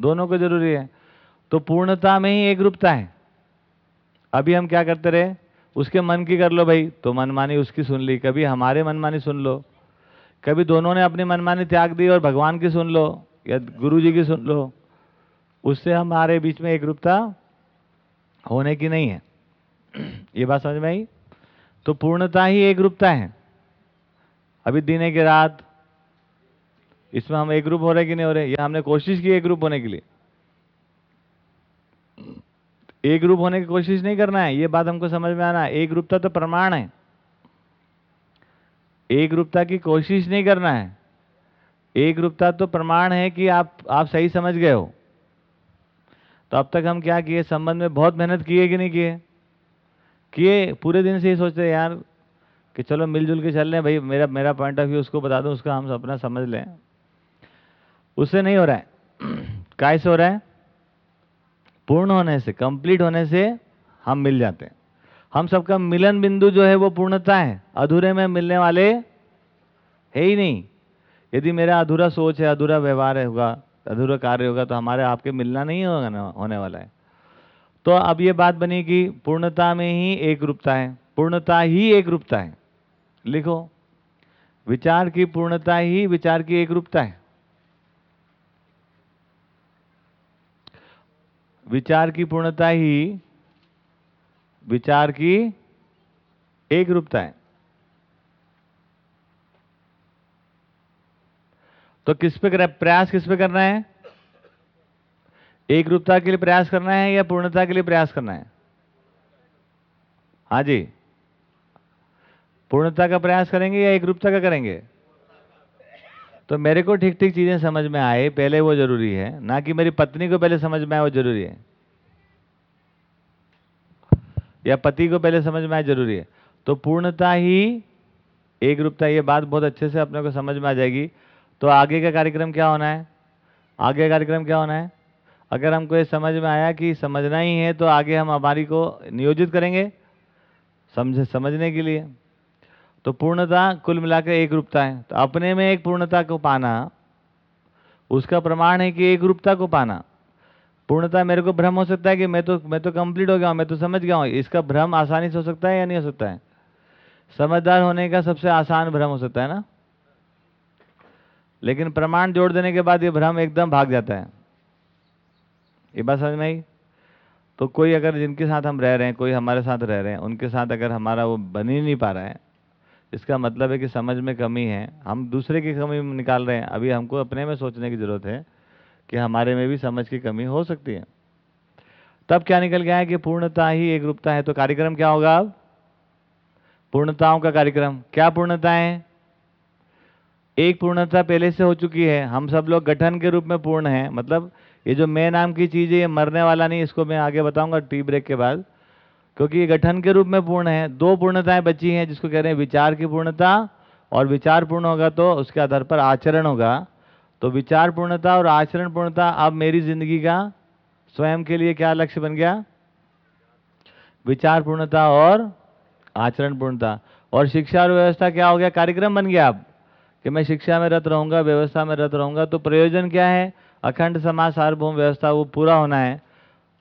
दोनों को ज़रूरी है। तो पूर्णता में ही एक रूपता है। अभी हम क्या करते रहे? उसके मन की कर लो भाई। तो मनमानी उसकी सुन ली। कभी हमारे मनमानी सुन लो। कभी दोनों ने अपनी मनमानी त्याग दी और भगवान की सुन लो या गुरु जी की सुन लो। उससे हमारे बीच में एक रूपता होने की नहीं है। ये बात समझ में आई? तो पूर्णता ही एक रूपता है। अभी दिन की रात इसमें हम एक ग्रुप हो रहे कि नहीं हो रहे या हमने कोशिश की एक ग्रुप होने के लिए? एक ग्रुप होने की कोशिश नहीं करना है, ये बात हमको समझ में आना है। एक ग्रुपता तो प्रमाण है। एक ग्रुपता की कोशिश नहीं करना है। एक ग्रुपता तो प्रमाण है कि आप आप सही समझ गए हो। तो अब तक हम क्या किए? संबंध में बहुत मेहनत किए कि नहीं किए? किए, पूरे दिन से ही सोचते यार, कि चलो मिलजुल के चल रहे भाई मेरा मेरा पॉइंट ऑफ़ व्यू उसको बता दूँ, उसका हम अपना समझ लें। उससे नहीं हो रहा है। काय से हो रहा है? पूर्ण होने से कंप्लीट होने से हम मिल जाते हैं। हम सबका मिलन बिंदु जो है वो पूर्णता है। अधूरे में मिलने वाले है ही नहीं। यदि मेरा अधूरा सोच है, अधूरा व्यवहार होगा, अधूरा कार्य होगा तो हमारे आपके मिलना नहीं होगा ना, होने वाला है। तो अब ये बात बनी कि पूर्णता में ही एक रूपता है, पूर्णता ही एक रूपता है। लिखो, विचार की पूर्णता ही विचार की एक रूपता है। विचार की पूर्णता ही विचार की एक रूपता है। तो किस पे कर, प्रयास किस पे करना है? एक रूपता के लिए प्रयास करना है या पूर्णता के लिए प्रयास करना है? हाँ जी। पूर्णता का प्रयास करेंगे या एक रूपता का करेंगे? तो मेरे को ठीक ठीक चीज़ें समझ में आए पहले वो ज़रूरी है। ना कि मेरी पत्नी को पहले समझ में आए, वो ज़रूरी है। या पति को पहले समझ में आए, ज़रूरी है। तो पूर्णता ही एक रूपता ये बात बहुत अच्छे से अपने को समझ में आ जाएगी। तो आगे का कार्यक्रम क्या होना है? आगे का कार्यक्रम क्या होना है? अगर हमको ये समझ में आया कि समझना ही है तो आगे हम हमारी को नियोजित करेंगे, समझ, समझने के लिए। तो पूर्णता कुल मिलाकर एक रूपता है। तो अपने में एक पूर्णता को पाना, उसका प्रमाण है कि एक रूपता को पाना। पूर्णता मेरे को भ्रम हो सकता है कि मैं तो मैं तो कंप्लीट हो गया हूँ, मैं तो समझ गया हूँ। इसका भ्रम आसानी से हो सकता है या नहीं हो सकता है? समझदार होने का सबसे आसान भ्रम हो सकता है ना? लेकिन प्रमाण जोड़ देने के बाद ये भ्रम एकदम भाग जाता है। ये बात समझ में आई? तो कोई अगर जिनके साथ हम रह रहे हैं, कोई हमारे साथ रह रहे हैं, उनके साथ अगर हमारा वो बन ही नहीं पा रहा है इसका मतलब है कि समझ में कमी है। हम दूसरे की कमी निकाल रहे हैं। अभी हमको अपने में सोचने की ज़रूरत है कि हमारे में भी समझ की कमी हो सकती है। तब क्या निकल गया है कि पूर्णता ही एक रूपता है? तो कार्यक्रम क्या होगा अब? पूर्णताओं का कार्यक्रम। क्या पूर्णता है एक पूर्णता पहले से हो चुकी है। हम सब लोग गठन के रूप में पूर्ण हैं। मतलब ये जो मैं नाम की चीज़ है, ये मरने वाला नहीं, इसको मैं आगे बताऊँगा टी ब्रेक के बाद। क्योंकि ये गठन के रूप में पूर्ण है। दो पूर्णताएँ बची हैं जिसको कह रहे हैं विचार की पूर्णता, और विचार पूर्ण होगा तो उसके आधार पर आचरण होगा। तो विचार पूर्णता और आचरण पूर्णता अब मेरी ज़िंदगी का स्वयं के लिए क्या लक्ष्य बन गया? विचार पूर्णता और आचरण पूर्णता। और शिक्षा और व्यवस्था क्या हो गया? कार्यक्रम बन गया अब, कि मैं शिक्षा में रत रहूँगा, व्यवस्था में रत रहूँगा तो प्रयोजन क्या है? अखंड समाज, सार्वभौम व्यवस्था, वो पूरा होना है।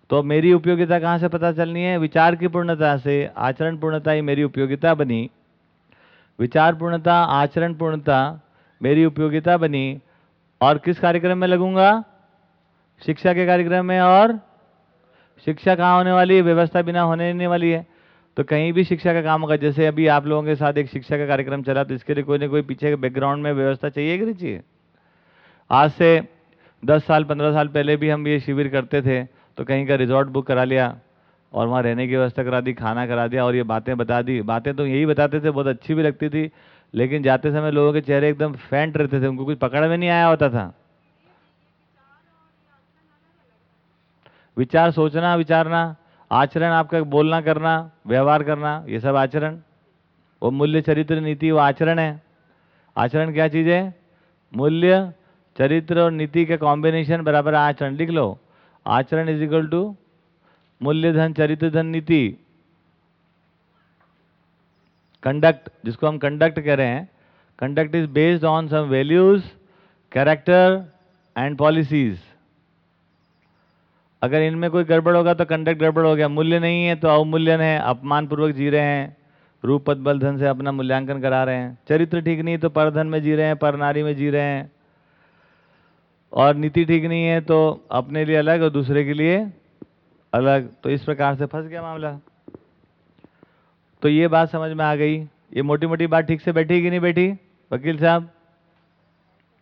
तो मेरी उपयोगिता कहाँ से पता चलनी है? विचार की पूर्णता से आचरण पूर्णता ही मेरी उपयोगिता बनी। विचार पूर्णता, आचरण पूर्णता मेरी उपयोगिता बनी। और किस कार्यक्रम में लगूँगा? शिक्षा के कार्यक्रम में। और शिक्षा कहाँ होने वाली है? व्यवस्था बिना होने वाली है। तो कहीं भी शिक्षा का काम होगा। जैसे अभी आप लोगों के साथ एक शिक्षा का कार्यक्रम चला तो इसके लिए कोई ना कोई पीछे के बैकग्राउंड में व्यवस्था चाहिए कि नहीं चाहिए? आज से दस साल, पंद्रह साल पहले भी हम ये शिविर करते थे। तो कहीं का रिजॉर्ट बुक करा लिया और वहाँ रहने की व्यवस्था करा दी, खाना करा दिया और ये बातें बता दी। बातें तो यही बताते थे, बहुत अच्छी भी लगती थी, लेकिन जाते समय लोगों के चेहरे एकदम फेंट रहते थे, उनको कुछ पकड़ में नहीं आया होता था। विचार सोचना, विचारना, आचरण आपका बोलना करना, व्यवहार करना, ये सब आचरण। वो मूल्य चरित्र नीति, वो आचरण है। आचरण क्या चीज़ है? मूल्य, चरित्र और नीति का कॉम्बिनेशन बराबर आचरण। लिख लो। आचरण इज़ इक्वल टू मूल्य धन चरित्र धन नीति। कंडक्ट जिसको हम कंडक्ट कह रहे हैं conduct is based on some values character and policies अगर इनमें कोई गड़बड़ होगा तो कंडक्ट गड़बड़ हो गया। मूल्य नहीं है तो अवमूल्यन है अपमान पूर्वक जी रहे हैं, रूप पद बल धन से अपना मूल्यांकन करा रहे हैं। चरित्र ठीक नहीं तो पर धन में जी रहे हैं पर नारी में जी रहे हैं। और नीति ठीक नहीं है तो अपने लिए अलग और दूसरे के लिए अलग। तो इस प्रकार से फंस गया मामला। तो ये बात समझ में आ गई। ये मोटी मोटी बात ठीक से बैठी कि नहीं बैठी? वकील साहब,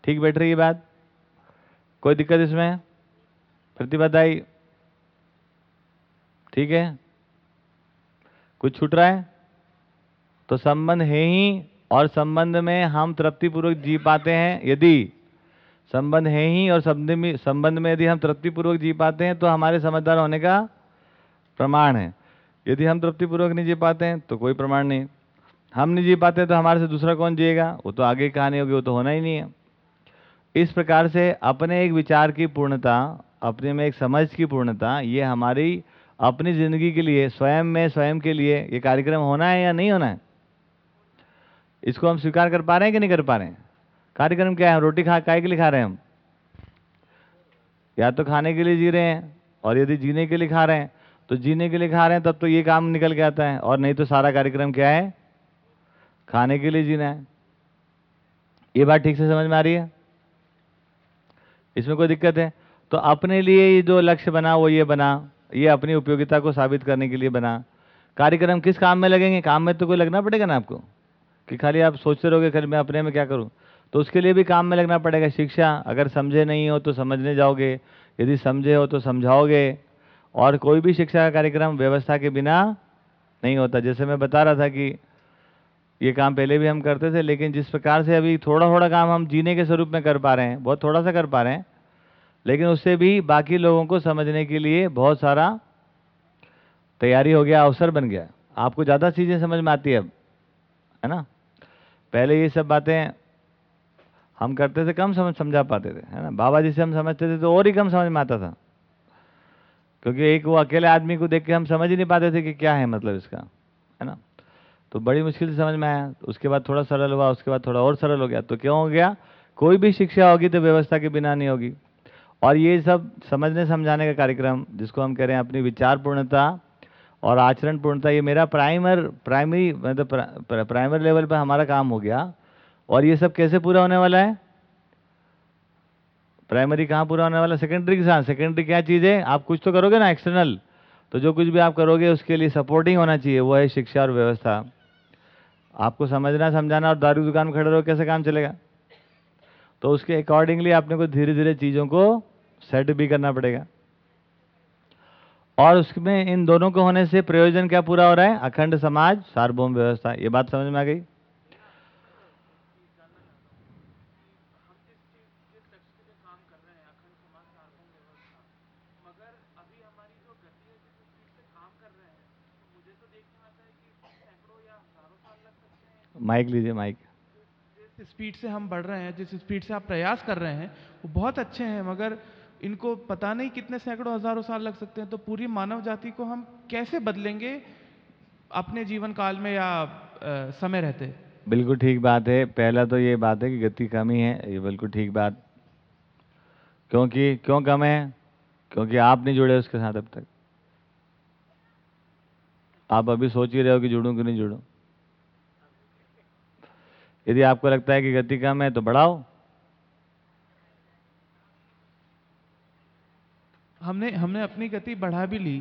ठीक बैठ रही है बात? कोई दिक्कत इसमें? प्रतिबद्धाई ठीक है? कुछ छूट रहा है? तो संबंध है ही, और संबंध में हम तृप्तिपूर्वक जी पाते हैं। यदि संबंध है ही और संबंध में संबंध में यदि हम तृप्तिपूर्वक जी पाते हैं तो हमारे समझदार होने का प्रमाण है। यदि हम तृप्तिपूर्वक नहीं जी पाते हैं तो कोई प्रमाण नहीं। हम नहीं जी पाते तो हमारे से दूसरा कौन जिएगा? वो तो आगे कहानी होगी, वो तो होना ही नहीं है। इस प्रकार से अपने एक विचार की पूर्णता, अपने में एक समझ की पूर्णता, ये हमारी अपनी ज़िंदगी के लिए, स्वयं में, स्वयं के लिए ये कार्यक्रम होना है या नहीं होना है? इसको हम स्वीकार कर पा रहे हैं कि नहीं कर पा रहे हैं? कार्यक्रम क्या है? रोटी खा, काय के लिए खा रहे हैं हम? या तो खाने के लिए जी रहे हैं, और यदि जीने के लिए खा रहे हैं तो जीने के लिए खा रहे हैं, तब तो ये काम निकल के आता है। और नहीं तो सारा कार्यक्रम क्या है? खाने के लिए जीना है। ये बात ठीक से समझ में आ रही है? इसमें कोई दिक्कत है? तो अपने लिए ये जो लक्ष्य बना, वो ये बना, ये अपनी उपयोगिता को साबित करने के लिए बना। कार्यक्रम किस काम में लगेंगे? काम में तो कोई लगना पड़ेगा ना आपको? कि खाली आप सोचते रहोगे खाली मैं अपने में क्या करूँ? तो उसके लिए भी काम में लगना पड़ेगा। शिक्षा अगर समझे नहीं हो तो समझने जाओगे। यदि समझे हो तो समझाओगे। और कोई भी शिक्षा का कार्यक्रम व्यवस्था के बिना नहीं होता। जैसे मैं बता रहा था कि ये काम पहले भी हम करते थे, लेकिन जिस प्रकार से अभी थोड़ा थोड़ा काम हम जीने के स्वरूप में कर पा रहे हैं, बहुत थोड़ा सा कर पा रहे हैं, लेकिन उससे भी बाकी लोगों को समझने के लिए बहुत सारा तैयारी हो गया, अवसर बन गया। आपको ज़्यादा चीज़ें समझ में आती है अब, है ना? पहले ये सब बातें हम करते थे कम समझ, समझा पाते थे, है ना? बाबा जी से हम समझते थे तो और ही कम समझ में आता था। क्योंकि एक वो अकेले आदमी को देख के हम समझ ही नहीं पाते थे कि क्या है मतलब इसका, है ना? तो बड़ी मुश्किल से समझ में आया। उसके बाद थोड़ा सरल हुआ, उसके बाद थोड़ा और सरल हो गया। तो क्यों हो गया? कोई भी शिक्षा होगी तो व्यवस्था के बिना नहीं होगी। और ये सब समझने, समझाने का कार्यक्रम, जिसको हम कह रहे हैं अपनी विचार पूर्णता और आचरण पूर्णता ये मेरा प्राइमर, प्राइमरी मतलब प्राइमरी लेवल पर हमारा काम हो गया। और ये सब कैसे पूरा होने वाला है? प्राइमरी कहाँ पूरा होने वाला? सेकेंडरी के साथ। सेकेंडरी क्या चीज़ है? आप कुछ तो करोगे ना एक्सटर्नल तो जो कुछ भी आप करोगे, उसके लिए सपोर्टिंग होना चाहिए। वो है शिक्षा और व्यवस्था। आपको समझना, समझाना और दारू दुकान में खड़े रहो, कैसे काम चलेगा? तो उसके अकॉर्डिंगली आपने को धीरे धीरे चीज़ों को सेट भी करना पड़ेगा। और उसमें इन दोनों को होने से प्रयोजन क्या पूरा हो रहा है? अखंड समाज, सार्वभौम व्यवस्था। ये बात समझ में आ गई? माइक लीजिए माइक। जिस स्पीड से हम बढ़ रहे हैं जिस स्पीड से आप प्रयास कर रहे हैं वो बहुत अच्छे हैं मगर इनको पता नहीं कितने सैकड़ों हज़ारों साल लग सकते हैं। तो पूरी मानव जाति को हम कैसे बदलेंगे अपने जीवन काल में या आ, समय रहते बिल्कुल ठीक बात है। पहला तो ये बात है कि गति कम ही है ये बिल्कुल ठीक बात। क्योंकि क्यों कम है? क्योंकि आप नहीं जुड़े उसके साथ अब तक। आप अभी सोच ही रहे हो कि जुड़ूं कि नहीं जुड़ूं। यदि आपको लगता है कि गति कम है तो बढ़ाओ। हमने हमने अपनी गति बढ़ा भी ली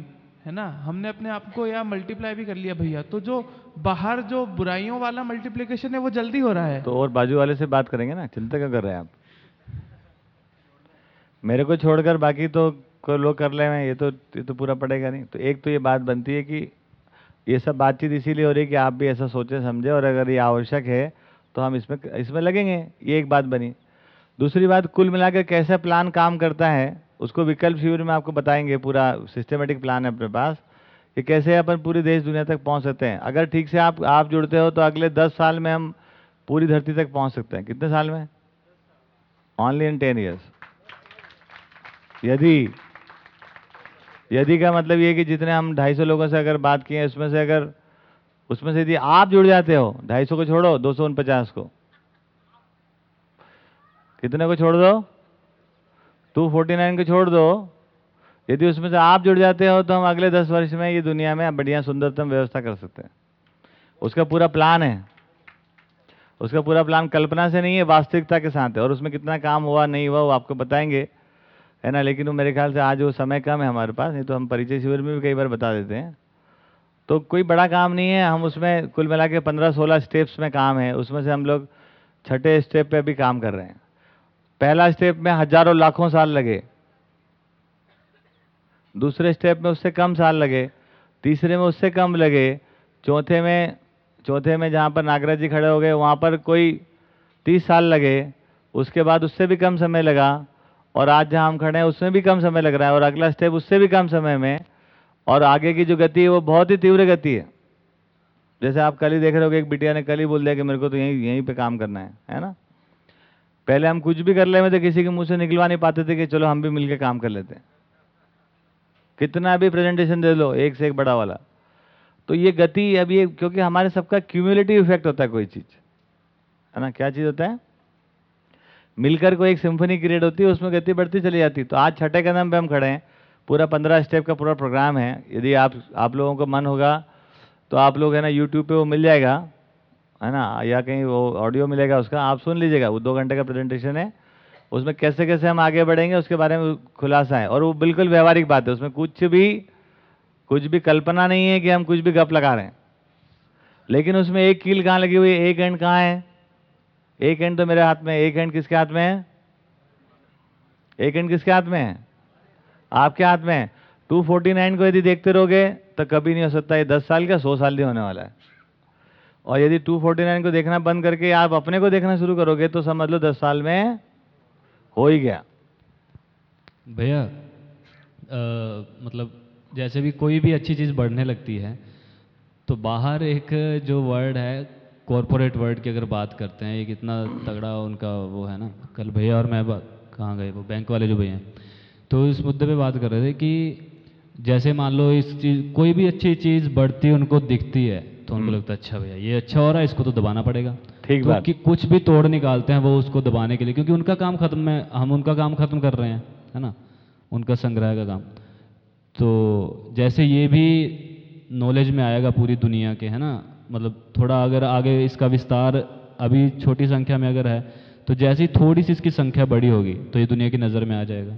है ना? हमने अपने आप को या मल्टीप्लाई भी कर लिया भैया। तो जो बाहर जो बुराइयों वाला मल्टीप्लिकेशन है वो जल्दी हो रहा है। तो और बाजू वाले से बात करेंगे ना? चिंता क्या कर रहे हैं आप? मेरे को छोड़कर बाकी तो कोई लोग कर ले ये तो ये तो पूरा पड़ेगा नहीं। तो एक तो ये बात बनती है कि ये सब बातचीत इसीलिए हो रही है कि आप भी ऐसा सोचें समझे और अगर ये आवश्यक है तो हम इसमें इसमें लगेंगे, ये एक बात बनी। दूसरी बात, कुल मिलाकर कैसे प्लान काम करता है, उसको विकल्प शिविर में आपको बताएँगे, पूरा सिस्टमेटिक प्लान है अपने पास, कि कैसे अपन पूरी देश दुनिया तक पहुँच सकते हैं। अगर ठीक से आप आप जुड़ते हो तो अगले दस साल में हम पूरी धरती तक पहुँच सकते हैं। कितने साल में? ओनली इन टेन ईयर्स यदि यदि का मतलब ये कि जितने हम ढाई लोगों से अगर बात किए उसमें से अगर उसमें से यदि आप जुड़ जाते हो, ढाई सौ को छोड़ो, दो सौ उनपचास को। कितने को छोड़ दो? टू फोर्टी नाइन को छोड़ दो। यदि उसमें से आप जुड़ जाते हो तो हम अगले दस वर्ष में ये दुनिया में बढ़िया सुंदरतम व्यवस्था कर सकते हैं। उसका पूरा प्लान है। उसका पूरा प्लान कल्पना से नहीं है, वास्तविकता के साथ है। और उसमें कितना काम हुआ, नहीं हुआ, वो आपको बताएँगे। है ना? लेकिन वो मेरे ख्याल से आज वो समय कम है हमारे पास, नहीं तो हम परिचय शिविर में भी कई बार बता देते हैं। तो कोई बड़ा काम नहीं है, हम उसमें कुल मिला के पंद्रह सोलह स्टेप्स में काम है, उसमें से हम लोग छठे स्टेप पे भी काम कर रहे हैं। पहला स्टेप में हज़ारों लाखों साल लगे, दूसरे स्टेप में उससे कम साल लगे, तीसरे में उससे कम लगे, चौथे में चौथे में जहाँ पर नागराज जी खड़े हो गए, वहाँ पर कोई तीस साल लगे, उसके बाद उससे भी कम समय लगा, और आज जहाँ हम खड़े हैं, उसमें भी कम समय लग रहा है, और अगला स्टेप उससे भी कम समय में और आगे की जो गति है, वो बहुत ही तीव्र गति है। जैसे आप कल ही देख रहे हो एक बिटिया ने कल ही बोल दिया कि मेरे को तो यहीं यहीं पे काम करना है है ना? पहले हम कुछ भी कर ले, में तो किसी के मुँह से निकलवा नहीं पाते थे कि चलो हम भी मिलके काम कर लेते हैं। कितना भी प्रेजेंटेशन दे लो, एक से एक बड़ा वाला। तो ये गति ये, क्योंकि हमारे सबका क्यूमुलेटिव इफ़ेक्ट होता है कोई चीज़, है ना? क्या चीज़ होता है? मिलकर कोई एक सिम्फनी क्रिएट होती है, उसमें गति बढ़ती चली जाती तो आज छठे कदम पे हम खड़े हैं। पूरा पंद्रह स्टेप का पूरा प्रोग्राम है। यदि आप आप लोगों को मन होगा तो आप लोग है ना यूट्यूब पे वो मिल जाएगा, है ना? या कहीं वो ऑडियो मिलेगा उसका, आप सुन लीजिएगा। वो दो घंटे का प्रेजेंटेशन है। उसमें कैसे कैसे हम आगे बढ़ेंगे, उसके बारे में खुलासा है। और वो बिल्कुल व्यवहारिक बात है। उसमें कुछ भी कुछ भी कल्पना नहीं है कि हम कुछ भी गप लगा रहे हैं। लेकिन उसमें एक कील कहाँ लगी हुई है? एक एंड कहाँ है? एक एंड तो मेरे हाथ में एक एंड किसके हाथ में है? एक एंड किसके हाथ में है? आपके हाथ में टू फोर्टी नाइन को यदि देखते रहोगे तो कभी नहीं हो सकता ये दस साल का, सौ साल भी होने वाला है। और यदि टू फोर्टी नाइन को देखना बंद करके आप अपने को देखना शुरू करोगे तो समझ लो दस साल में हो ही गया। भैया मतलब जैसे भी कोई भी अच्छी चीज़ बढ़ने लगती है तो बाहर एक जो वर्ड है कॉरपोरेट वर्ड की अगर बात करते हैं ये कितना तगड़ा उनका वो है ना, कल भैया और मैं कहाँ गए वो? बैंक वाले जो भैया हैं। तो इस मुद्दे पे बात कर रहे थे कि जैसे मान लो इस चीज़ कोई भी अच्छी चीज़ बढ़ती उनको दिखती है तो उनको हम्म। लगता है अच्छा भैया ये अच्छा हो रहा है इसको तो दबाना पड़ेगा। ठीक तो बात। कि कुछ भी तोड़ निकालते हैं वो उसको दबाने के लिए क्योंकि उनका काम खत्म है हम उनका काम खत्म कर रहे हैं है ना? उनका संग्रह का काम। तो जैसे ये भी नॉलेज में आएगा पूरी दुनिया के है ना? मतलब थोड़ा अगर आगे इसका विस्तार अभी छोटी संख्या में अगर है तो जैसे ही थोड़ी सी इसकी संख्या बड़ी होगी तो ये दुनिया की नज़र में आ जाएगा।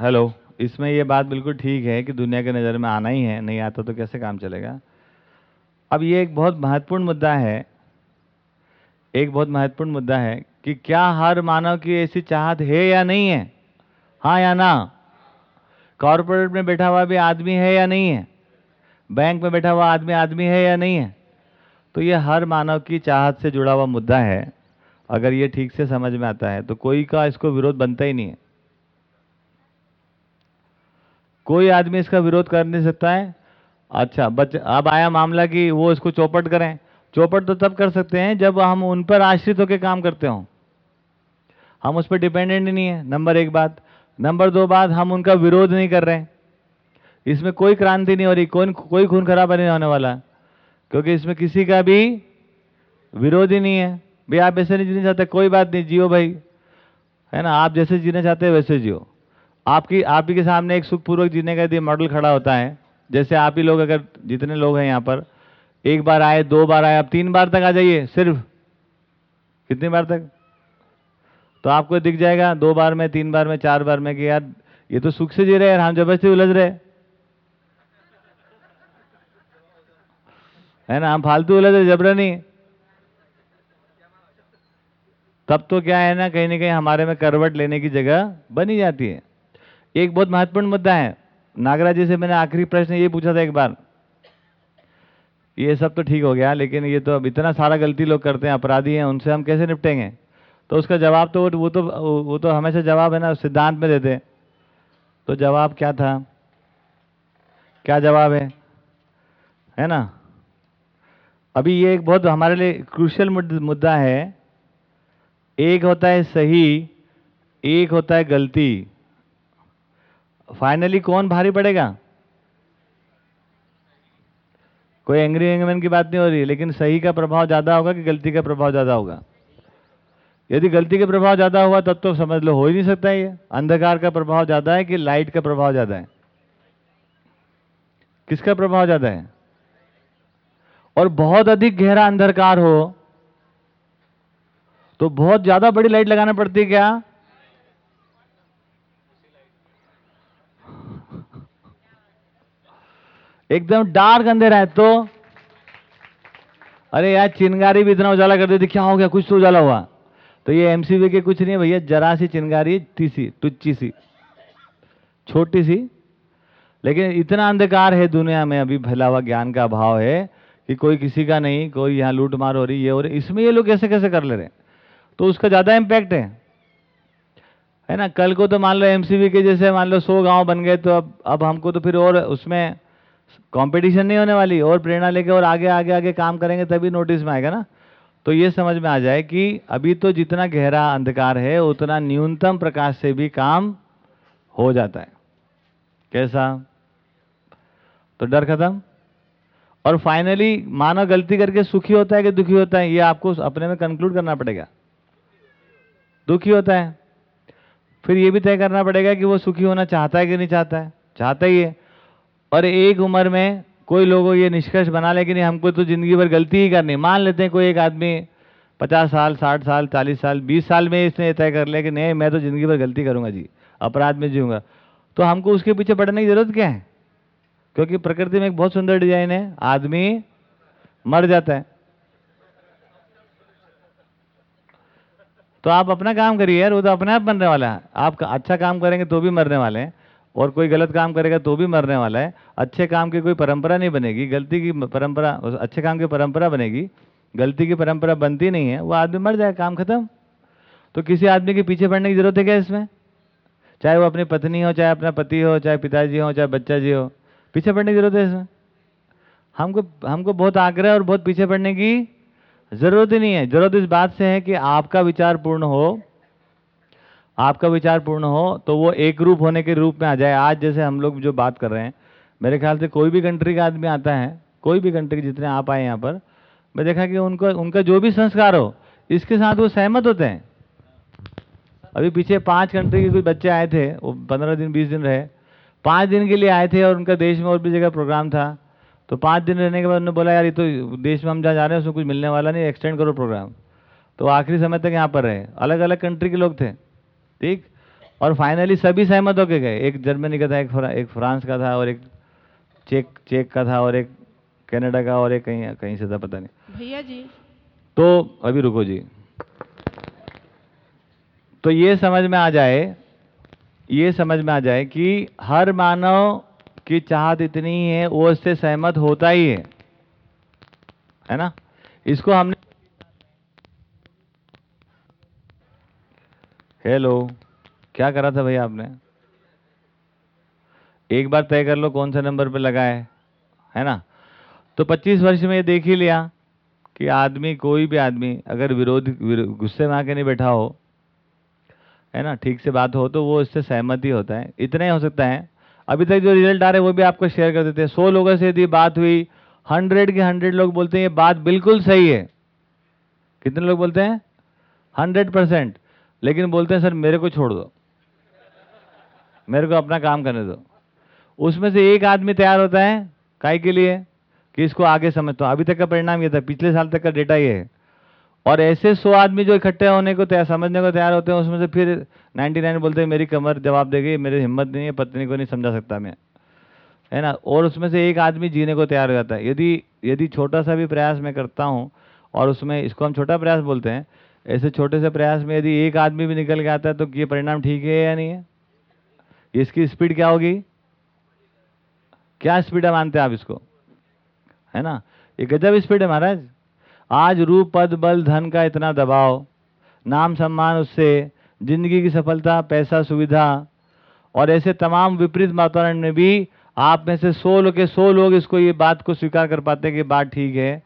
हेलो, इसमें ये बात बिल्कुल ठीक है कि दुनिया के नज़र में आना ही है, नहीं आता तो कैसे काम चलेगा? अब ये एक बहुत महत्वपूर्ण मुद्दा है, एक बहुत महत्वपूर्ण मुद्दा है कि क्या हर मानव की ऐसी चाहत है या नहीं है? हाँ या ना? कॉरपोरेट में बैठा हुआ भी आदमी है या नहीं है? बैंक में बैठा हुआ आदमी आदमी है या नहीं है? तो ये हर मानव की चाहत से जुड़ा हुआ मुद्दा है। अगर ये ठीक से समझ में आता है तो कोई का इसको विरोध बनता ही नहीं है। कोई आदमी इसका विरोध कर नहीं सकता है? अच्छा बच, अब आया मामला कि वो इसको चौपट करें। चौपट तो तब कर सकते हैं जब हम उन पर आश्रित होकर काम करते हों। हम उस पर डिपेंडेंट नहीं है, नंबर एक बात। नंबर दो बात, हम उनका विरोध नहीं कर रहे हैं। इसमें कोई क्रांति नहीं हो रही कोई कोई खून खराबा नहीं होने वाला। क्योंकि इसमें किसी का भी विरोध ही नहीं है। भाई, आप ऐसे नहीं जीना चाहते, कोई बात नहीं, जियो भाई। है ना, आप जैसे जीना चाहते हैं, वैसे जियो। आपकी आप ही के सामने एक सुखपूर्वक जीने का यदि मॉडल खड़ा होता है, जैसे आप ही लोग अगर, जितने लोग हैं यहाँ पर, एक बार आए, दो बार आए, आप तीन बार तक आ जाइए, सिर्फ़। कितनी बार तक? तो आपको दिख जाएगा, दो बार में, तीन बार में, चार बार में कि यार, ये तो सुख से जी रहे हैं हम ज़बरदस्ती उलझ रहे है। ना, हम फालतू उलझ रहे जबरा नहीं तब तो क्या है ना, कहीं ना कहीं हमारे में करवट लेने की जगह बनी जाती है। एक बहुत महत्वपूर्ण मुद्दा है। नागराज जी से मैंने आखिरी प्रश्न ये पूछा था एक बार। ये सब तो ठीक हो गया, लेकिन ये तो अब इतना सारा गलती लोग करते हैं, अपराधी हैं, उनसे हम कैसे निपटेंगे? तो उसका जवाब तो वो तो वो तो हमेशा जवाब है ना, सिद्धांत में देते तो जवाब क्या था? क्या जवाब है? है ना? अभी ये एक बहुत हमारे लिए क्रूशियल मुद्दा है। एक होता है सही, एक होता है गलती। फाइनली कौन भारी पड़ेगा? कोई एंग्री एंगमैन की बात नहीं हो रही, लेकिन सही का प्रभाव ज़्यादा होगा कि गलती का प्रभाव ज़्यादा होगा? यदि गलती का प्रभाव ज़्यादा हुआ, तब तो समझ लो हो ही नहीं सकता ये। अंधकार का प्रभाव ज़्यादा है कि लाइट का प्रभाव ज़्यादा है? किसका प्रभाव ज़्यादा है? और बहुत अधिक गहरा अंधकार हो तो बहुत ज़्यादा बड़ी लाइट लगाना पड़ती है क्या? एकदम डार्क अंधेरा है तो। अरे यार, चिंगारी भी इतना उजाला कर देती क्या हो गया कुछ तो उजाला हुआ। तो ये एमसीबी के कुछ नहीं है भैया, जरा सी चिंगारी टीसी टुच्ची सी, छोटी सी। लेकिन इतना अंधकार है दुनिया में, अभी फैला हुआ ज्ञान का अभाव है कि कोई किसी का नहीं, कोई यहाँ लूट मार हो रही, ये हो रही, इसमें ये लोग कैसे कैसे कर ले रहे हैं? तो उसका ज़्यादा इम्पैक्ट है। है ना, कल को तो मान लो एमसीबी के जैसे मान लो सौ गाँव बन गए तो अब अब हमको तो फिर और उसमें कंपटीशन नहीं होने वाली, और प्रेरणा लेके और आगे आगे आगे काम करेंगे तभी नोटिस में आएगा ना? तो ये समझ में आ जाए कि अभी तो जितना गहरा अंधकार है, उतना न्यूनतम प्रकाश से भी काम हो जाता है। कैसा? तो डर खत्म। और फाइनली मानव गलती करके सुखी होता है कि दुखी होता है? ये आपको अपने में कंक्लूड करना पड़ेगा। दुखी होता है। फिर ये भी तय करना पड़ेगा कि वो सुखी होना चाहता है कि नहीं चाहता है। चाहता ही है। और एक उम्र में कोई लोगों ये निष्कर्ष बना ले कि नहीं, हमको तो ज़िंदगी भर गलती ही करनी मान लेते हैं कोई एक आदमी पचास साल, साठ साल, चालीस साल, बीस साल में इसने तय कर लिया कि नहीं, मैं तो ज़िंदगी भर गलती करूँगा जी, अपराध में जीऊँगा। तो हमको उसके पीछे पड़ने की ज़रूरत क्या है? क्योंकि प्रकृति में एक बहुत सुंदर डिज़ाइन है, आदमी मर जाता है। तो आप अपना काम करिए यार, वो तो अपने आप बनने वाला है। आप अच्छा काम करेंगे तो भी मरने वाले हैं। और कोई गलत काम करेगा तो भी मरने वाला है। अच्छे काम की कोई परंपरा नहीं बनेगी। गलती की परंपरा, अच्छे काम की परंपरा बनेगी। गलती की परंपरा बनती नहीं है, वो आदमी मर जाए, काम खत्म। तो किसी आदमी के पीछे पड़ने की ज़रूरत है क्या इसमें? चाहे वो अपनी पत्नी हो, चाहे अपना पति हो, चाहे पिताजी हो, चाहे बच्चा जी हो। पीछे पड़ने की ज़रूरत है इसमें? हमको हमको बहुत आग्रह और बहुत पीछे पड़ने की ज़रूरत ही नहीं है। ज़रूरत इस बात से है कि आपका विचार पूर्ण हो आपका विचार पूर्ण हो तो वो एक रूप होने के रूप में आ जाए। आज जैसे हम लोग जो बात कर रहे हैं, मेरे ख्याल से कोई भी कंट्री का आदमी आता है, कोई भी कंट्री जितने आप आए यहाँ पर, मैं देखा कि उनको, उनका जो भी संस्कार हो, इसके साथ वो सहमत होते हैं। अभी पीछे पाँच कंट्री के कुछ बच्चे आए थे, वो पंद्रह दिन, बीस दिन रहे। पाँच दिन के लिए आए थे और उनका देश में और भी जगह प्रोग्राम था। तो पाँच दिन रहने के बाद उन्होंने बोला, यार, ये तो देश में हम जहाँ जा रहे हैं, उसमें कुछ मिलने वाला नहीं एक्सटेंड करो प्रोग्राम तो आखिरी समय तक यहाँ पर रहे। अलग अलग कंट्री के लोग थे। ठीक? और फाइनली सभी सहमत होके गए। एक जर्मनी का था एक फ्रा, एक फ्रांस का था और एक चेक चेक का था और एक कनाडा का और एक कहीं कहीं से था पता नहीं। भैया जी। तो अभी रुको जी। तो ये समझ में आ जाए ये समझ में आ जाए कि हर मानव की चाहत इतनी ही वो इससे सहमत होता ही है। है ना? इसको हमने हेलो क्या करा था भैया आपने? एक बार तय कर लो कौन सा नंबर पे लगा है है ना? तो 25 वर्ष में ये देख ही लिया कि आदमी, कोई भी आदमी अगर विरोध गुस्से में आके नहीं बैठा हो, है ना? ठीक से बात हो तो वो इससे सहमति होता है। इतना ही हो सकता है। अभी तक जो रिज़ल्ट आ रहे हैं वो भी आपको शेयर कर देते हैं। सौ लोगों से यदि बात हुई हंड्रेड के हंड्रेड लोग बोलते हैं, ये बात बिल्कुल सही है। कितने लोग बोलते हैं? हंड्रेड परसेंट लेकिन बोलते हैं, सर, मेरे को छोड़ दो। मेरे को अपना काम करने दो। उसमें से एक आदमी तैयार होता है, काय के लिए? कि इसको आगे समझता हूँ। अभी तक का परिणाम ये था, पिछले साल तक का डेटा ये है। और ऐसे सौ आदमी जो इकट्ठे होने को तैयार, समझने को तैयार होते हैं, उसमें से फिर 99 बोलते हैं, मेरी कमर जवाब देगी मेरी हिम्मत नहीं है, पत्नी को नहीं समझा सकता मैं। है ना? और उसमें से एक आदमी जीने को तैयार हो जाता है। यदि यदि छोटा सा भी प्रयास मैं करता हूँ, और उसमें, इसको हम छोटा प्रयास बोलते हैं ऐसे छोटे से प्रयास में यदि एक आदमी भी निकल के आता है तो ये परिणाम ठीक है या नहीं है? इसकी स्पीड क्या होगी? क्या स्पीड है मानते हैं आप इसको? है ना? ये गजब स्पीड है महाराज। आज रूप, पद, बल, धन का इतना दबाव, नाम, सम्मान उससे, ज़िंदगी की सफलता, पैसा, सुविधा, और ऐसे तमाम विपरीत वातावरण में भी आप में से सौ लोग के सौ लोग इसको, ये बात को स्वीकार कर पाते हैं कि बात ठीक है।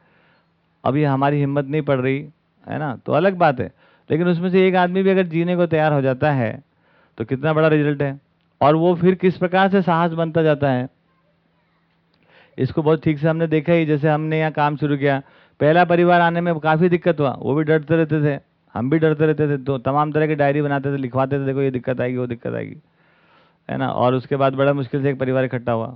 अभी हमारी हिम्मत नहीं पड़ रही। है ना? तो अलग बात है। लेकिन उसमें से एक आदमी भी अगर जीने को तैयार हो जाता है तो कितना बड़ा रिज़ल्ट है? और वो फिर किस प्रकार से साहस बनता जाता है? इसको बहुत ठीक से हमने देखा ही, जैसे हमने यहाँ काम शुरू किया। पहला परिवार आने में काफ़ी दिक्कत हुआ। वो भी डरते रहते थे। हम भी डरते रहते थे। तो तमाम तरह की डायरी बनाते थे, लिखवाते थे, देखो ये दिक्कत आएगी, वो दिक्कत आएगी। है ना? और उसके बाद बड़ा मुश्किल से एक परिवार इकट्ठा हुआ।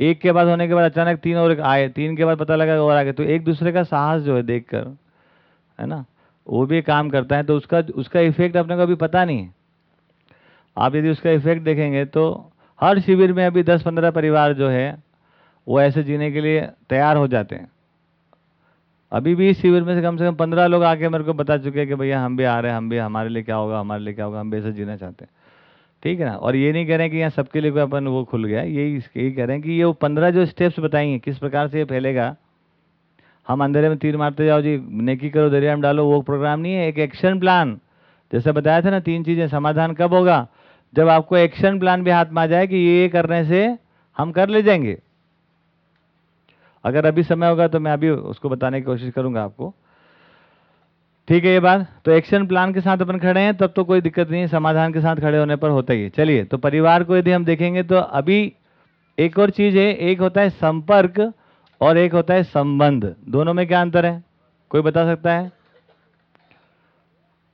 एक के बाद होने के बाद अचानक तीन और आए। तीन के बाद पता लगा और आ गए तो एक दूसरे का साहस जो है देखकर है ना? वो भी काम करता है तो उसका उसका इफ़ेक्ट अपने को अभी पता नहीं है। आप यदि उसका इफ़ेक्ट देखेंगे तो हर शिविर में अभी दस पंद्रह परिवार जो है, वो ऐसे जीने के लिए तैयार हो जाते हैं। अभी भी इस शिविर में से कम से कम पंद्रह लोग आके मेरे को बता चुके हैं कि भैया, हम भी आ रहे हैं, हम भी, हमारे लिए क्या होगा, हमारे लिए क्या होगा, हम भी ऐसे जीना चाहते हैं। ठीक है ना? और ये नहीं कह रहे हैं कि यहाँ सबके लिए कोई अपन वो खुल गया यही यही कह रहे हैं कि ये वो पंद्रह जो स्टेप्स बताएँगे किस प्रकार से ये फैलेगा हम अंधेरे में तीर मारते जाओ जी, नेकी करो, दरिया में डालो, वो प्रोग्राम नहीं है, एक एक्शन प्लान जैसे बताया था ना, तीन चीज़ें, समाधान कब होगा? जब आपको एक्शन प्लान भी हाथ में आ जाए कि ये करने से हम कर ले जाएँगे। अगर अभी समय होगा तो मैं अभी उसको बताने की कोशिश करूँगा आपको। ठीक है, ये बात। तो एक्शन प्लान के साथ अपन खड़े हैं, तब तो कोई दिक्कत नहीं है, समाधान के साथ खड़े होने पर होता ही। चलिए तो परिवार को यदि हम देखेंगे तो अभी एक और चीज़ है, एक होता है संपर्क। और एक होता है संबंध। दोनों में क्या अंतर है? कोई बता सकता है?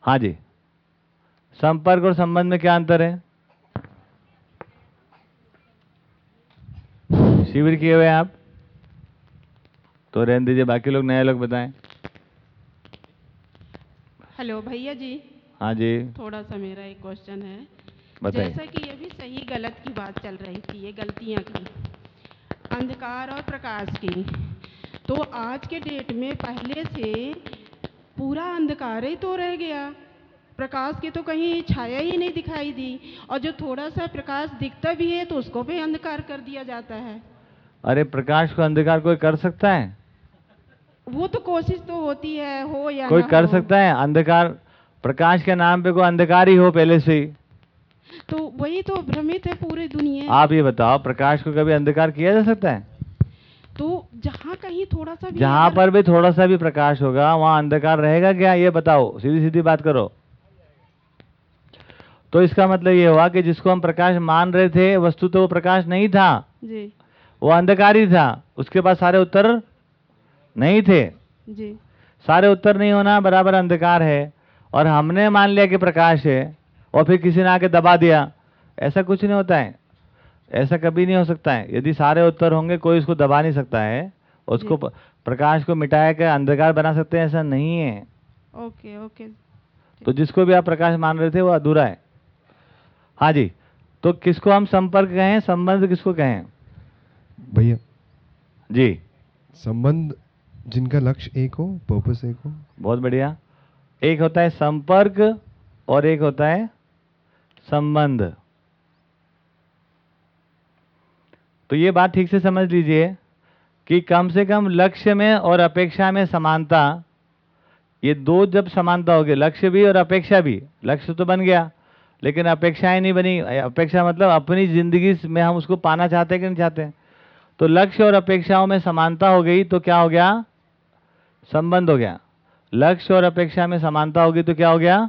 हाँ जी। संपर्क और संबंध में क्या अंतर है? शिविर किए हुए आप? तो रहने दीजिए बाकी लोग नए लोग बताएँ। हेलो भैया जी। हाँ जी। थोड़ा सा मेरा एक क्वेश्चन है। बताइए। जैसा कि ये भी सही गलत की बात चल रही थी ये गलतियाँ की। अंधकार और प्रकाश की। तो आज के डेट में पहले से पूरा अंधकार ही तो रह गया। प्रकाश की तो कहीं छाया ही नहीं दिखाई दी और जो थोड़ा सा प्रकाश दिखता भी है तो उसको भी अंधकार कर दिया जाता है। अरे प्रकाश को अंधकार कोई कर सकता है? वो तो कोशिश तो होती है हो या कोई कर हो। सकता है? अंधकार प्रकाश के नाम पे कोई अंधकार ही हो पहले से ही? तो वही तो भ्रमित है पूरी दुनिया आप ये बताओ प्रकाश को कभी अंधकार किया जा सकता है? तो जहाँ कहीं थोड़ा सा भी जहाँ पर भी थोड़ा सा भी प्रकाश होगा वहाँ अंधकार रहेगा क्या? ये बताओ सीधी सीधी बात करो। तो इसका मतलब ये हुआ कि जिसको हम प्रकाश मान रहे थे वस्तु तो वो प्रकाश नहीं था। जी। वो अंधकार ही था। उसके पास सारे उत्तर नहीं थे। जी। सारे उत्तर नहीं होना बराबर अंधकार है। और हमने मान लिया कि प्रकाश है। और फिर किसी ने आके दबा दिया। ऐसा कुछ नहीं होता है। ऐसा कभी नहीं हो सकता है। यदि सारे उत्तर होंगे कोई उसको दबा नहीं सकता है। उसको प्रकाश को मिटाया के अंधकार बना सकते हैं ऐसा नहीं है। Okay okay. तो जिसको भी आप प्रकाश मान रहे थे वो अधूरा है। हाँ जी। तो किसको हम संपर्क कहें संबंध किसको कहें? भैया। जी। संबंध जिनका लक्ष्य एक हो पर्पस एक हो। बहुत बढ़िया। एक होता है संपर्क और एक होता है संबंध। तो ये बात ठीक से समझ लीजिए कि कम से कम लक्ष्य में और अपेक्षा में समानता, ये दो जब समानता होगी लक्ष्य भी और अपेक्षा भी, लक्ष्य तो बन गया, लेकिन अपेक्षाएँ नहीं बनी। अपेक्षा मतलब अपनी ज़िंदगी में हम उसको पाना चाहते हैं कि नहीं चाहते तो लक्ष्य और अपेक्षाओं में समानता हो गई तो क्या हो गया? संबंध हो गया। लक्ष्य और अपेक्षा में समानता होगी तो क्या हो गया?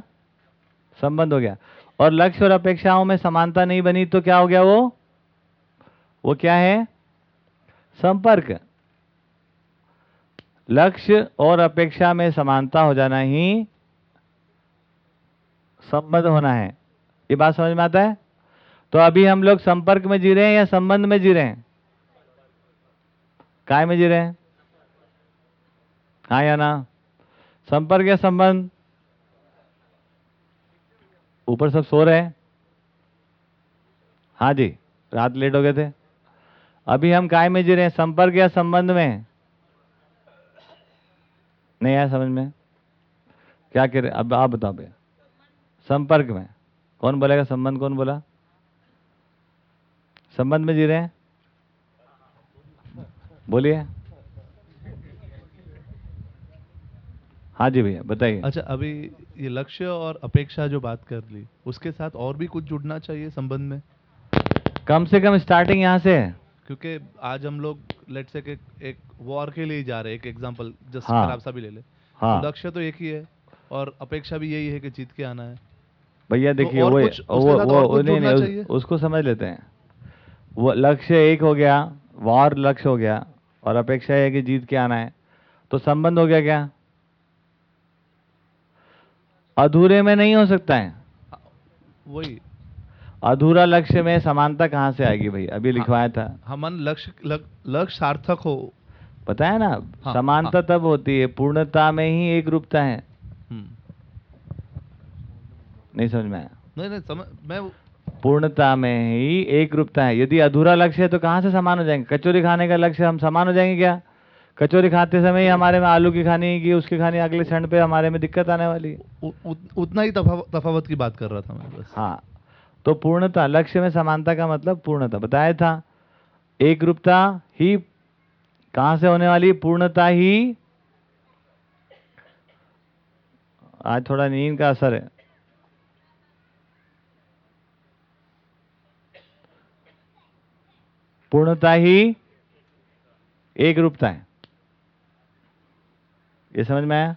संबंध हो गया। और लक्ष्य और अपेक्षाओं में समानता नहीं बनी तो क्या हो गया वो? वो क्या है? संपर्क। लक्ष्य और अपेक्षा में समानता हो जाना ही संबंध होना है। ये बात समझ में आता है? तो अभी हम लोग संपर्क में जी रहे हैं या संबंध में जी रहे हैं? काय में जी रहे हैं? हाँ या ना? संपर्क या संबंध? ऊपर सब सो रहे हैं? हाँ जी, रात लेट हो गए थे। अभी हम काय में जी रहे हैं? संपर्क या संबंध में? नहीं आया समझ में। क्या कह रहे अब आप बताओ भैया। संपर्क में। कौन बोलेगा? संबंध कौन बोला? संबंध में जी रहे हैं? बोलिए। हाँ जी भैया, बताइए। अच्छा अभी ये लक्ष्य और अपेक्षा जो बात कर ली उसके साथ और भी कुछ जुड़ना चाहिए संबंध में? कम से कम स्टार्टिंग यहाँ से। है क्योंकि आज हम लोग लेट से एक, एक वॉर के लिए जा रहे एक एग्जांपल जस्ट हाँ। खराब सा भी ले ले। हाँ। तो लक्ष्य तो एक ही है और अपेक्षा भी यही है कि जीत के आना है। भैया तो देखिए और वो वो वो नहीं नहीं उस, उसको समझ लेते हैं। वो लक्ष्य एक हो गया वार लक्ष्य हो गया और अपेक्षा है कि जीत के आना है। तो संबंध हो गया क्या? अधूरे में नहीं हो सकता है। वही। अधूरा लक्ष्य में समानता कहाँ से आएगी भाई? अभी लिखवाया था। हमन लक्ष्य लक- लक्ष्य सार्थक हो। पता है ना? हाँ, समानता हाँ, तब होती है पूर्णता में ही एक रूपता है। हम्म। नहीं समझ में आया? नहीं नहीं समझ मैं पूर्णता में ही एक रूपता है। यदि अधूरा लक्ष्य है तो कहाँ से समान हो जाएँगे? कचौरी खाने का लक्ष्य हम समान हो जाएँगे क्या? कचौरी खाते समय ही हमारे में आलू की खानी की उसकी खानी अगले क्षण पे हमारे में दिक्कत आने वाली है। उ, उ, उतना ही तफाव, तफावत की बात कर रहा था मैं बस। हाँ तो पूर्णता लक्ष्य में समानता का मतलब पूर्णता। बताया था एक रूपता ही कहाँ से होने वाली पूर्णता ही आज थोड़ा नींद का असर है। पूर्णता ही एक रूपता है। ये समझ में आया?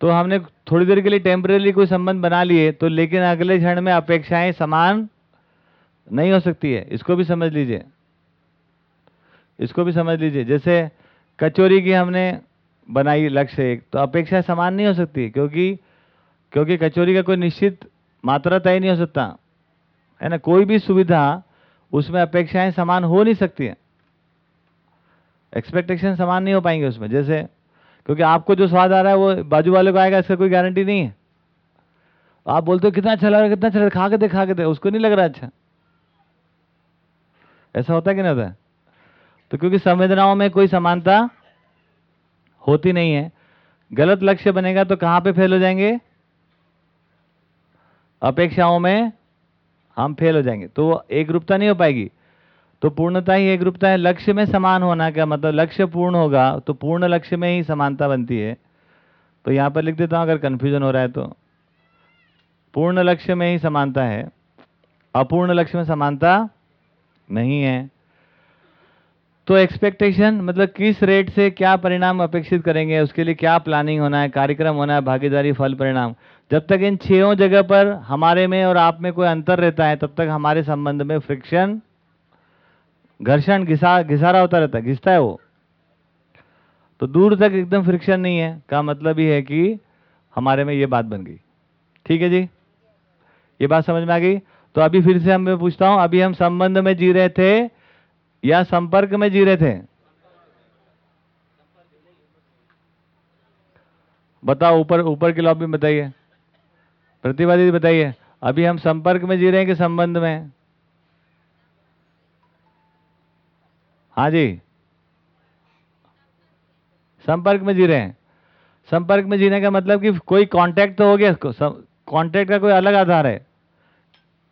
तो हमने थोड़ी देर के लिए टेम्परेली कोई संबंध बना लिए तो लेकिन अगले क्षण में अपेक्षाएँ समान नहीं हो सकती है। इसको भी समझ लीजिए। इसको भी समझ लीजिए। जैसे कचौरी की हमने बनाई लक्ष्य एक तो अपेक्षा समान नहीं हो सकती, क्योंकि क्योंकि कचौरी का कोई निश्चित मात्रा तय नहीं हो सकता। है ना? कोई भी सुविधा, उसमें अपेक्षाएँ समान हो नहीं सकती है। एक्सपेक्टेशन समान नहीं हो पाएँगे उसमें। जैसे क्योंकि आपको जो स्वाद आ रहा है वो बाजू वाले को आएगा, इसका कोई गारंटी नहीं है। आप बोलते हो, कितना अच्छा लग रहा है, कितना अच्छा खा के दे खा के दे। उसको नहीं लग रहा अच्छा। ऐसा होता है कि नहीं होता तो क्योंकि संवेदनाओं में कोई समानता होती नहीं है। गलत लक्ष्य बनेगा तो कहाँ पे फेल हो जाएँगे? अपेक्षाओं में हम फेल हो जाएँगे। तो वो एक रूपता नहीं हो पाएगी। तो पूर्णता ही एक रूपता है। लक्ष्य में समान होना का मतलब? लक्ष्य पूर्ण होगा तो पूर्ण लक्ष्य में ही समानता बनती है। तो यहाँ पर लिख देता हूँ, अगर कन्फ्यूज़न हो रहा है तो। पूर्ण लक्ष्य में ही समानता है। अपूर्ण लक्ष्य में समानता नहीं है। तो एक्सपेक्टेशन मतलब किस रेट से क्या परिणाम अपेक्षित करेंगे, उसके लिए क्या प्लानिंग होना है, कार्यक्रम होना है, भागीदारी, फल, परिणाम। जब तक इन छयों जगह पर हमारे में और आप में कोई अंतर रहता है, तब तक हमारे संबंध में फ्रिक्शन घर्षण घिसा, घिसारा होता रहता है, घिसता है वो। तो दूर तक एकदम फ्रिक्शन नहीं है, का मतलब ये है कि हमारे में ये बात बन गई। ठीक है जी? ये बात समझ में आ गई? तो अभी फिर से हम पूछता हूँ, अभी हम संबंध में जी रहे थे या संपर्क में जी रहे थे? बताओ, ऊपर ऊपर के लॉबी बताइए। प्रतिवादी बताइए। अभी हम संपर्क में जी रहे हैं कि संबंध में? हाँ जी। संपर्क में जी रहे हैं। संपर्क में जीने का मतलब कि कोई कांटेक्ट तो हो गया कांटेक्ट का कोई अलग आधार है।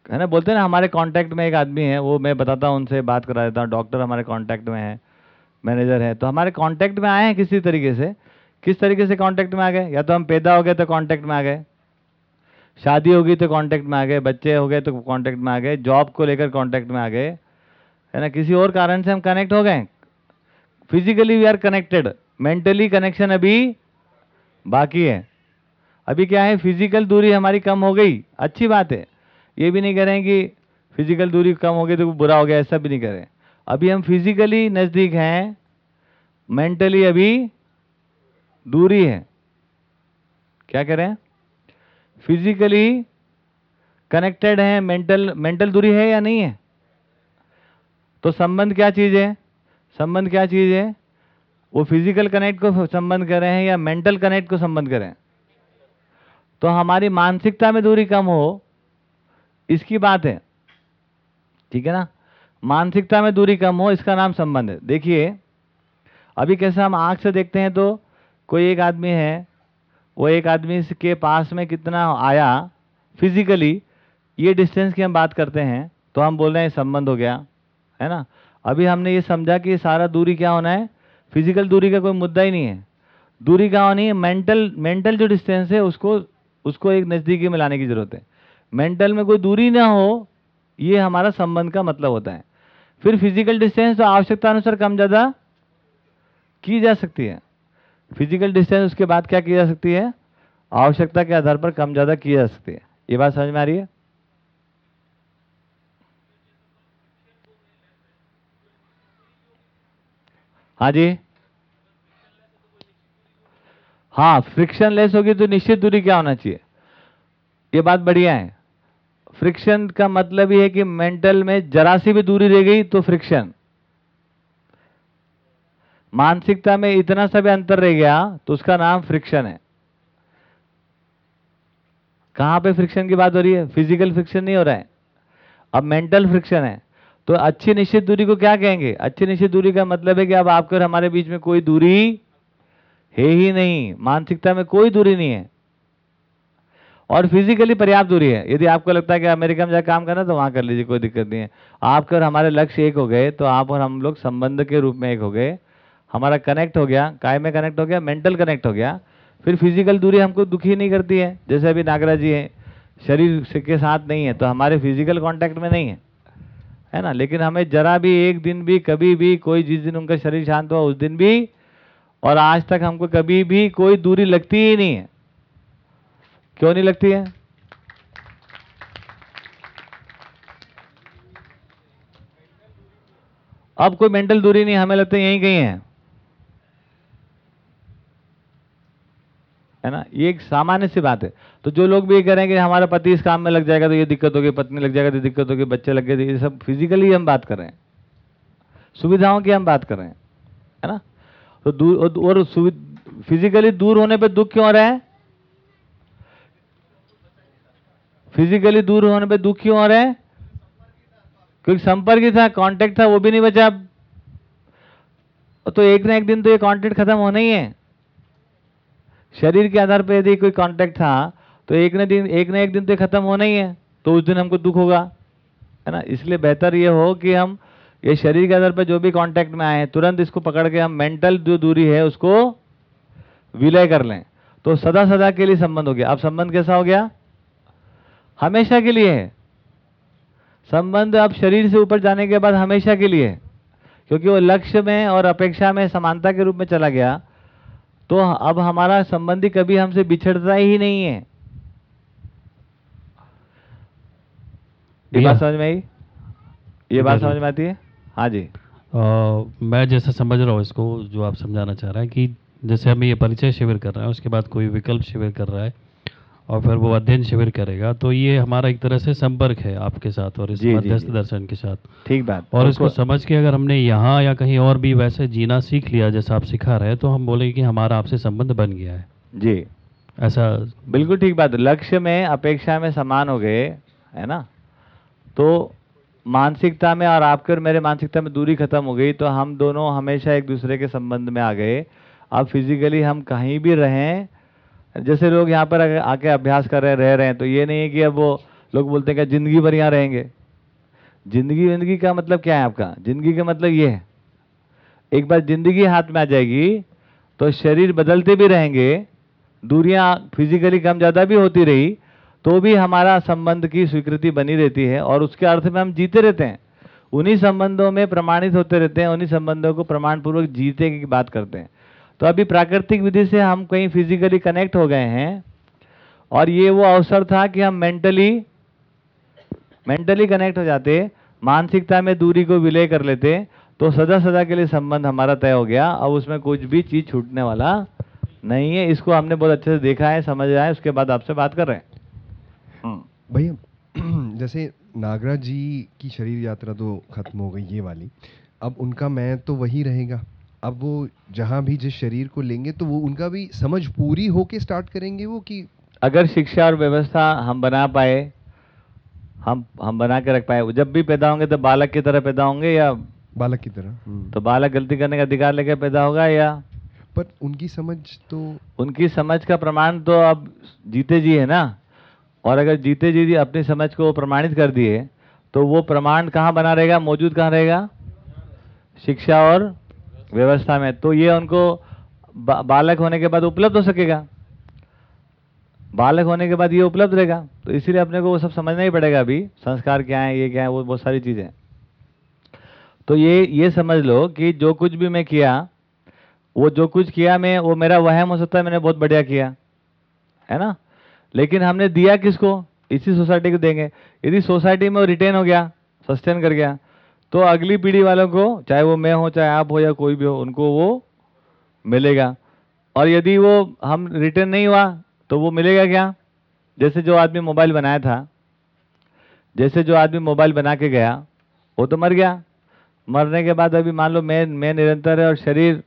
है ना, बोलते हैं ना, हमारे कांटेक्ट में एक आदमी है, वो मैं बताता हूँ, उनसे बात करा देता हूँ डॉक्टर हमारे कांटेक्ट में है मैनेजर है तो हमारे कांटेक्ट में आए हैं किसी तरीके से। किस तरीके से कांटेक्ट में आ गए? या तो हम पैदा हो गए तो कांटेक्ट में आ गए, शादी होगी तो कांटेक्ट में आ गए, बच्चे हो गए तो कांटेक्ट में आ गए जॉब को लेकर कांटेक्ट में आ गए है ना? किसी और कारण से हम कनेक्ट हो गए। Physically we are connected mentally connection अभी बाकी है। अभी क्या है? फ़िज़िकल दूरी हमारी कम हो गई। अच्छी बात है। ये भी नहीं कह रहे हैं कि फ़िज़िकल दूरी कम हो गई तो बुरा हो गया, ऐसा भी नहीं करें अभी हम फिजिकली नज़दीक हैं। मेंटली अभी दूरी है। क्या कह रहे हैं? फिजिकली कनेक्टेड है। मेंटल मेंटल दूरी है या नहीं है? तो संबंध क्या चीज़ है? संबंध क्या चीज़ है? वो फ़िज़िकल कनेक्ट को संबंध कर रहे हैं या मेंटल कनेक्ट को संबंध करें तो हमारी मानसिकता में दूरी कम हो, इसकी बात है। ठीक है ना? मानसिकता में दूरी कम हो, इसका नाम संबंध है। देखिए, अभी कैसे हम आँख से देखते हैं तो कोई एक आदमी है, वो एक आदमी के पास में कितना आया फिजिकली ये डिस्टेंस की हम बात करते हैं तो हम बोल रहे हैं संबंध हो गया। है ना? अभी हमने ये समझा कि सारा दूरी क्या होना है? फ़िज़िकल दूरी का कोई मुद्दा ही नहीं है। दूरी क्या होनी है? मेंटल मेंटल जो डिस्टेंस है, उसको उसको एक नज़दीकी में लाने की ज़रूरत है। मेंटल में कोई दूरी ना हो, ये हमारा संबंध का मतलब होता है। फिर फ़िज़िकल डिस्टेंस तो आवश्यकता अनुसार कम ज़्यादा की जा सकती है। फ़िज़िकल डिस्टेंस उसके बाद क्या की जा सकती है? आवश्यकता के आधार पर कम ज़्यादा की जा सकती है। ये बात समझ में आ रही है? हाँ जी। हाँ फ्रिक्शन लेस होगी तो निश्चित दूरी क्या होना चाहिए? ये बात बढ़िया है। फ्रिक्शन का मतलब ये है कि मेंटल में जरा सी भी दूरी रह गई तो फ्रिक्शन मानसिकता में इतना सा भी अंतर रह गया तो उसका नाम फ्रिक्शन है। कहाँ पे फ्रिक्शन की बात हो रही है? फ़िज़िकल फ्रिक्शन नहीं हो रहा है। अब मेंटल फ्रिक्शन है। तो अच्छी निश्चित दूरी को क्या कहेंगे? अच्छी निश्चित दूरी का मतलब है कि अब आपके और हमारे बीच में कोई दूरी है ही नहीं। मानसिकता में कोई दूरी नहीं है। और फिजिकली पर्याप्त दूरी है। यदि आपको लगता है कि अमेरिका में जाकर काम करना तो वहाँ कर लीजिए, कोई दिक्कत नहीं है। आपके और हमारे लक्ष्य एक हो गए तो आप और हम लोग संबंध के रूप में एक हो गए। हमारा कनेक्ट हो गया काय में कनेक्ट हो गया मेंटल कनेक्ट हो गया। फिर फ़िज़िकल दूरी हमको दुखी नहीं करती है। जैसे अभी नागराज जी हैं, शरीर के साथ नहीं है तो हमारे फ़िज़िकल कॉन्टैक्ट में नहीं है। है ना? लेकिन हमें जरा भी एक दिन भी, कभी भी कोई, जिस दिन उनका शरीर शांत हुआ, उस दिन भी, और आज तक हमको कभी भी कोई दूरी लगती ही नहीं है। क्यों नहीं लगती है? अब कोई मेंटल दूरी नहीं, हमें लगता है यहीं कहीं है। है ना? ये एक सामान्य सी बात है। तो जो लोग भी ये कह कि हमारा पति इस काम में लग जाएगा तो ये दिक्कत होगी, पत्नी लग जाएगा तो दिक्कत होगी, बच्चे लग गए तो ये सब फिजिकली हम बात कर रहे हैं। सुविधाओं की हम बात कर रहे हैं, है ना? तो दूर, और फिजिकली दूर होने पे दुख क्यों हो रहा है? फिजिकली दूर होने पे दुख क्यों हो रहा है? क्योंकि संपर्क ही था कांटेक्ट था, वो भी नहीं बचा अब। तो एक ना एक दिन तो ये कांटेक्ट खत्म होना ही है। शरीर के आधार पर यदि कोई कांटेक्ट था तो एक ना दिन, एक ना एक दिन तो खत्म होना ही है तो उस दिन हमको दुख होगा, है ना? इसलिए बेहतर ये हो कि हम ये शरीर के आधार पर जो भी कांटेक्ट में आए, तुरंत इसको पकड़ के हम मेंटल जो दूरी है, उसको विलय कर लें। तो सदा सदा के लिए संबंध हो गया। अब संबंध कैसा हो गया? हमेशा के लिए है। संबंध अब शरीर से ऊपर जाने के बाद हमेशा के लिए क्योंकि वो लक्ष्य में और अपेक्षा में समानता के रूप में चला गया तो अब हमारा संबंधी कभी हमसे बिछड़ता ही नहीं है। ये बात समझ में आई? ये बात समझ में आती है? हाँ जी। आ, मैं जैसा समझ रहा हूँ इसको जो आप समझाना चाह रहे हैं कि जैसे हम ये परिचय शिविर कर रहे हैं उसके बाद कोई विकल्प शिविर कर रहा है और फिर वो अध्ययन शिविर करेगा। तो ये हमारा एक तरह से संपर्क है आपके साथ और इस मध्यस्थ दर्शन के साथ। ठीक बात। और इसको समझ के अगर हमने यहाँ या कहीं और भी वैसे जीना सीख लिया जैसा आप सिखा रहे हैं तो हम बोले कि हमारा आपसे संबंध बन गया है। जी। ऐसा बिल्कुल ठीक बात। लक्ष्य में अपेक्षा में समान हो गए है ना? तो मानसिकता में और आपके और मेरे मानसिकता में दूरी खत्म हो गई तो हम दोनों हमेशा एक दूसरे के संबंध में आ गए। अब फिजिकली हम कहीं भी रहें जैसे लोग यहाँ पर आके अभ्यास कर रहे रह रहे हैं तो ये नहीं है कि अब वो लोग बोलते हैं कि ज़िंदगी भर यहाँ रहेंगे। ज़िंदगी ज़िंदगी का मतलब क्या है आपका? ज़िंदगी का मतलब ये है। एक बार ज़िंदगी हाथ में आ जाएगी तो शरीर बदलते भी रहेंगे, दूरियाँ फिजिकली कम ज़्यादा भी होती रही तो भी हमारा संबंध की स्वीकृति बनी रहती है और उसके अर्थ में हम जीते रहते हैं। उन्हीं संबंधों में प्रमाणित होते रहते हैं, उन्हीं संबंधों को प्रमाण पूर्वक जीते की बात करते हैं। तो अभी प्राकृतिक विधि से हम कहीं फिजिकली कनेक्ट हो गए हैं और ये वो अवसर था कि हम मेंटली मेंटली कनेक्ट हो जाते मानसिकता में दूरी को विलय कर लेते तो सदा सदा के लिए संबंध हमारा तय हो गया। अब उसमें कुछ भी चीज़ छूटने वाला नहीं है। इसको हमने बहुत अच्छे से देखा है समझ आया है उसके बाद आपसे बात कर रहे हैं। हम्म। भैया जैसे नागराज जी की शरीर यात्रा तो खत्म हो गई ये वाली। अब उनका मैं तो वही रहेगा। अब वो जहाँ भी जिस शरीर को लेंगे तो वो उनका भी समझ पूरी होके स्टार्ट करेंगे वो कि अगर शिक्षा और व्यवस्था हम बना पाए हम हम बना के रख पाए जब भी पैदा होंगे तो बालक की तरह पैदा होंगे या बालक की तरह हम्म। तो बालक गलती करने का अधिकार लेकर पैदा होगा या? पर उनकी समझ तो उनकी समझ का प्रमाण तो अब जीते जी है ना? और अगर जीते जी अपनी समझ को प्रमाणित कर दिए तो वो प्रमाण कहाँ बना रहेगा मौजूद कहाँ रहेगा? शिक्षा और व्यवस्था में तो ये उनको बा, बालक होने के बाद उपलब्ध हो सकेगा। बालक होने के बाद ये उपलब्ध रहेगा। तो इसीलिए अपने को वो सब समझना ही पड़ेगा अभी संस्कार क्या है ये क्या है वो बहुत सारी चीज़ें। तो ये ये समझ लो कि जो कुछ भी मैं किया वो जो कुछ किया मैं वो मेरा वहम हो सकता है मैंने बहुत बढ़िया किया। है ना? लेकिन हमने दिया किसको? इसी सोसाइटी को देंगे। यदि सोसाइटी में वो रिटेन हो गया सस्टेन कर गया तो अगली पीढ़ी वालों को, चाहे वो मैं हो, चाहे आप हो या कोई भी हो, उनको वो मिलेगा। और यदि वो हम रिटर्न नहीं हुआ तो वो मिलेगा क्या? जैसे जो आदमी मोबाइल बनाया था, जैसे जो आदमी मोबाइल बना के गया, वो तो मर गया। मरने के बाद अभी मान लो मैं मैं निरंतर है और शरीर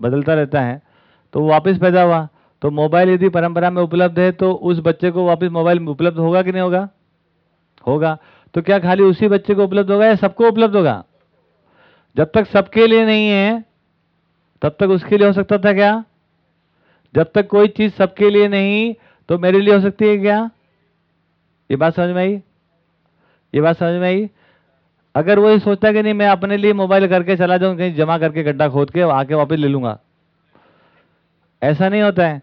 बदलता रहता है तो वापस पैदा हुआ। तो मोबाइल यदि परंपरा में उपलब्ध है तो उस बच्चे को वापस मोबाइल उपलब्ध होगा कि नहीं होगा? होगा। तो क्या खाली उसी बच्चे को उपलब्ध होगा या सबको उपलब्ध होगा? जब तक सबके लिए नहीं है, तब तक उसके लिए हो सकता था क्या? जब तक कोई चीज़ सबके लिए नहीं तो मेरे लिए हो सकती है क्या? ये बात समझ में आई? ये बात समझ में आई? अगर वो ये सोचता कि नहीं, मैं अपने लिए मोबाइल करके चला जाऊँ, कहीं जमा करके गड्ढा खोद के आके वापस ले लूँगा। ऐसा नहीं होता है।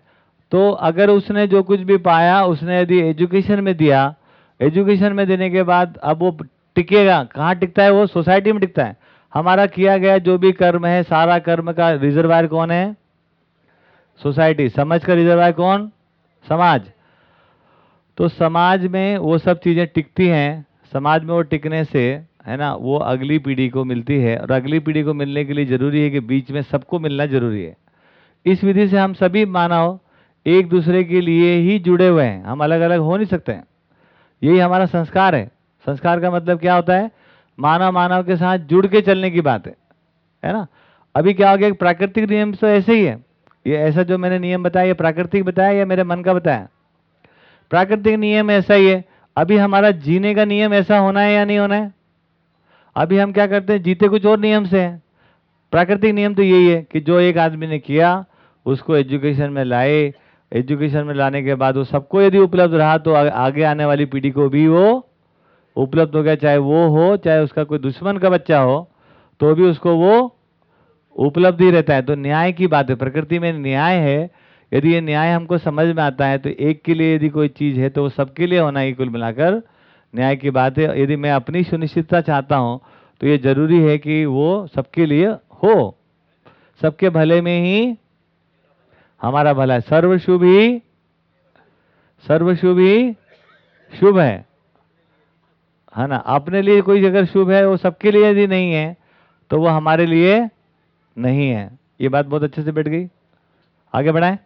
तो अगर उसने जो कुछ भी पाया, उसने यदि एजुकेशन में दिया एजुकेशन में देने के बाद अब वो टिकेगा। कहाँ टिकता है वो? सोसाइटी में टिकता है। हमारा किया गया जो भी कर्म है, सारा कर्म का रिजर्वायर कौन है? सोसाइटी समझ का रिजर्वायर कौन? समाज। तो समाज में वो सब चीज़ें टिकती हैं। समाज में वो टिकने से, है ना, वो अगली पीढ़ी को मिलती है। और अगली पीढ़ी को मिलने के लिए ज़रूरी है कि बीच में सबको मिलना ज़रूरी है। इस विधि से हम सभी, मानव, एक दूसरे के लिए ही जुड़े हुए हैं। हम अलग अलग हो नहीं सकते हैं। यही हमारा संस्कार है। संस्कार का मतलब क्या होता है? मानव मानव के साथ जुड़ के चलने की बात है। है ना? अभी क्या हो गया? प्राकृतिक नियम तो ऐसे ही है। ये ऐसा जो मैंने नियम बताया, ये प्राकृतिक बताया या मेरे मन का बताया? प्राकृतिक नियम ऐसा ही है। अभी हमारा जीने का नियम ऐसा होना है या नहीं होना है? अभी हम क्या करते हैं? जीते कुछ और नियम से हैं। प्राकृतिक नियम तो यही है कि जो एक आदमी ने किया, उसको एजुकेशन में लाए एजुकेशन में लाने के बाद वो सबको यदि उपलब्ध रहा तो आगे आने वाली पीढ़ी को भी वो उपलब्ध हो गया, चाहे वो हो, चाहे उसका कोई दुश्मन का बच्चा हो तो भी उसको वो उपलब्ध ही रहता है। तो न्याय की बात है। प्रकृति में न्याय है। यदि ये न्याय हमको समझ में आता है तो एक के लिए यदि कोई चीज़ है तो वो सबके लिए होना ही कुल मिलाकर न्याय की बात है। यदि मैं अपनी सुनिश्चितता चाहता हूँ तो ये ज़रूरी है कि वो सबके लिए हो। सबके भले में ही हमारा भला है। सर्वशुभ ही सर्वशुभ ही शुभ है। है ना? अपने लिए कोई अगर शुभ है वो सबके लिए यदि नहीं है तो वो हमारे लिए नहीं है। ये बात बहुत अच्छे से बैठ गई। आगे बढ़ाएँ।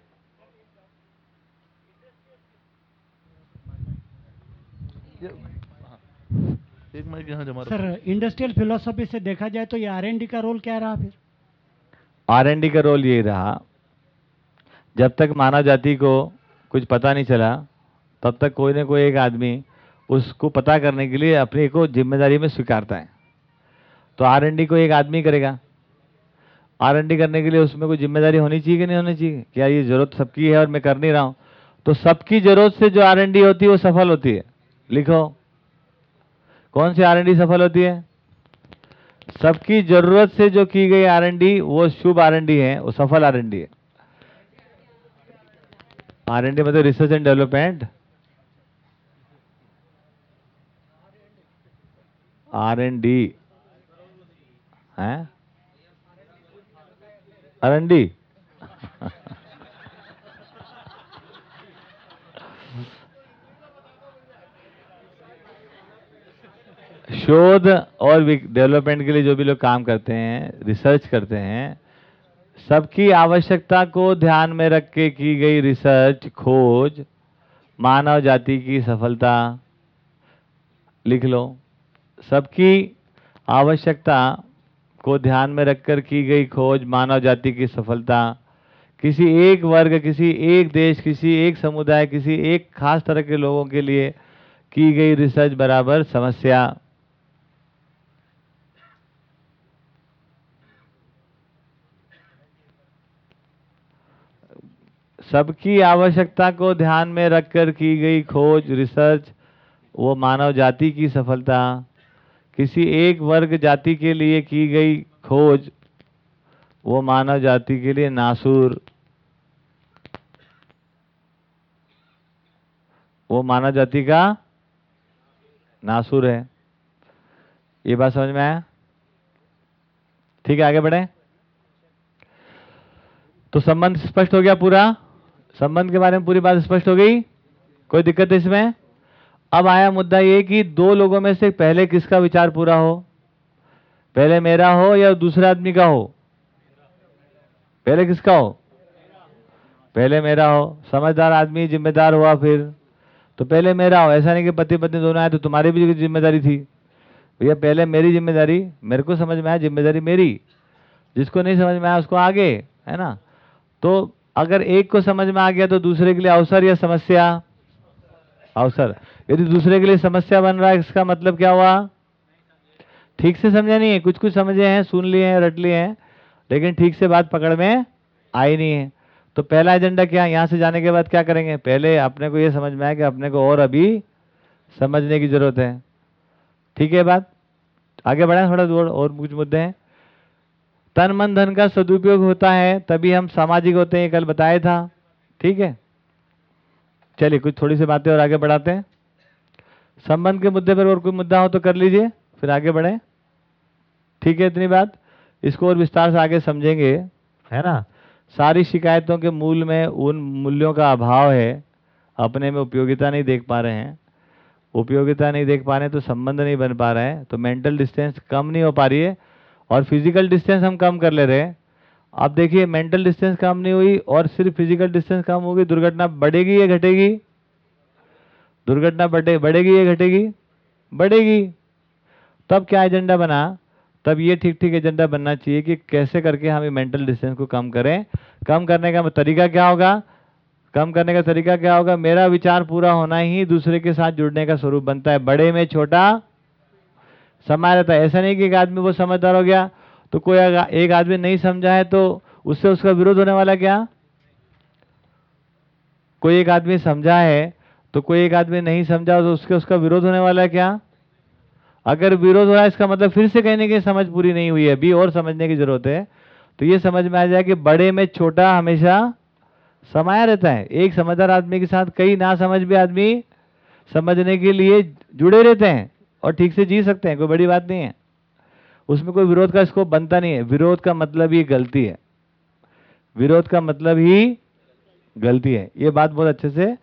एक मिनट यहाँ सर इंडस्ट्रियल फिलोसफी से देखा जाए तो ये आर का रोल क्या रहा फिर? आरएनडी का रोल यही रहा। जब तक मानव जाति को कुछ पता नहीं चला, तब तक कोई ना कोई एक आदमी उसको पता करने के लिए अपने को ज़िम्मेदारी में स्वीकारता है। तो आरएनडी को एक आदमी करेगा। आरएनडी करने के लिए उसमें कोई ज़िम्मेदारी होनी चाहिए कि नहीं होनी चाहिए? क्या ये ज़रूरत सबकी है और मैं कर नहीं रहा हूँ। तो सबकी ज़रूरत से जो आरएनडी होती है, वो सफल होती है। लिखो। कौन सी आर सफल होती है? सबकी ज़रूरत से जो की गई आरएनडी वो शुभ आरएनडी है, वो सफल आरएनडी है। आर एन डी मतलब research and development R N D है? आर एन डी शोध और डेवलपमेंट के लिए जो भी लोग काम करते हैं रिसर्च करते हैं सबकी आवश्यकता को ध्यान में रख के की गई रिसर्च खोज, मानव जाति की सफलता, लिख लो। सबकी आवश्यकता को ध्यान में रखकर की गई खोज, मानव जाति की सफलता। किसी एक वर्ग, किसी एक देश, किसी एक समुदाय, किसी एक खास तरह के लोगों के लिए की गई रिसर्च बराबर समस्या। सबकी आवश्यकता को ध्यान में रखकर की गई खोज रिसर्च वो मानव जाति की सफलता, किसी एक वर्ग जाति के लिए की गई खोज, वो मानव जाति के लिए नासूर। वो मानव जाति का नासूर है। ये बात समझ में आया? ठीक है, आगे बढ़े। तो संबंध स्पष्ट हो गया पूरा? संबंध के बारे में पूरी बात स्पष्ट हो गई? कोई दिक्कत है इसमें? अब आया मुद्दा ये कि दो लोगों में से पहले किसका विचार पूरा हो? पहले मेरा हो या दूसरे आदमी का हो? पहले किसका हो? पहले मेरा हो। समझदार आदमी, जिम्मेदार हुआ फिर। तो पहले मेरा हो। ऐसा नहीं कि पति पत्नी दोनों आए तो तुम्हारी भी ज़िम्मेदारी थी। भैया, पहले मेरी ज़िम्मेदारी। मेरे को समझ में आया ज़िम्मेदारी मेरी। जिसको नहीं समझ में आया उसको आगे, है ना? तो अगर एक को समझ में आ गया तो दूसरे के लिए अवसर या समस्या? अवसर। यदि दूसरे के लिए समस्या बन रहा है, इसका मतलब क्या हुआ? ठीक से समझा नहीं है। कुछ कुछ समझे हैं, सुन लिए हैं, रट लिए हैं, लेकिन ठीक से बात पकड़ में आई नहीं है। तो पहला एजेंडा क्या? यहाँ से जाने के बाद क्या करेंगे? पहले अपने को ये समझ में आया कि अपने को और अभी समझने की ज़रूरत है। ठीक है बात? आगे बढ़ाएँ थोड़ा दूर, और कुछ मुद्दे हैं? तन मन धन का सदुपयोग होता है, तभी हम सामाजिक होते हैं कल बताया था। ठीक है? चलिए, कुछ थोड़ी सी बातें और आगे बढ़ाते हैं। संबंध के मुद्दे पर और कोई मुद्दा हो तो कर लीजिए, फिर आगे बढ़े। ठीक है, इतनी बात? इसको और विस्तार से आगे समझेंगे, है ना? सारी शिकायतों के मूल में उन मूल्यों का अभाव है, अपने में उपयोगिता नहीं देख पा रहे हैं। उपयोगिता नहीं देख पा रहे हैं तो संबंध नहीं बन पा रहे हैं तो मेंटल डिस्टेंस कम नहीं हो पा रही है और फ़िज़िकल डिस्टेंस हम कम कर ले रहे हैं। अब देखिए मेंटल डिस्टेंस कम नहीं हुई और सिर्फ़ फ़िज़िकल डिस्टेंस कम होगी, दुर्घटना बढ़ेगी या घटेगी? दुर्घटना बढ़े, बढ़ेगी या घटेगी? बढ़ेगी। तब क्या एजेंडा बना? तब ये ठीक ठीक एजेंडा बनना चाहिए कि कैसे करके हम ये मेंटल डिस्टेंस को कम करें। कम करने का तरीका क्या होगा? कम करने का तरीका क्या होगा? मेरा विचार पूरा होना ही दूसरे के साथ जुड़ने का स्वरूप बनता है। बड़े में छोटा समय रहता है। ऐसा नहीं कि एक आदमी वो समझदार हो गया तो कोई एक आदमी नहीं समझा है तो उससे उसका विरोध होने वाला क्या? कोई एक आदमी समझा है तो कोई एक आदमी नहीं समझा तो उसके उसका विरोध होने वाला है क्या? अगर विरोध हो रहा है, इसका मतलब फिर से कहने की समझ पूरी नहीं हुई है। अभी और समझने की ज़रूरत है। तो ये समझ में आ जाए कि बड़े में छोटा हमेशा समाया रहता है। एक समझदार आदमी के साथ कई ना समझ भी आदमी समझने के लिए जुड़े रहते हैं। और ठीक से जी सकते हैं कोई बड़ी बात नहीं है। उसमें कोई विरोध का स्कोप बनता नहीं है। विरोध का मतलब ही गलती है। विरोध का मतलब ही गलती है। ये बात बहुत अच्छे से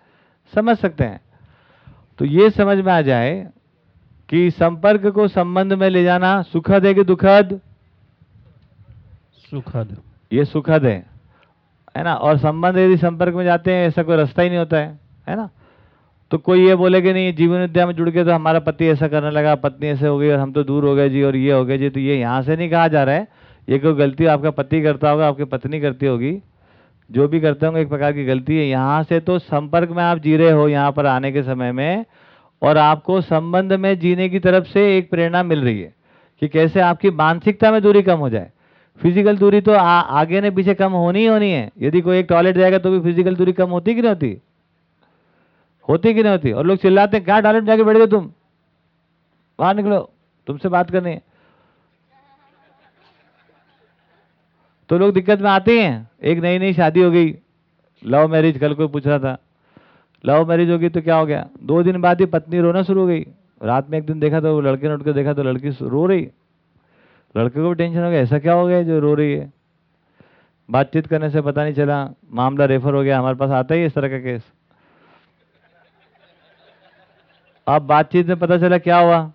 समझ सकते हैं। तो ये समझ में आ जाए कि संपर्क को संबंध में ले जाना सुखद है कि दुखद? सुखद। ये सुखद है है ना? और संबंध यदि संपर्क में जाते हैं ऐसा कोई रास्ता ही नहीं होता है है ना? तो कोई ये बोले कि नहीं जीवन विद्या में जुड़ के तो हमारा पति ऐसा करने लगा पत्नी ऐसे हो गई और हम तो दूर हो गए जी और ये हो गए जी तो ये यहाँ से नहीं कहा जा रहा है। ये कोई गलती आपका पति करता होगा आपकी पत्नी करती होगी जो भी करते होंगे एक प्रकार की गलती है। यहाँ से तो संपर्क में आप जी रहे हो यहाँ पर आने के समय में और आपको संबंध में जीने की तरफ़ से एक प्रेरणा मिल रही है कि कैसे आपकी मानसिकता में दूरी कम हो जाए। फ़िज़िकल दूरी तो आ, आगे ने पीछे कम होनी ही होनी है। यदि कोई एक टॉयलेट जाएगा तो भी फ़िज़िकल दूरी कम होती कि नहीं होती? होती कि नहीं होती? और लोग चिल्लाते हैं, क्या टॉयलेट जाके बैठ गए तुम? बाहर निकलो, तुमसे बात करनी है। तो लोग दिक्कत में आते हैं। एक नई नई शादी हो गई। लव मैरिज, कल कोई पूछ रहा था। लव मैरिज होगी तो क्या हो गया? दो दिन बाद ही पत्नी रोना शुरू हो गई। रात में एक दिन देखा तो लड़के ने उठ के देखा तो लड़की रो रही। लड़के को भी टेंशन हो गया, ऐसा क्या हो गया जो रो रही है? बातचीत करने से पता नहीं चला, मामला रेफर हो गया, हमारे पास आता ही इस तरह का केस। अब बातचीत में पता चला क्या हुआ?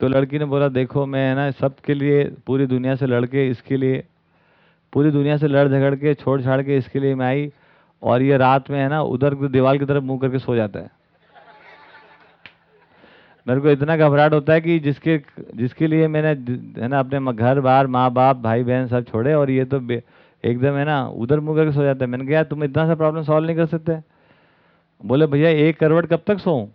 तो लड़की ने बोला, देखो, मैं, है ना, सबके लिए, पूरी दुनिया से लड़के इसके लिए, पूरी दुनिया से लड़ झगड़ के, छोड़ छाड़ के इसके लिए मैं आई और ये रात में, है ना, उधर दीवार की तरफ़ मुँह करके सो जाता है। मेरे को इतना घबराहट होता है कि जिसके जिसके लिए मैंने, है ना, अपने घर, बार, माँ बाप, भाई बहन सब छोड़े और ये तो एकदम, है ना, उधर मुँह करके सो जाता है। मैंने कहा तुम इतना सा प्रॉब्लम सॉल्व नहीं कर सकते? बोले, भैया, एक करवट कब तक सोऊं?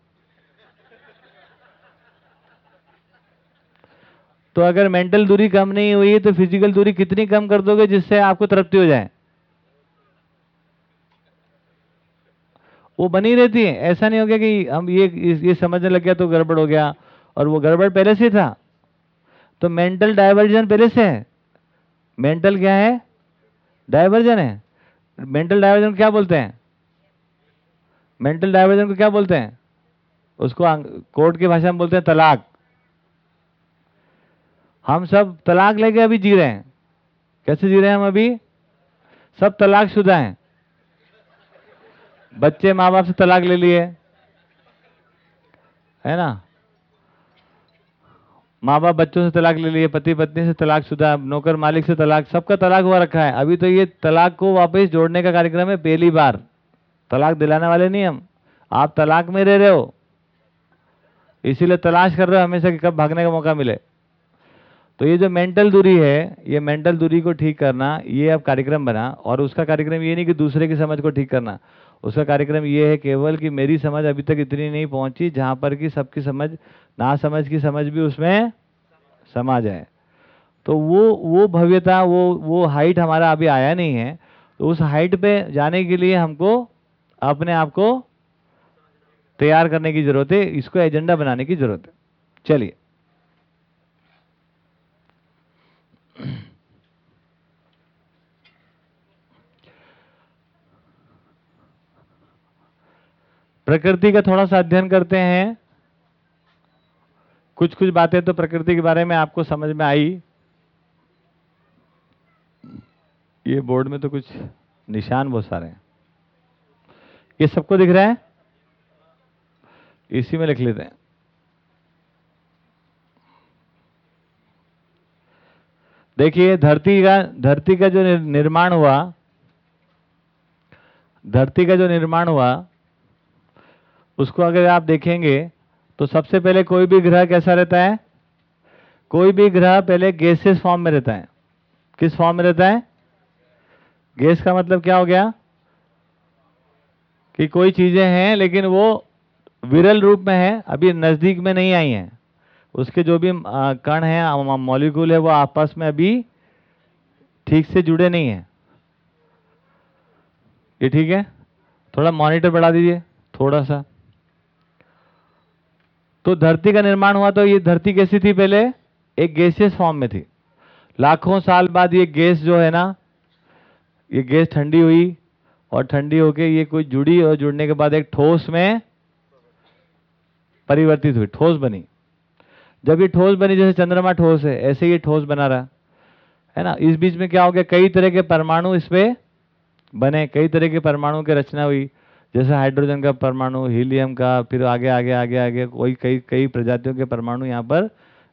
तो अगर मेंटल दूरी कम नहीं हुई तो फ़िज़िकल दूरी कितनी कम कर दोगे जिससे आपको तरप्ती हो जाए? वो बनी रहती है। ऐसा नहीं हो गया कि हम ये ये समझने लग गया तो गड़बड़ हो गया, और वो गड़बड़ पहले से था। तो मेंटल डाइवर्जन पहले से है। मेंटल क्या है? डाइवर्जन है। मेंटल डाइवर्जन क्या बोलते हैं? मेंटल डाइवर्जन को क्या बोलते हैं? उसको कोर्ट की भाषा में बोलते हैं तलाक। हम सब तलाक लेके अभी जी रहे हैं। कैसे जी रहे हैं हम अभी? सब तलाक शुदा हैं। बच्चे माँ बाप से तलाक ले लिए। है ना? माँ बाप बच्चों से तलाक ले लिए पति पत्नी से तलाक शुदा, नौकर मालिक से तलाक, सबका तलाक हुआ रखा है। अभी तो ये तलाक को वापस जोड़ने का कार्यक्रम है पहली बार। तलाक दिलाने वाले नहीं हम। आप तलाक में रह रहे हो। इसीलिए तलाश कर रहे हो हमेशा कि कब भागने का मौका मिले। तो ये जो मेंटल दूरी है, ये मेंटल दूरी को ठीक करना, ये अब कार्यक्रम बना और उसका कार्यक्रम ये नहीं कि दूसरे की समझ को ठीक करना। उसका कार्यक्रम ये है केवल कि मेरी समझ अभी तक इतनी नहीं पहुँची जहाँ पर कि सबकी समझ, ना समझ की समझ भी उसमें समा जाए। तो वो वो भव्यता, वो वो हाइट हमारा अभी आया नहीं है। तो उस हाइट पे जाने के लिए हमको अपने आप को तैयार करने की ज़रूरत है, इसको एजेंडा बनाने की ज़रूरत है। चलिए। प्रकृति का थोड़ा सा अध्ययन करते हैं। कुछ कुछ बातें तो प्रकृति के बारे में आपको समझ में आई। ये बोर्ड में तो कुछ निशान बहुत सारे हैं। ये सबको दिख रहा है? इसी में लिख लेते हैं। देखिए, धरती का धरती का जो निर्माण हुआ, धरती का जो निर्माण हुआ, उसको अगर आप देखेंगे तो सबसे पहले कोई भी ग्रह कैसा रहता है? कोई भी ग्रह पहले गैसेस फॉर्म में रहता है। किस फॉर्म में रहता है? गैस का मतलब क्या हो गया? कि कोई चीज़ें हैं, लेकिन वो विरल रूप में है, अभी नज़दीक में नहीं आई हैं। उसके जो भी कण है मॉलिक्यूल है, वो आपस में अभी ठीक से जुड़े नहीं हैं। ये ठीक है? थोड़ा मॉनिटर बढ़ा दीजिए, थोड़ा सा। तो धरती का निर्माण हुआ तो ये धरती कैसी थी पहले? एक गैसियस फॉर्म में थी। लाखों साल बाद ये गैस जो है ना, ये गैस ठंडी हुई और ठंडी होके ये कोई जुड़ी और जुड़ने के बाद एक ठोस में परिवर्तित हुई, ठोस बनी। जब ये ठोस बनी, जैसे चंद्रमा ठोस है, ऐसे ये ठोस बना रहा। है ना? इस बीच में क्या हो गया? कई तरह के परमाणु इसमें बने, कई तरह के परमाणु की रचना हुई। जैसे हाइड्रोजन का परमाणु, हीलियम का, फिर आगे आगे आगे आगे, कोई, कई कई प्रजातियों के परमाणु यहाँ पर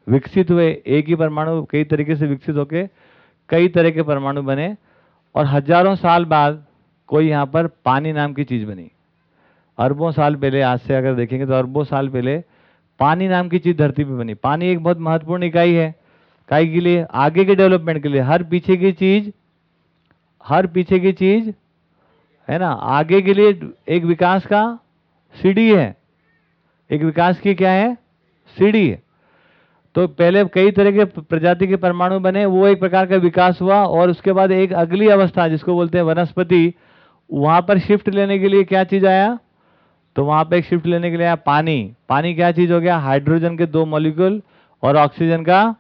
विकसित हुए। एक ही परमाणु कई तरीके से विकसित होके कई तरह के परमाणु बने और हज़ारों साल बाद कोई यहाँ पर पानी नाम की चीज़ बनी। अरबों साल पहले, आज से अगर देखेंगे तो अरबों साल पहले पानी नाम की चीज़ धरती पे बनी। पानी एक बहुत महत्वपूर्ण इकाई है काई के लिए, आगे के डेवलपमेंट के लिए। हर पीछे की चीज़, हर पीछे की चीज़, है ना, आगे के लिए एक विकास का सीढ़ी है। एक विकास की क्या है? सीढ़ी है। तो पहले कई तरह के प्रजाति के परमाणु बने, वो एक प्रकार का विकास हुआ और उसके बाद एक अगली अवस्था, जिसको बोलते हैं वनस्पति, वहाँ पर शिफ्ट लेने के लिए क्या चीज़ आया? तो वहाँ पे एक शिफ्ट लेने के लिए पानी। पानी क्या चीज़ हो गया? हाइड्रोजन के दो मॉलिक्यूल और ऑक्सीजन का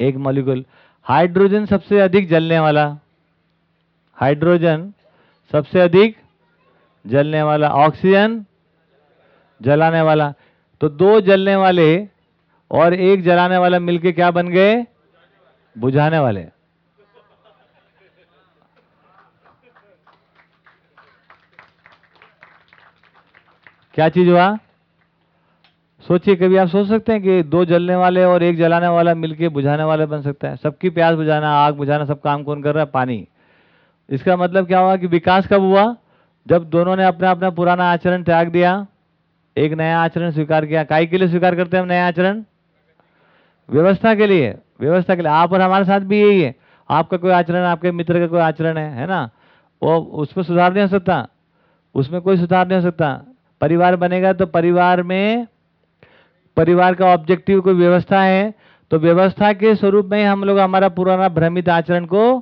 एक मॉलिक्यूल हाइड्रोजन सबसे अधिक जलने वाला। हाइड्रोजन सबसे अधिक जलने वाला। ऑक्सीजन जलाने वाला। तो दो जलने वाले और एक जलाने वाला मिलके क्या बन गए? बुझाने वाले। क्या चीज़ हुआ? सोचिए, कभी आप सोच सकते हैं कि दो जलने वाले और एक जलाने वाला मिलके बुझाने वाला बन सकता है। सबकी प्यास बुझाना, आग बुझाना, सब काम कौन कर रहा है? पानी। इसका मतलब क्या हुआ कि विकास कब हुआ? जब दोनों ने अपना अपना पुराना आचरण त्याग दिया, एक नया आचरण स्वीकार किया। काय के लिए स्वीकार करते हैं हम नया आचरण? व्यवस्था के लिए। व्यवस्था के लिए। आप और हमारे साथ भी यही है। आपका कोई आचरण, आपके मित्र का कोई आचरण है है ना? वो उसमें सुधार नहीं हो सकता। उसमें कोई सुधार नहीं हो सकता। परिवार बनेगा तो परिवार में, परिवार का ऑब्जेक्टिव कोई व्यवस्था है तो व्यवस्था के स्वरूप में हम लोग हमारा पुराना भ्रमित आचरण को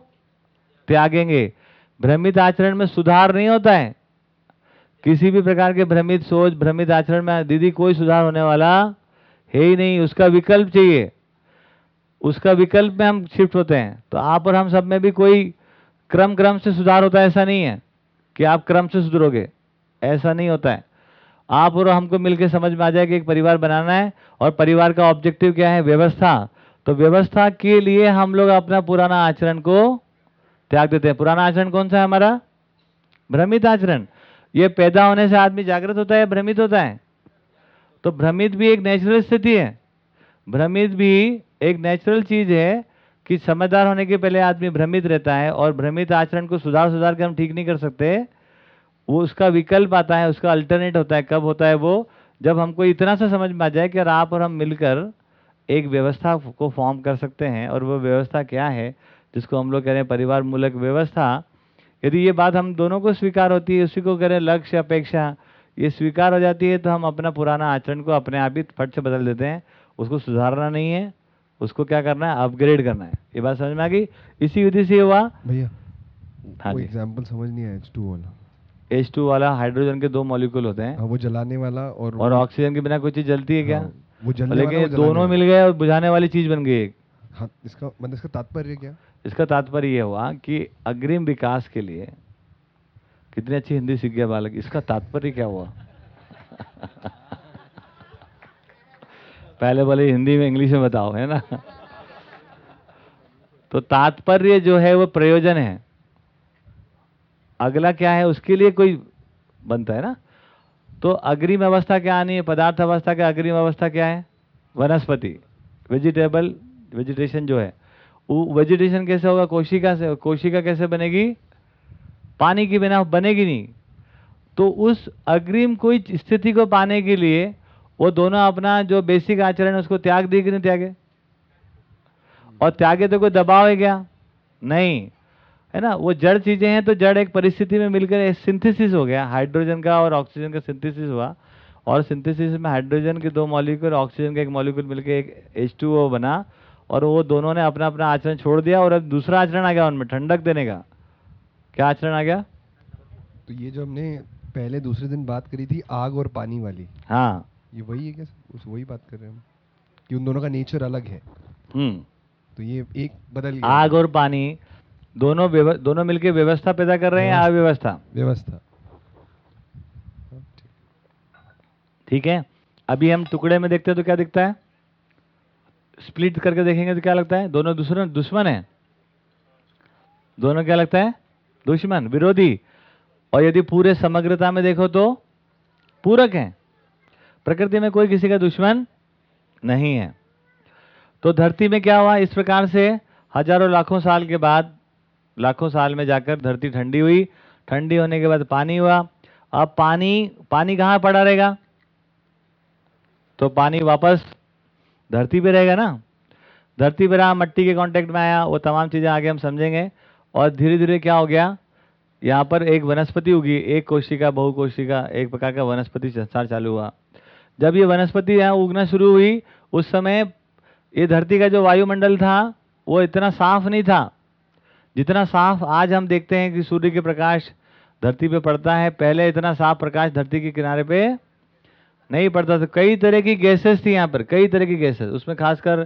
त्यागेंगे। भ्रमित आचरण में सुधार नहीं होता है। किसी भी प्रकार के भ्रमित सोच, भ्रमित आचरण में दीदी, कोई सुधार होने वाला है ही नहीं, उसका विकल्प चाहिए। उसका विकल्प में हम शिफ्ट होते हैं। तो आप और हम सब में भी कोई क्रम क्रम से सुधार होता है, ऐसा नहीं है कि आप क्रम से सुधरोगे। ऐसा नहीं होता है। आप और हमको मिलकर समझ में आ जाए कि एक परिवार बनाना है और परिवार का ऑब्जेक्टिव क्या है? व्यवस्था। तो व्यवस्था के लिए हम लोग अपना पुराना आचरण को त्याग देते हैं। पुराना आचरण कौन सा है हमारा? भ्रमित आचरण। ये पैदा होने से आदमी जागृत होता है भ्रमित होता है? तो भ्रमित भी एक नेचुरल स्थिति है। भ्रमित भी एक नेचुरल चीज़ है कि समझदार होने के पहले आदमी भ्रमित रहता है और भ्रमित आचरण को सुधार सुधार के हम ठीक नहीं कर सकते। वो उसका विकल्प आता है उसका अल्टरनेट होता है कब होता है वो जब हमको इतना सा समझ में आ जाए कि आप और हम मिलकर एक व्यवस्था को फॉर्म कर सकते हैं और वो व्यवस्था क्या है जिसको हम लोग कह रहे हैं परिवार मूलक व्यवस्था यदि ये बात हम दोनों को स्वीकार होती है उसी को कह रहे हैं लक्ष्य अपेक्षा ये स्वीकार हो जाती है तो हम अपना पुराना आचरण को अपने आप ही फट से बदल देते हैं उसको सुधारना नहीं है उसको क्या करना है अपग्रेड करना है। ये बात समझ में आ गई? इसी विधि से हुआ? भैया हाँ। एग्जांपल समझ नहीं आया H2 वाला। एच टू वाला हाइड्रोजन के दो मॉलिक्यूल होते हैं। हाँ वो जलाने वाला और और ऑक्सीजन के बिना कोई चीज़ जलती है क्या? हाँ, वो जलने लेकिन दोनों। मिल गए और बुझाने वाली चीज़ बन गई एक। हाँ इसका मतलब इसका तात्पर्य क्या? इसका तात्पर्य ये हुआ कि अग्रिम विकास के लिए कितनी अच्छी हिंदी सीख गया बालक इसका तात्पर्य क्या हुआ? पहले बोले हिंदी में इंग्लिश में बताओ है ना? तो तात्पर्य जो है वो प्रयोजन है। अगला क्या है, उसके लिए कोई बनता है ना? तो अग्रिम अवस्था क्या आनी है? पदार्थ अवस्था का अग्रिम अवस्था क्या है? वनस्पति। वेजिटेबल वेजिटेशन जो है। वो वेजिटेशन कैसे होगा? कोशिका से, कोशिका कैसे बनेगी? पानी के बिना बनेगी नहीं। तो उस अग्रिम कोई स्थिति को पाने के लिए वो दोनों अपना जो बेसिक आचरण है, उसको त्याग दिए कि नहीं त्यागे? और त्यागे तो कोई दबाव है क्या? नहीं। है ना? वो जड़ चीज़ें हैं तो जड़ एक परिस्थिति में मिलकर सिंथेसिस हो गया। हाइड्रोजन का और ऑक्सीजन का सिंथेसिस हुआ। और सिंथेसिस में हाइड्रोजन के दो मॉलिक्यूल ऑक्सीजन का एक मॉलिक्यूल मिलकर एक H2O बना और वो दोनों ने अपना अपना आचरण छोड़ दिया और अब दूसरा आचरण आ गया उनमें ठंडक देने का। क्या आचरण आ गया? तो ये जो हमने पहले दूसरे दिन बात करी थी आग और पानी वाली। हाँ। ये वही है क्या? उस वही बात कर रहे हैं हम कि उन दोनों का नेचर अलग है। हम्म। तो ये एक बदल गया। आग और पानी दोनों दोनों मिलकर व्यवस्था पैदा कर रहे हैं अव्यवस्था? व्यवस्था। ठीक। है? अभी हम टुकड़े में देखते हैं तो क्या दिखता है? स्प्लिट करके देखेंगे तो क्या लगता है? दोनों दुश्मन दुश्मन है। दोनों क्या लगता है? दुश्मन विरोधी। और यदि पूरे समग्रता में देखो तो पूरक हैं। प्रकृति में कोई किसी का दुश्मन नहीं है। तो धरती में क्या हुआ? इस प्रकार से हज़ारों लाखों साल के बाद लाखों साल में जाकर धरती ठंडी हुई। ठंडी होने के बाद पानी हुआ। अब पानी पानी कहाँ पड़ा रहेगा? तो पानी वापस धरती पे रहेगा ना? धरती पे रहा, मट्टी के कांटेक्ट में आया, वो तमाम चीज़ें आगे हम समझेंगे। और धीरे धीरे क्या हो गया? यहाँ पर एक वनस्पति उगी, एक कोशिका, बहुकोशिका, एक प्रकार का वनस्पति संसार चालू हुआ। जब ये वनस्पति यहाँ उगना शुरू हुई, उस समय ये धरती का जो वायुमंडल था, वो इतना साफ़ नहीं था। जितना साफ़ आज हम देखते हैं कि सूर्य के प्रकाश धरती पे पड़ता है, पहले इतना साफ़ प्रकाश धरती के किनारे पे नहीं पड़ता था। कई तरह की गैसेस थी यहाँ पर, कई तरह की गैसेस। उसमें खासकर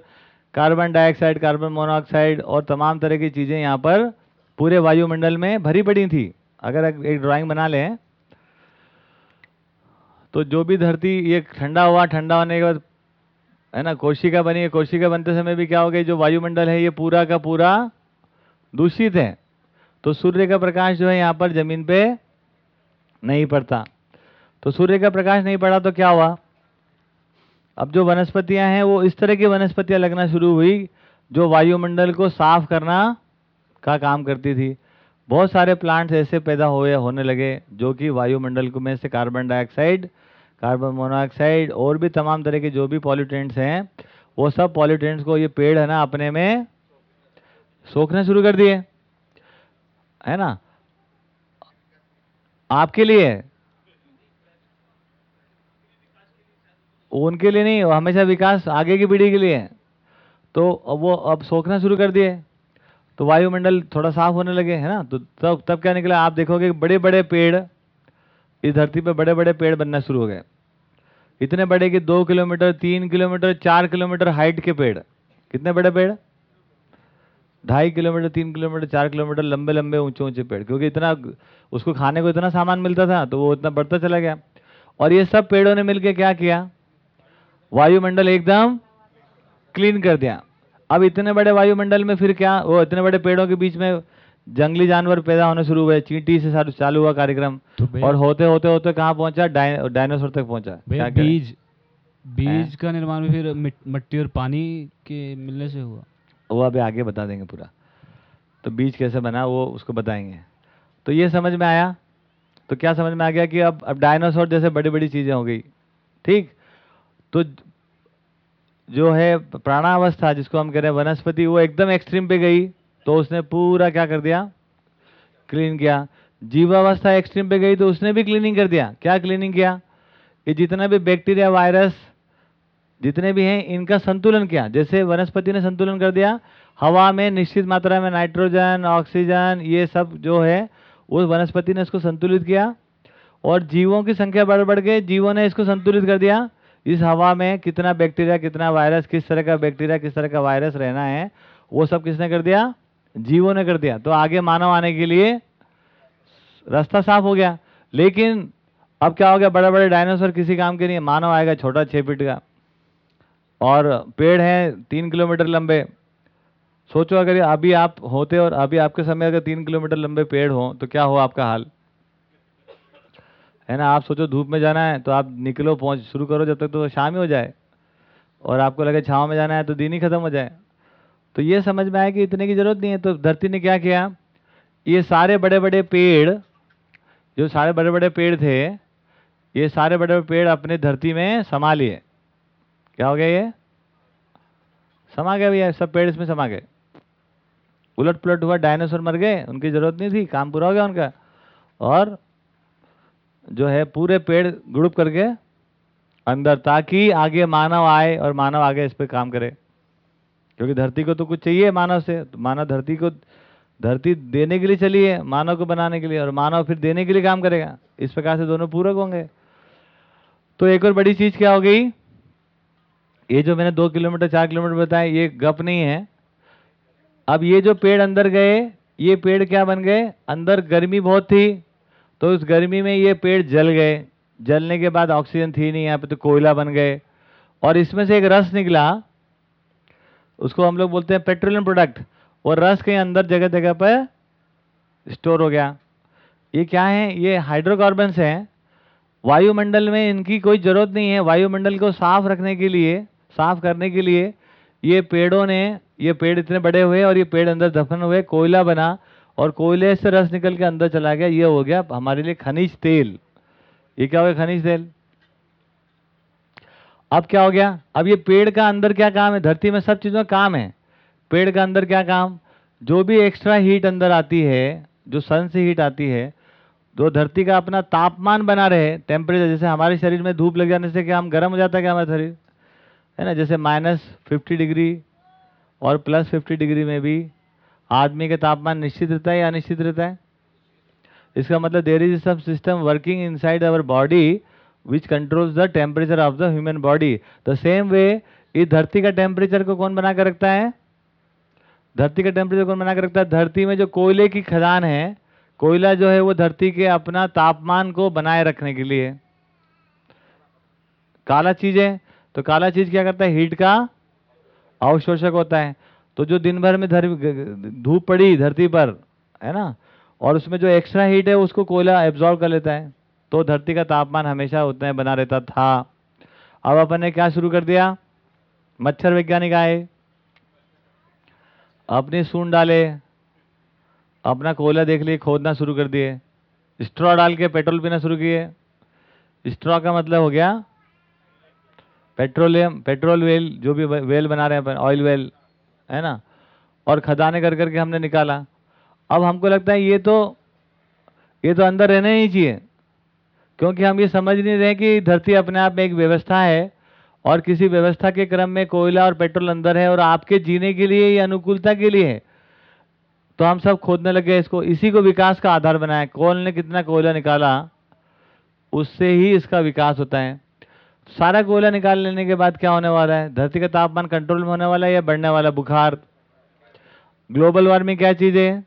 कार्बन डाइऑक्साइड, कार्बन मोनोऑक्साइड और तमाम तरह की चीज़ें यहाँ पर पूरे वायुमंडल में भरी पड़ी थी। अगर एक ड्राइंग बना लें तो जो भी धरती ये ठंडा हुआ, ठंडा होने के बाद, है ना, कोशिका बनी है, कोशिका बनते समय भी क्या हो गया जो वायुमंडल है, ये पूरा का पूरा दूषित है। तो सूर्य का प्रकाश जो है यहाँ पर ज़मीन पे नहीं पड़ता। तो सूर्य का प्रकाश नहीं पड़ा तो क्या हुआ? अब जो वनस्पतियाँ हैं, वो इस तरह की वनस्पतियाँ लगना शुरू हुई, जो वायुमंडल को साफ़ करना का काम करती थी। बहुत सारे प्लांट्स ऐसे पैदा हुए, होने लगे, जो कि वायुमंडल को में से कार्बन डाइऑक्साइड, कार्बन मोनोऑक्साइड, और भी तमाम तरह के जो भी पॉल्यूटेंट्स हैं, वो सब पॉल्यूटेंट्स को ये पेड़ है ना अपने में सोखना शुरू कर दिए। है ना? आपके लिए। उनके लिए नहीं हमेशा विकास आगे की पीढ़ी के लिए। है तो वो अब सोखना शुरू कर दिए। तो वायुमंडल थोड़ा साफ़ होने लगे, है ना? तो तब तब क्या निकला? आप देखोगे बड़े बड़े पेड़ इस धरती पे बड़े बड़े पेड़ बनना शुरू हो गए। इतने बड़े कि दो किलोमीटर, तीन किलोमीटर, चार किलोमीटर हाइट के पेड़। कितने बड़े पेड़? ढाई किलोमीटर तीन किलोमीटर चार किलोमीटर लंबे लंबे ऊँचे ऊँचे पेड़ क्योंकि इतना उसको खाने को इतना सामान मिलता था तो वो इतना बढ़ता चला गया। और ये सब पेड़ों ने मिलकर क्या किया? वायुमंडल एकदम क्लीन कर दिया। अब इतने बड़े वायुमंडल में फिर क्या वो इतने बड़े पेड़ों के बीच में जंगली जानवर पैदा होने शुरू हुए चींटी से चालू हुआ कार्यक्रम। तो और होते होते होते कहाँ पहुँचा? डाय, डायनासोर तक पहुँचा? बीज बीज का निर्माण भी फिर मिट्टी और पानी के मिलने से हुआ। वो अभी आगे बता देंगे पूरा। तो बीज कैसे बना वो उसको बताएँगे। तो ये समझ में आया? तो क्या समझ में आ गया कि अब अब डायनासोर जैसे बड़ी बड़ी चीज़ें हो गई। ठीक? तो जो है प्राणावस्था जिसको हम कह रहे हैं, वनस्पति, वो एकदम एक्सट्रीम पे गई। तो उसने पूरा क्या कर दिया? क्लीन किया। जीवावस्था एक्सट्रीम पे गई तो उसने भी क्लीनिंग कर दिया। क्या क्लीनिंग किया? ये जितना भी बैक्टीरिया वायरस जितने भी हैं, इनका संतुलन किया? जैसे वनस्पति ने संतुलन कर दिया, हवा में निश्चित मात्रा में नाइट्रोजन, ऑक्सीजन, ये सब जो है, उस वनस्पति ने इसको संतुलित किया। और जीवों की संख्या बढ़ बढ़ के जीवों ने इसको संतुलित कर दिया। इस हवा में कितना बैक्टीरिया, कितना वायरस, किस तरह का बैक्टीरिया, किस तरह का वायरस रहना है, वो सब किसने कर दिया? जीवों ने कर दिया। तो आगे मानव आने के लिए रास्ता साफ़ हो गया। लेकिन अब क्या हो गया? बड़े बड़े डायनासोर किसी काम के नहीं मानव आएगा, छोटा छः फीट का। और पेड़ हैं तीन किलोमीटर लंबे। सोचो अगर अभी आप होते और अभी आपके समय अगर तीन किलोमीटर लंबे पेड़ हो तो क्या हो आपका हाल? है ना? आप सोचो धूप में जाना है तो आप निकलो, पहुँच, शुरू करो जब तक तो शाम ही हो जाए। और आपको लगे छाँव में जाना है तो दिन ही खत्म हो जाए। तो ये समझ में आया कि इतने की ज़रूरत नहीं है। तो धरती ने क्या किया? ये सारे बड़े बड़े पेड़, जो सारे बड़े बड़े पेड़ थे, ये सारे बड़े बड़े पेड़ अपने धरती में समा लिए। क्या हो गया ये? समा गया भैया, सब पेड़ इसमें समा गए। उलट पुलट हुआ, डायनासोर मर गए, उनकी ज़रूरत नहीं थी, काम पूरा हो गया उनका। और जो है, पूरे पेड़ ग्रुप करके अंदर ताकि आगे मानव आए और मानव आगे इस पर काम करे। क्योंकि धरती को तो कुछ चाहिए मानव से तो मानव धरती को, धरती देने के लिए चली है मानव को बनाने के लिए, और मानव फिर देने के लिए काम करेगा। इस प्रकार से दोनों पूरक होंगे। तो एक और बड़ी चीज़ क्या हो गई? ये जो मैंने दो किलोमीटर, चार किलोमीटर बताया, ये गप नहीं है। अब ये जो पेड़ अंदर गए, ये पेड़ क्या बन गए? अंदर गर्मी बहुत थी तो उस गर्मी में ये पेड़ जल गए। जलने के बाद ऑक्सीजन थी नहीं, यहाँ पे तो कोयला बन गए। और इसमें से एक रस निकला, उसको हम लोग बोलते हैं पेट्रोलियम प्रोडक्ट। और रस कहीं अंदर जगह जगह पर स्टोर हो गया। ये क्या है? ये हाइड्रोकार्बन्स हैं। वायुमंडल में इनकी कोई ज़रूरत नहीं है। वायुमंडल को साफ़ रखने के लिए साफ़ करने के लिए ये पेड़ों ने, ये पेड़ इतने बड़े हुए और ये पेड़ अंदर दफन हुए, कोयला बना और कोयले से रस निकल के अंदर चला गया। ये हो गया हमारे लिए खनिज तेल। ये क्या हो गया खनिज तेल? अब क्या हो गया? अब ये पेड़ का अंदर क्या काम है? धरती में सब चीज़ों का काम है। पेड़ का अंदर क्या काम? जो भी एक्स्ट्रा हीट अंदर आती है, जो सन से हीट आती है, जो धरती का अपना तापमान बना रहे टेम्परेचर जैसे हमारे शरीर में धूप लग जाने से क्या हम गर्म हो जाता है क्या हमारा शरीर? है ना, जैसे माइनस फिफ्टी डिग्री और प्लस फिफ्टी डिग्री में भी आदमी का तापमान निश्चित रहता है या अनिश्चित रहता है? इसका मतलब there is some system working inside our body which controls the temperature of the human body the same way इस धरती का टेम्परेचर को कौन बना कर रखता है? धरती का टेम्परेचर कौन बना कर रखता है? धरती में जो कोयले की खदान है, कोयला जो है वो धरती के अपना तापमान को बनाए रखने के लिए। काला चीज़ तो काला चीज़ क्या करता है? हीट का अवशोषक होता है। तो जो दिन भर में धूप पड़ी धरती पर, है ना? और उसमें जो एक्स्ट्रा हीट है, उसको कोयला एब्जॉर्व कर लेता है। तो धरती का तापमान हमेशा उतना ही बना रहता था। अब अपन ने क्या शुरू कर दिया? मच्छर वैज्ञानिक आए। अपनी सून डाले। अपना कोयला देख लिए, खोदना शुरू कर दिए। स्ट्रॉ डाल के पेट्रोल पीना शुरू किए। स्ट्रॉ का मतलब हो गया पेट्रोलियम, पेट्रोल वेल, जो भी वेल बना रहे हैं ऑयल वेल, है ना? और खदाने कर, करके हमने निकाला। अब हमको लगता है ये तो ये तो अंदर रहना ही चाहिए। क्योंकि हम ये समझ नहीं रहे कि धरती अपने आप में एक व्यवस्था है और किसी व्यवस्था के क्रम में कोयला और पेट्रोल अंदर है और आपके जीने के लिए या अनुकूलता के लिए। है तो हम सब खोदने लगे इसको। इसी को विकास का आधार बनाया कौन ने कितना कोयला निकाला, उससे ही इसका विकास होता है। सारा कोयला निकाल लेने के बाद क्या होने वाला है? धरती का तापमान कंट्रोल में होने वाला है या बढ़ने वाला बुखार। ग्लोबल वार्मिंग क्या चीज़ है?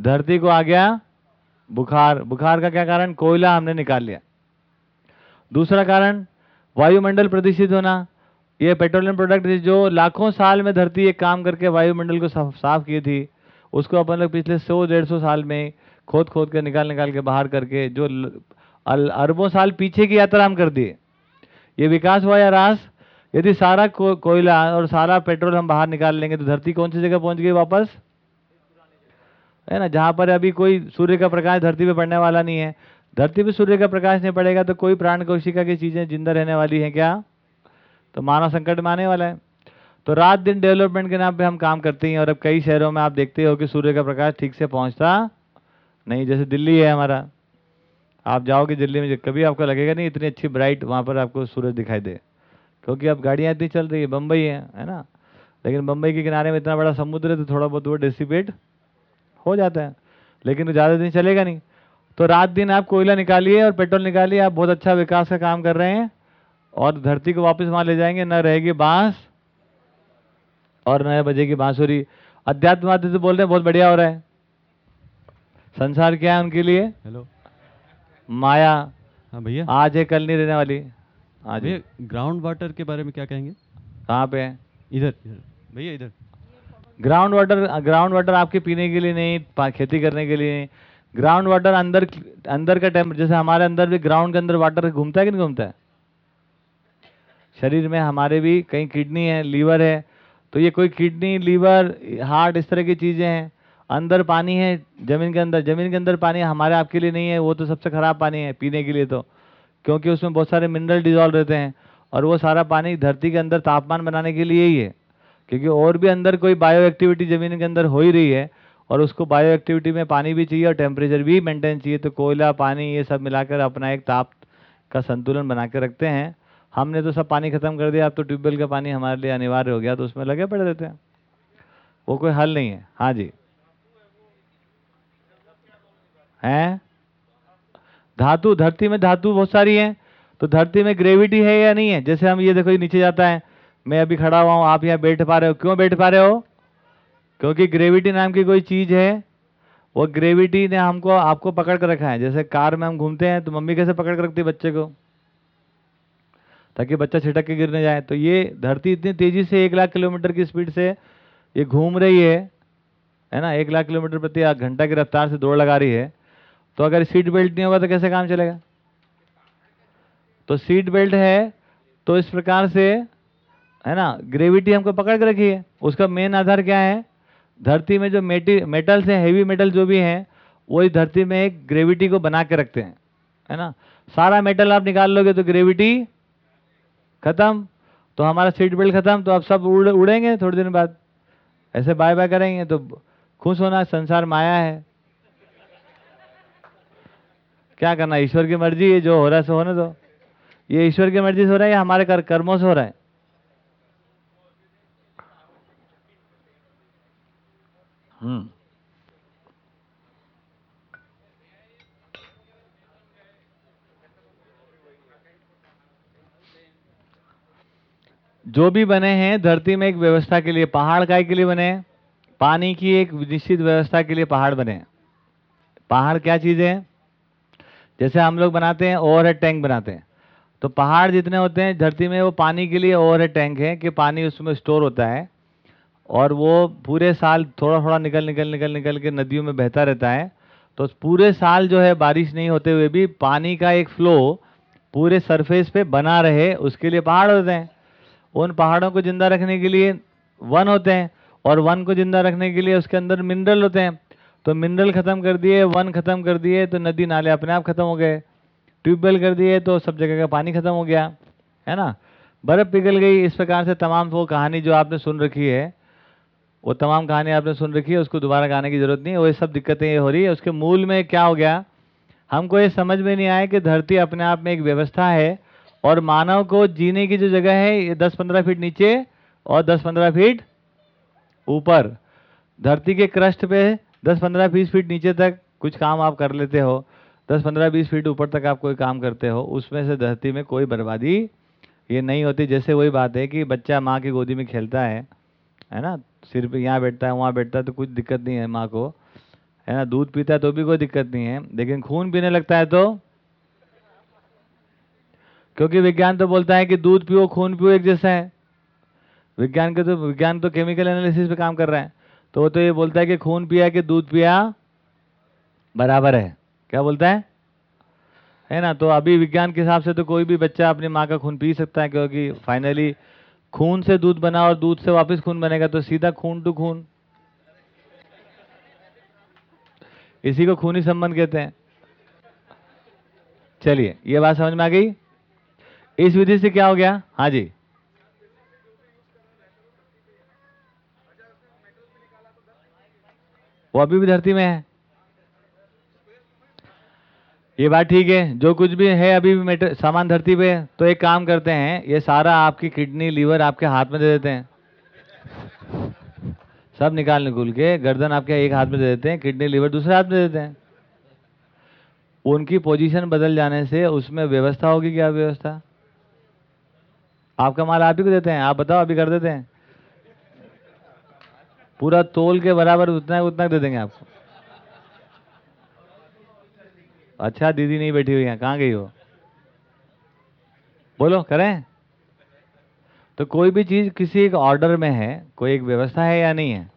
धरती को आ गया बुखार। बुखार का क्या कारण? कोयला हमने निकाल लिया। दूसरा कारण, वायुमंडल प्रदूषित होना। ये पेट्रोलियम प्रोडक्ट जो लाखों साल में धरती एक काम करके वायुमंडल को साफ़ साफ़ की थी। उसको अपन लोग पिछले सौ, डेढ़ सौ साल में खोद खोद कर निकाल निकाल के बाहर करके जो अरबों साल पीछे की यात्रा हम कर दिए। ये विकास हुआ या रास? यदि सारा को, कोयला और सारा पेट्रोल हम बाहर निकाल लेंगे तो धरती कौन सी जगह पहुँच गई वापस? है ना जहाँ पर अभी कोई सूर्य का प्रकाश धरती पे पड़ने वाला नहीं है। धरती पे सूर्य का प्रकाश नहीं पड़ेगा तो कोई प्राण कोशिका की चीज़ें ज़िंदा रहने वाली हैं क्या? तो मानव संकट में आने वाला है। तो रात दिन डेवलपमेंट के नाम पे हम काम करते हैं और अब कई शहरों में आप देखते हो कि सूर्य का प्रकाश ठीक से पहुँचता नहीं। जैसे दिल्ली है हमारा। आप जाओगे दिल्ली में, कभी आपको लगेगा नहीं इतनी अच्छी ब्राइट वहाँ पर आपको सूरज दिखाई दे। क्योंकि अब गाड़ियाँ इतनी चल रही है बम्बई है है ना? लेकिन बम्बई के किनारे में इतना बड़ा समुद्र है तो थोड़ा बहुत वो डिसिपेट हो जाता है। लेकिन ज़्यादा दिन चलेगा नहीं। तो रात दिन आप कोयला निकालिए और पेट्रोल निकालिए, आप बहुत अच्छा विकास का काम कर रहे हैं और धरती को वापस वहाँ ले जाएँगे, न रहेगी बाँस और न बजेगी बांसुरी। अध्यात्मवादी तो बोल रहे हैं, बहुत बढ़िया हो रहा है। संसार क्या है उनके लिए? हेलो माया। हाँ भैया। आज है कल नहीं रहने वाली। आज भैया ग्राउंड वाटर के बारे में क्या कहेंगे? कहाँ पे है? इधर इधर। भैया इधर। ग्राउंड वाटर ग्राउंड वाटर आपके पीने के लिए नहीं खेती करने के लिए। नहीं ग्राउंड वाटर अंदर अंदर का टेम्प जैसे हमारे अंदर भी ग्राउंड के अंदर वाटर घूमता है कि नहीं घूमता है? शरीर में हमारे भी कहीं किडनी है लीवर है तो ये कोई किडनी लीवर हार्ट इस तरह की चीज़ें हैं। अंदर पानी है, ज़मीन के अंदर। ज़मीन के अंदर पानी हमारे आपके लिए नहीं है, वो तो सबसे ख़राब पानी है पीने के लिए तो। क्योंकि उसमें बहुत सारे मिनरल डिजॉल्व रहते हैं और वो सारा पानी धरती के अंदर तापमान बनाने के लिए ही है। क्योंकि और भी अंदर कोई बायो एक्टिविटी ज़मीन के अंदर हो ही रही है और उसको बायो एक्टिविटी में पानी भी चाहिए और टेम्परेचर भी मेंटेन चाहिए तो कोयला, पानी ये सब मिलाकर अपना एक ताप का संतुलन बना के रखते हैं। हमने तो सब पानी ख़त्म कर दिया, अब तो ट्यूबवेल का पानी हमारे लिए अनिवार्य हो गया तो उसमें लगे पड़े रहते हैं। वो कोई हल नहीं है। हाँ जी। हैं? धातु, धरती में धातु बहुत सारी हैं तो धरती में ग्रेविटी है या नहीं है? जैसे हम ये देखो, ये नीचे जाता है, मैं अभी खड़ा हुआ हूँ, आप यहाँ बैठ पा रहे हो। क्यों बैठ पा रहे हो? क्योंकि ग्रेविटी नाम की कोई चीज़ है, वो ग्रेविटी ने हमको, आपको पकड़ कर रखा है। जैसे कार में हम घूमते हैं तो मम्मी कैसे पकड़ कर रखती है बच्चे को? ताकि बच्चा छिटक के गिरने जाए। तो ये धरती इतनी तेज़ी से एक लाख किलोमीटर की स्पीड से ये घूम रही है है ना? एक लाख किलोमीटर प्रति घंटा की रफ्तार से दौड़ लगा रही है। तो अगर सीट बेल्ट नहीं होगा तो कैसे काम चलेगा? तो सीट बेल्ट है तो इस प्रकार से, है ना, ग्रेविटी हमको पकड़ के रखी है। उसका मेन आधार क्या है? धरती में जो मेटी, मेटल्स हैं हेवी मेटल जो भी हैं वो इस धरती में एक ग्रेविटी को बना के रखते हैं, है ना? सारा मेटल आप निकाल लोगे तो ग्रेविटी खत्म। तो हमारा सीट बेल्ट खत्म तो आप सब उड़, उड़ेंगे थोड़ी दिन बाद। ऐसे बाय बाय करेंगे तो खुश होना, संसार माया है। क्या करना ईश्वर की मर्ज़ी है जो हो रहा है सो होने दो। ये ईश्वर की मर्ज़ी से हो रहा है या हमारे कर, कर्मों से हो रहा है? हम्म। जो भी बने हैं धरती में एक व्यवस्था के लिए पहाड़ काय के लिए बने हैं? पानी की एक निश्चित व्यवस्था के लिए पहाड़ बने हैं। पहाड़ क्या चीज़ है? जैसे हम लोग बनाते हैं ओवर टैंक बनाते हैं। तो पहाड़ जितने होते हैं, धरती में वो पानी के लिए ओवर टैंक है कि पानी उसमें स्टोर होता है, और वो पूरे साल थोड़ा थोड़ा निकल निकल निकल निकल के नदियों में बहता रहता है। तो पूरे साल जो है बारिश नहीं होते हुए भी पानी का एक फ्लो पूरे सरफेस पे बना रहे, उसके लिए पहाड़ होते हैं। उन पहाड़ों को ज़िंदा रखने के लिए वन होते हैं, और वन को ज़िंदा रखने के लिए उसके अंदर मिनरल होते हैं। तो मिनरल खत्म कर दिए, वन खत्म कर दिए तो नदी नाले अपने आप खत्म हो गए। ट्यूबवेल कर दिए तो सब जगह का पानी खत्म हो गया, है ना? बर्फ़ पिघल गई, इस प्रकार से तमाम वो कहानी जो आपने सुन रखी है, वो तमाम कहानी आपने सुन रखी है, उसको दोबारा गाने की ज़रूरत नहीं है वो ये सब दिक्कतें ये हो रही है। उसके मूल में क्या हो गया, हमको ये समझ में नहीं आया कि धरती अपने आप में एक व्यवस्था है और मानव को जीने की जो जगह है, ये दस पंद्रह फीट नीचे और दस पंद्रह फीट ऊपर। धरती के क्रस्ट पे दस पंद्रह बीस फीट नीचे तक कुछ काम आप कर लेते हो। दस पंद्रह बीस फीट ऊपर तक आप कोई काम करते हो, उसमें से धरती में कोई बर्बादी ये नहीं होती। जैसे वही बात है कि बच्चा माँ की गोदी में खेलता है है ना? सिर पे यहाँ बैठता है, वहाँ बैठता है तो कुछ दिक्कत नहीं है माँ को, है ना? दूध पीता है तो भी कोई दिक्कत नहीं है। लेकिन खून पीने लगता है तो? क्योंकि विज्ञान तो बोलता है कि दूध पियो, खून पियो एक जैसा है। विज्ञान के तो विज्ञान तो केमिकल एनालिसिस पे काम कर रहा है। तो वो तो ये बोलता है कि खून पिया कि दूध पिया? बराबर है। क्या बोलता है? है ना तो अभी विज्ञान के हिसाब से तो कोई भी बच्चा अपनी माँ का खून पी सकता है, क्योंकि फाइनली खून से दूध बना और दूध से वापस खून बनेगा तो सीधा खून टू खून। इसी को खूनी संबंध कहते हैं। चलिए, ये बात समझ में आ गई? इस विधि से क्या हो गया? हाँ जी। वो अभी भी धरती में है। ये बात ठीक है, जो कुछ भी है अभी भी मेटर सामान धरती पे तो एक काम करते हैं, ये सारा आपकी किडनी लीवर आपके हाथ में दे देते हैं। सब निकाल निकुल के गर्दन आपके एक हाथ में दे देते हैं किडनी लीवर दूसरे हाथ में दे देते हैं। उनकी पोजीशन बदल जाने से उसमें व्यवस्था होगी क्या व्यवस्था? आपका माल आप ही को देते हैं, आप बताओ, अभी कर देते हैं। पूरा तोल के बराबर उतना उतना दे देंगे आपको। अच्छा दीदी नहीं बैठी हुई है, कहाँ गई हो? बोलो, करें? तो कोई भी चीज़ किसी एक ऑर्डर में है, कोई एक व्यवस्था है या नहीं है,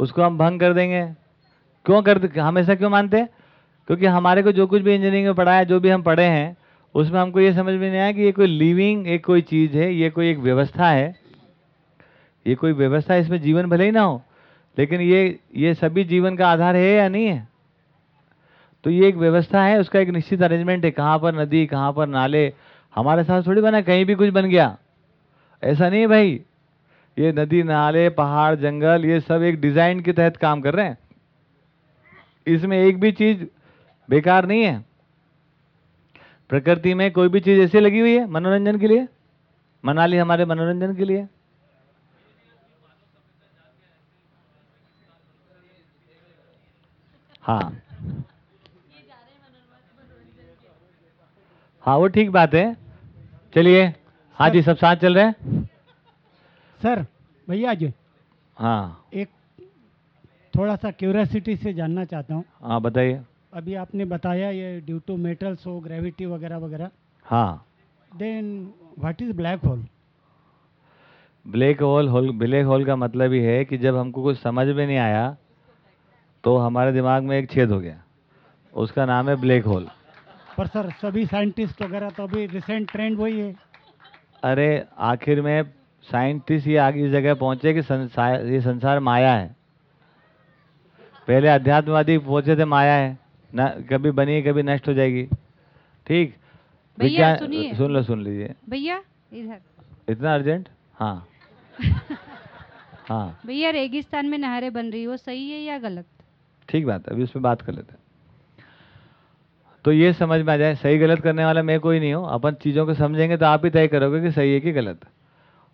उसको हम भंग कर देंगे। क्यों कर हमेशा क्यों मानते? हैं क्योंकि हमारे को जो कुछ भी इंजीनियरिंग में पढ़ा है जो भी हम पढ़े हैं, उसमें हमको ये समझ में नहीं आया कि ये कोई लिविंग एक कोई चीज़ है, ये कोई एक व्यवस्था है ये कोई व्यवस्था इसमें जीवन भले ही ना हो, लेकिन ये ये सभी जीवन का आधार है या नहीं है? तो ये एक व्यवस्था है, उसका एक निश्चित अरेंजमेंट है, कहाँ पर नदी, कहाँ पर नाले, हमारे साथ थोड़ी बना, कहीं भी कुछ बन गया। ऐसा नहीं है भाई। ये नदी, नाले, पहाड़, जंगल, ये सब एक डिज़ाइन के तहत काम कर रहे हैं। इसमें एक भी चीज़ बेकार नहीं है। प्रकृति में कोई भी चीज़ ऐसी लगी हुई है मनोरंजन के लिए? मनाली हमारे मनोरंजन के लिए? हाँ। हाँ वो ठीक बात है। चलिए हाँ जी सब साथ चल रहे हैं? सर भैया जी। हाँ। एक थोड़ा सा क्यूरियोसिटी से जानना चाहता हूँ। हाँ बताइए। अभी आपने बताया ये ड्यू टू मेटल्स हो ग्रेविटी वगैरह वगैरह। हाँ। Then what is black hole black hole hole black hole का मतलब ही है कि जब हमको कुछ समझ में नहीं आया तो हमारे दिमाग में एक छेद हो गया। उसका नाम है ब्लैक होल। पर सर सभी साइंटिस्ट वगैरह तो अभी रिसेंट ट्रेंड वही है। अरे आखिर में साइंटिस्ट ये आगे इस जगह पहुँचे कि संसार ये संसार माया है। पहले अध्यात्मवादी पहुँचे थे माया है। न कभी बनी कभी नष्ट हो जाएगी। ठीक? भैया, सुनिए। सुन लो सुन लीजिए। भैया इधर। इतना अर्जेंट हाँ। हाँ। भैया रेगिस्तान में नहरें बन रही वो सही है या गलत? ठीक बात है, अभी उस पर बात कर लेते हैं। तो ये समझ में आ जाए, सही गलत करने वाला मैं कोई नहीं हूँ, अपन चीज़ों को समझेंगे तो आप ही तय करोगे कि सही है कि गलत।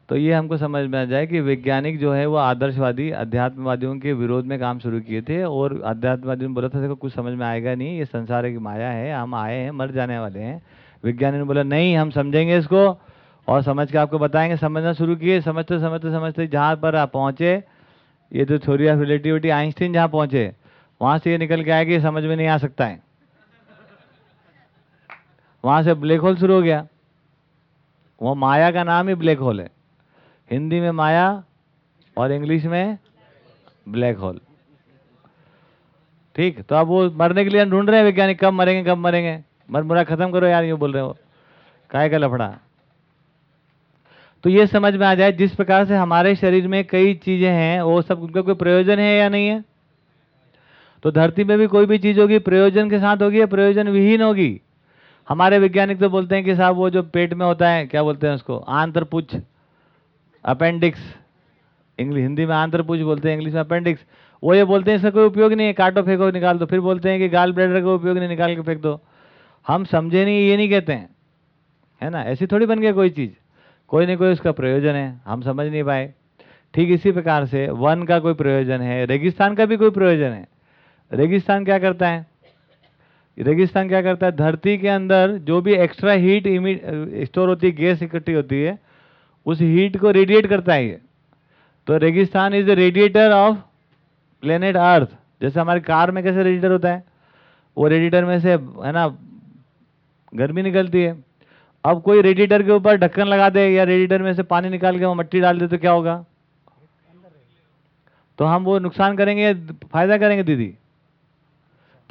तो ये हमको समझ में आ जाए कि वैज्ञानिक जो है वो आदर्शवादी, अध्यात्मवादियों के विरोध में काम शुरू किए थे और अध्यात्मवादियों ने बोला था, देखो, कुछ समझ में आएगा नहीं, ये संसार की माया है, हम आए हैं, मर जाने वाले हैं। विज्ञानी ने बोला, नहीं, हम समझेंगे इसको और समझ के आपको बताएँगे, समझना शुरू किए, समझते समझते समझते जहाँ पर आप पहुँचे, ये जो थ्योरी ऑफ़ रिलेटिविटी आइंस्टीन जहाँ पहुँचे वहाँ से ये निकल के कि समझ में नहीं आ सकता है। वहाँ से ब्लैक होल शुरू हो गया। वो माया का नाम ही ब्लैक होल है। हिंदी में माया और इंग्लिश में ब्लैक होल ठीक तो अब वो मरने के लिए ढूंढ रहे हैं वैज्ञानिक, कब मरेंगे कब मरेंगे। मर मुरा खत्म करो यार, यूँ बोल रहे हो काय का लफड़ा? तो ये समझ में आ जाए, जिस प्रकार से हमारे शरीर में कई चीज़ें हैं, वो सब, उनका कोई प्रयोजन है या नहीं है? तो धरती में भी कोई भी चीज़ होगी, प्रयोजन के साथ होगी या प्रयोजन विहीन होगी? हमारे वैज्ञानिक तो बोलते हैं कि साहब वो जो पेट में होता है, क्या बोलते हैं उसको? आंत्रपुच्छ अपेंडिक्स इंग्लिश, हिंदी में आंत्रपुच्छ बोलते हैं, इंग्लिश में अपेंडिक्स वो ये बोलते हैं, इसका कोई उपयोग नहीं है, काटो, फेंको, निकाल दो। फिर बोलते हैं कि गाल ब्लैडर का उपयोग नहीं, निकाल के फेंक दो। हम समझे नहीं, ये नहीं कहते हैं। है ना? ऐसी थोड़ी बन गया कोई चीज़। कोई ना कोई उसका प्रयोजन है। हम समझ नहीं पाए। ठीक इसी प्रकार से वन का कोई प्रयोजन है, रेगिस्तान का भी कोई प्रयोजन है। रेगिस्तान क्या करता है? रेगिस्तान क्या करता है? धरती के अंदर जो भी एक्स्ट्रा हीट स्टोर होती है गैस इकट्ठी होती है, उस हीट को रेडिएट करता है ये। तो रेगिस्तान is the radiator of planet earth जैसे हमारी कार में कैसे रेडिएटर होता है? वो रेडिएटर में से, है ना, गर्मी निकलती है। अब कोई रेडिएटर के ऊपर ढक्कन लगा दे या रेडिएटर में से पानी निकाल के वो मट्टी डाल दे तो क्या होगा? तो हम वो नुकसान करेंगे फ़ायदा करेंगे दीदी?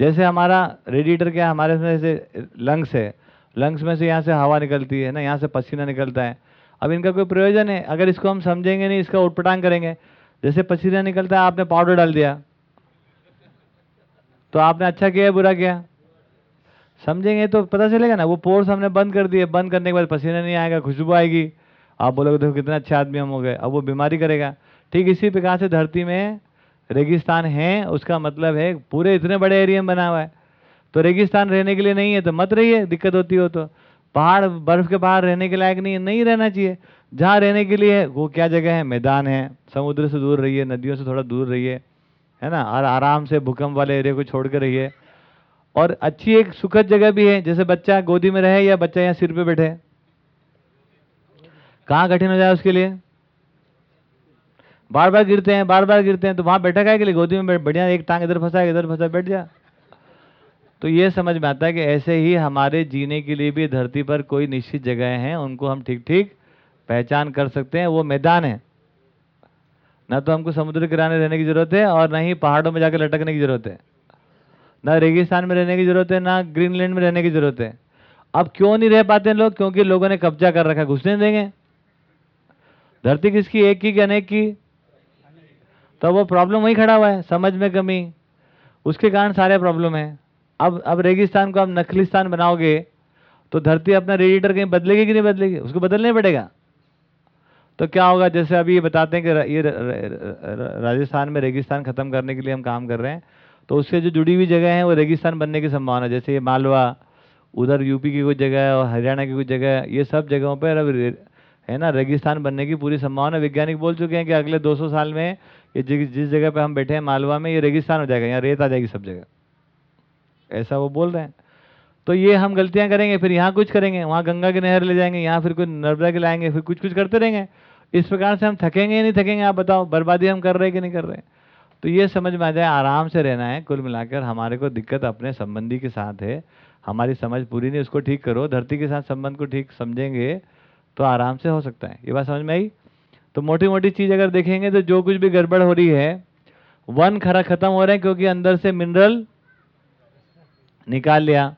जैसे हमारा रेडिएटर क्या है, हमारे में से लंग्स है। लंग्स में से यहाँ से हवा निकलती है ना, यहाँ से पसीना निकलता है। अब इनका कोई प्रयोजन है? अगर इसको हम समझेंगे नहीं, इसका उटपटांग करेंगे। जैसे पसीना निकलता है, आपने पाउडर डाल दिया। तो आपने अच्छा किया बुरा किया? समझेंगे तो पता चलेगा ना, वो पोर्स हमने बंद कर दिए। बंद करने के बाद पसीना नहीं आएगा, खुशबू आएगी। आप बोलोगे, देखो कितने अच्छे आदमी हम हो गए। अब वो बीमारी करेगा। ठीक इसी प्रकार से धरती में रेगिस्तान है, उसका मतलब है पूरे इतने बड़े एरिया में बना हुआ है। तो रेगिस्तान रहने के लिए नहीं है तो मत रहिए, दिक्कत होती हो तो। पहाड़, बर्फ़ के बाहर रहने के लायक नहीं है, नहीं रहना चाहिए। जहाँ रहने के लिए वो क्या जगह है? मैदान है। समुद्र से दूर रहिए, नदियों से थोड़ा दूर रहिए, है ना? और आराम से भूकंप वाले एरिया को छोड़ कर रहिए। और अच्छी एक सुखद जगह भी है, जैसे बच्चा गोदी में रहे या बच्चा यहाँ सिर पे बैठे। कहाँ कठिन हो जाए उसके लिए? बार बार गिरते हैं बार बार गिरते हैं तो वहाँ बैठा लिए गोदी में बढ़िया, एक टांग इधर फंसा इधर फंसा, बैठ जा। तो ये समझ में आता है कि ऐसे ही हमारे जीने के लिए भी धरती पर कोई निश्चित जगह हैं, उनको हम ठीक ठीक पहचान कर सकते हैं, वो मैदान है। ना तो हमको समुद्र किराने रहने की ज़रूरत है और ना ही पहाड़ों में जाकर लटकने की ज़रूरत है। ना रेगिस्तान में रहने की ज़रूरत है, ना ग्रीनलैंड में रहने की ज़रूरत है। अब क्यों नहीं रह पाते लोग? क्योंकि लोगों ने कब्जा कर रखा, घुसने देंगे। धरती किसकी? एक की कि अनेक की? तो वो प्रॉब्लम वही खड़ा हुआ है, समझ में कमी। उसके कारण सारे प्रॉब्लम है। अब अब रेगिस्तान को आप नखलिस्तान बनाओगे तो धरती अपना रेडिएटर कहीं बदलेगी कि नहीं बदलेगी? उसको बदलना पड़ेगा। तो क्या होगा, जैसे अभी ये बताते हैं कि ये राजस्थान में रेगिस्तान खत्म करने के लिए हम काम कर रहे हैं तो उससे जो जुड़ी हुई जगह है, वो रेगिस्तान बनने की संभावना जैसे ये मालवा, उधर यूपी की कुछ जगह है और हरियाणा की कुछ जगह है, ये सब जगहों पर अब है ना, रेगिस्तान बनने की पूरी संभावना वैज्ञानिक बोल चुके हैं कि अगले 200 साल में ये जिस जगह पे हम बैठे हैं मालवा में, ये रेगिस्तान हो जाएगा, यहाँ रेत आ जाएगी सब जगह। ऐसा वो बोल रहे हैं। तो ये हम गलतियाँ करेंगे, फिर यहाँ कुछ करेंगे, वहाँ गंगा की नहर ले जाएँगे, यहाँ फिर कोई नर्मदा के लाएँगे, फिर कुछ कुछ करते रहेंगे। इस प्रकार से हम थकेंगे या नहीं थकेंगे, आप बताओ, बर्बादी हम कर रहे हैं कि नहीं कर रहे हैं? तो ये समझ में आ जाए, आराम से रहना है, कुल मिलाकर हमारे को दिक्कत अपने संबंधी के साथ है। हमारी समझ पूरी नहीं, उसको ठीक करो, धरती के साथ संबंध को ठीक समझेंगे तो आराम से हो सकता है। ये बात समझ में आई? तो मोटी मोटी चीज़ अगर देखेंगे तो जो कुछ भी गड़बड़ हो रही है, वन खरा खत्म हो रहे हैं क्योंकि अंदर से मिनरल निकाल लिया।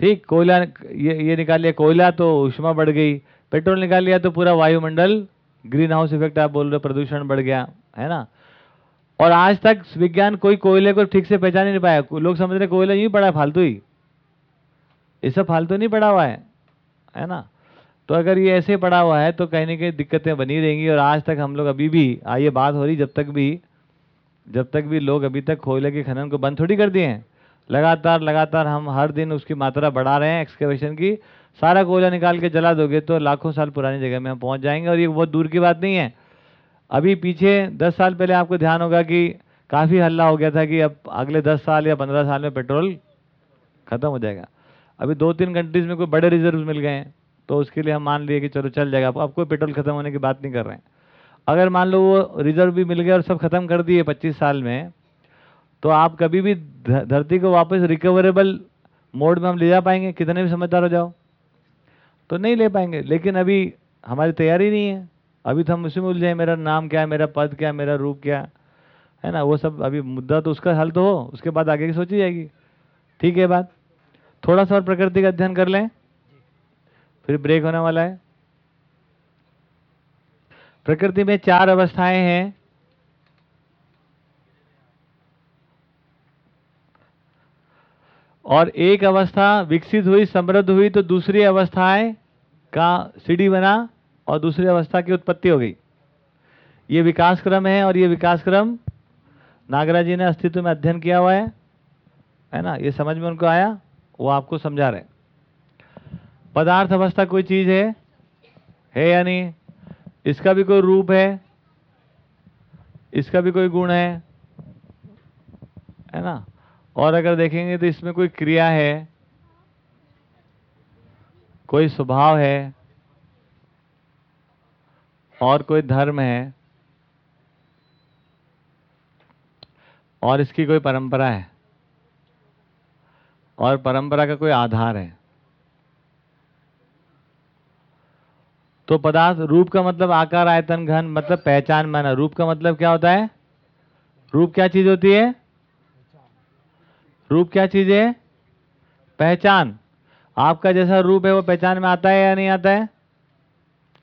ठीक, कोयला ये ये निकाल लिया। कोयला तो उष्मा बढ़ गई, पेट्रोल निकाल लिया तो पूरा वायुमंडल ग्रीन हाउस इफ़ेक्ट आप बोल रहे हो, प्रदूषण बढ़ गया, है ना? और आज तक विज्ञान कोई कोयले को ठीक से पहचान ही नहीं पाया। लोग समझ रहे कोयला यूँ पड़ा फालतू ही। ये सब फालतू नहीं पड़ा हुआ है है ना? तो अगर ये ऐसे पड़ा हुआ है तो कहीं ना कहीं दिक्कतें बनी रहेंगी। और आज तक हम लोग अभी भी आइए बात हो रही, जब तक भी, जब तक भी लोग अभी तक कोयले के खनन को बंद थोड़ी कर दिए हैं। लगातार लगातार हम हर दिन उसकी मात्रा बढ़ा रहे हैं एक्सकेवेशन की। सारा कोयला निकाल के जला दोगे तो लाखों साल पुरानी जगह में हम पहुँच जाएँगे। और ये बहुत दूर की बात नहीं है। अभी पीछे दस साल पहले आपको ध्यान होगा कि काफ़ी हल्ला हो गया था कि अब अगले दस साल या पंद्रह साल में पेट्रोल ख़त्म हो जाएगा। अभी दो तीन कंट्रीज़ में कोई बड़े रिज़र्व मिल गए हैं। तो उसके लिए हम मान लिए कि चलो चल जाएगा। अब कोई पेट्रोल खत्म होने की बात नहीं कर रहे हैं। अगर मान लो वो रिज़र्व भी मिल गया और सब खत्म कर दिए पच्चीस साल में तो आप कभी भी धरती को वापस रिकवरेबल मोड में हम ले जा पाएँगे? कितने भी समझदार हो जाओ। तो नहीं ले पाएँगे। लेकिन अभी हमारी तैयारी नहीं है। अभी तो हम उसी में उलझे मेरा नाम क्या है? मेरा पद क्या है? मेरा रूप क्या है? ना? वो सब अभी मुद्दा तो उसका हल तो हो। उसके बाद आगे की सोची जाएगी। ठीक है बात। थोड़ा सा और प्रकृति का अध्ययन कर लें। फिर ब्रेक होने वाला है। प्रकृति में चार अवस्थाएँ हैं। और एक अवस्था विकसित हुई, समृद्ध हुई तो दूसरी अवस्थाएँ का सीढ़ी बना और दूसरी अवस्था की उत्पत्ति हो गई। ये विकास क्रम है और ये विकास क्रम नागराज जी ने अस्तित्व में अध्ययन किया हुआ है। है ना? ये समझ में उनको आया, वो आपको समझा रहे हैं। पदार्थ अवस्था कोई चीज़ है? है या नहीं? इसका भी कोई रूप है? इसका भी कोई गुण है? है ना? और अगर देखेंगे तो इसमें कोई क्रिया है? कोई स्वभाव है? और कोई धर्म है? और इसकी कोई परंपरा है? और परंपरा का कोई आधार है? तो पदार्थ, रूप का मतलब आकार, आयतन, घन मतलब पहचान, माना। रूप का मतलब क्या होता है? रूप क्या चीज़ होती है? रूप क्या चीज़ है? पहचान। आपका जैसा रूप है, वो पहचान में आता है या नहीं आता है?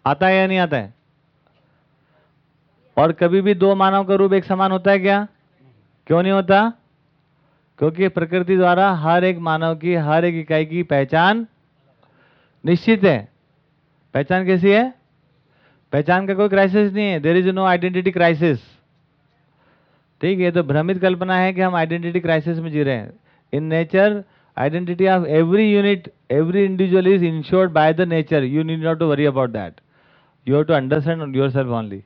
आता है या नहीं आता है? और कभी भी दो मानव का रूप एक समान होता है क्या? क्यों नहीं होता? क्योंकि प्रकृति द्वारा हर एक मानव की, हर एक इकाई की पहचान निश्चित है। पहचान कैसी है? पहचान का कोई क्राइसिस नहीं है। There is no identity crisis ठीक है तो भ्रमित कल्पना है कि हम आइडेंटिटी क्राइसिस में जी रहे हैं। In nature identity of every unit every individual is ensured by the nature you need not to worry about that you have to understand yourself only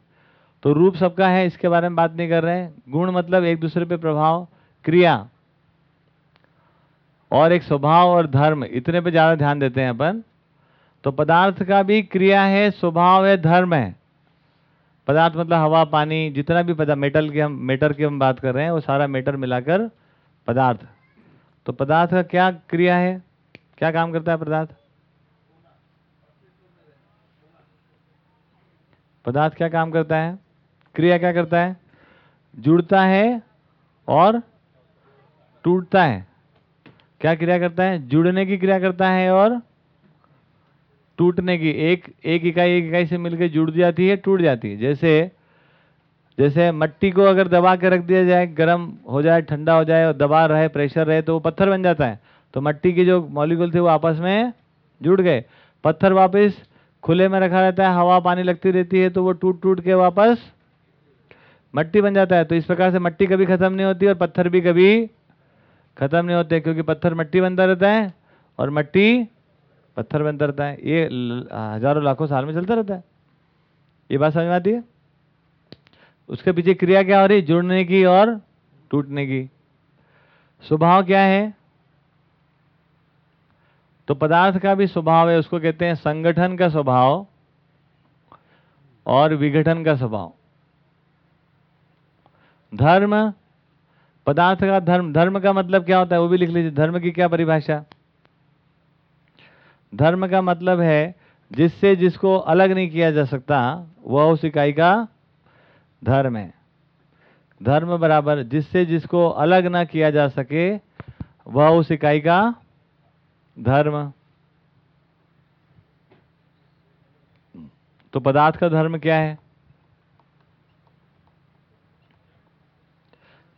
तो रूप सबका है, इसके बारे में बात नहीं कर रहे हैं। गुण मतलब एक दूसरे पे प्रभाव, क्रिया। और एक स्वभाव और धर्म, इतने पे ज़्यादा ध्यान देते हैं अपन। तो पदार्थ का भी क्रिया है, स्वभाव है, धर्म है। पदार्थ मतलब हवा, पानी, जितना भी पदार्थ मेटल की हम मेटर की हम बात कर रहे हैं, वो सारा मेटर मिलाकर पदार्थ। तो पदार्थ का क्या क्रिया है? क्या काम करता है पदार्थ? पदार्थ क्या काम करता है? क्रिया क्या करता है? जुड़ता है और टूटता है। क्या क्रिया करता है? जुड़ने की क्रिया करता है और टूटने की, एक एक इकाई एक इकाई से मिलकर जुड़ जाती है, टूट जाती है। जैसे जैसे मट्टी को अगर दबा के रख दिया जाए, गर्म हो जाए, ठंडा हो जाए और दबा रहे, प्रेशर रहे तो वो पत्थर बन जाता है। तो मट्टी के जो मॉलिक्यूल थे वो आपस में जुड़ गए। पत्थर वापस खुले में रखा रहता है, हवा, पानी लगती रहती है तो वो टूट टूट के वापस मट्टी बन जाता है। तो इस प्रकार से मट्टी कभी खत्म नहीं होती और पत्थर भी कभी खत्म नहीं होते, क्योंकि पत्थर मट्टी बनता रहता है और मट्टी पत्थर बनता रहता है, ये हज़ारों लाखों साल में चलता रहता है। ये बात समझ में आती है? उसके पीछे क्रिया क्या हो रही? जुड़ने की और टूटने की। स्वभाव क्या है? तो पदार्थ का भी स्वभाव है, उसको कहते हैं संगठन का स्वभाव और विघटन का स्वभाव। धर्म, पदार्थ का धर्म धर्म का मतलब क्या होता है? वो भी लिख लीजिए, धर्म की क्या परिभाषा? धर्म का मतलब है जिससे जिसको अलग नहीं किया जा सकता, वह उस इकाई का धर्म है। धर्म बराबर, जिससे जिसको अलग ना किया जा सके, वह उस इकाई का धर्म। तो पदार्थ का धर्म क्या है?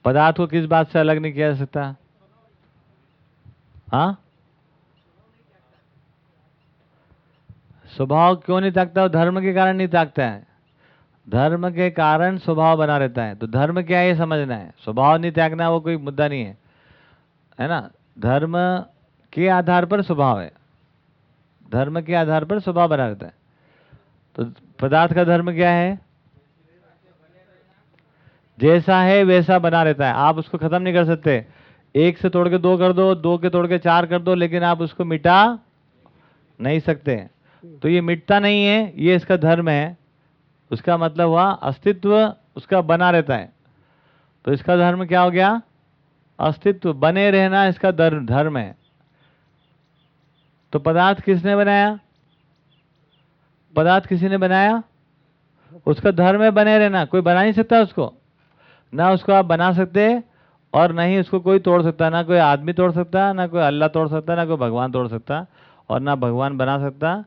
पदार्थ को किस बात से अलग नहीं किया जा सकता? हाँ? स्वभाव क्यों नहीं ताकता? वो धर्म के कारण नहीं ताकता है। धर्म के कारण स्वभाव बना रहता है। तो धर्म क्या है समझना है। स्वभाव नहीं त्यागना वो कोई मुद्दा नहीं है। है ना? धर्म के आधार पर स्वभाव है। धर्म के आधार पर स्वभाव बना रहता है। तो पदार्थ का धर्म क्या है? जैसा है वैसा बना रहता है। आप उसको खत्म नहीं कर सकते। एक से तोड़ के दो कर दो दो के तोड़ के चार कर दो, लेकिन आप उसको मिटा नहीं सकते। तो ये मिटता नहीं है, ये इसका धर्म है। उसका मतलब हुआ अस्तित्व उसका बना रहता है। तो इसका धर्म क्या हो गया? अस्तित्व बने रहना इसका धर्म धर्म है। तो पदार्थ किसने बनाया? पदार्थ किसी ने बनाया? उसका धर्म है बने रहना, कोई बना नहीं सकता उसको। ना उसको आप बना सकते और ना ही उसको कोई तोड़ सकता, ना कोई आदमी तोड़ सकता, ना कोई अल्लाह तोड़ सकता, ना कोई भगवान तोड़ सकता और ना भगवान बना सकता।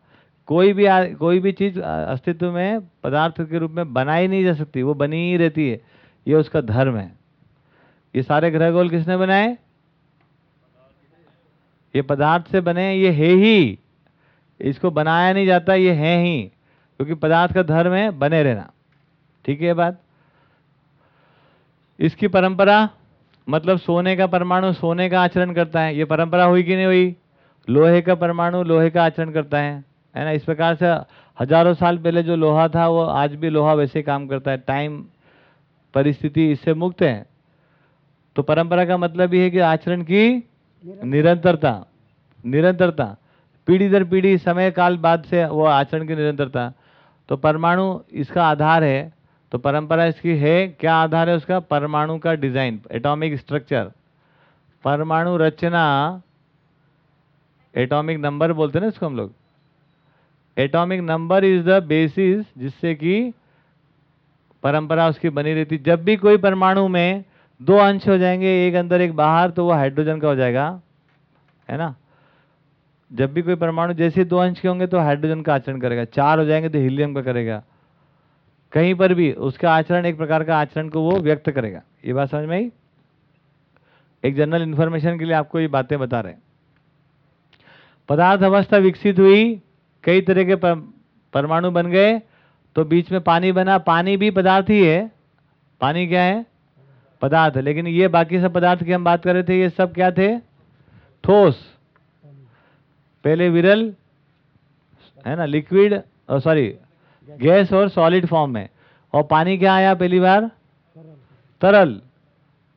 कोई भी आ, कोई भी चीज़ अस्तित्व में पदार्थ के रूप में बनाई नहीं जा सकती वो बनी ही रहती है। ये उसका धर्म है। ये सारे ग्रह गोल किसने बनाए? ये पदार्थ से बने ये है ही। इसको बनाया नहीं जाता ये है ही। क्योंकि पदार्थ का धर्म है बने रहना। ठीक है बात? इसकी परंपरा मतलब सोने का परमाणु सोने का आचरण करता है। ये परंपरा हुई कि नहीं हुई? लोहे का परमाणु लोहे का आचरण करता है। है ना? इस प्रकार से हज़ारों साल पहले जो लोहा था वो आज भी लोहा वैसे काम करता है। टाइम परिस्थिति इससे मुक्त है। तो परंपरा का मतलब ये है कि आचरण की निरंतरता। निरंतरता पीढ़ी दर पीढ़ी समय काल बाद से वो आचरण की निरंतरता। तो परमाणु इसका आधार है। तो परंपरा इसकी है क्या आधार है उसका? परमाणु का डिज़ाइन एटॉमिक स्ट्रक्चर परमाणु रचना एटॉमिक नंबर बोलते हैं ना इसको हम लोग। Atomic number is the basis जिससे कि परंपरा उसकी बनी रहती। जब भी कोई परमाणु में दो अंश हो जाएँगे, एक अंदर, एक बाहर तो वो हाइड्रोजन का हो जाएगा। है ना? जब भी कोई परमाणु जैसे दो अंश के होंगे तो हाइड्रोजन का आचरण करेगा। चार हो जाएँगे तो हीलियम का करेगा। कहीं पर भी उसका आचरण, एक प्रकार का आचरण को वो व्यक्त करेगा। ये बात समझ में आई? एक जनरल इन्फॉर्मेशन के लिए आपको ये बातें बता रहे हैं। पदार्थ अवस्था विकसित हुई कई तरह के परमाणु बन गए तो बीच में पानी बना। पानी भी पदार्थ ही है। पानी क्या है? पदार्थ। लेकिन ये बाकी सब पदार्थ की हम बात कर रहे थे, ये सब क्या थे? ठोस। पहले विरल, है ना, लिक्विड, और सॉरी, गैस और सॉलिड फॉर्म में। और पानी क्या आया पहली बार? तरल।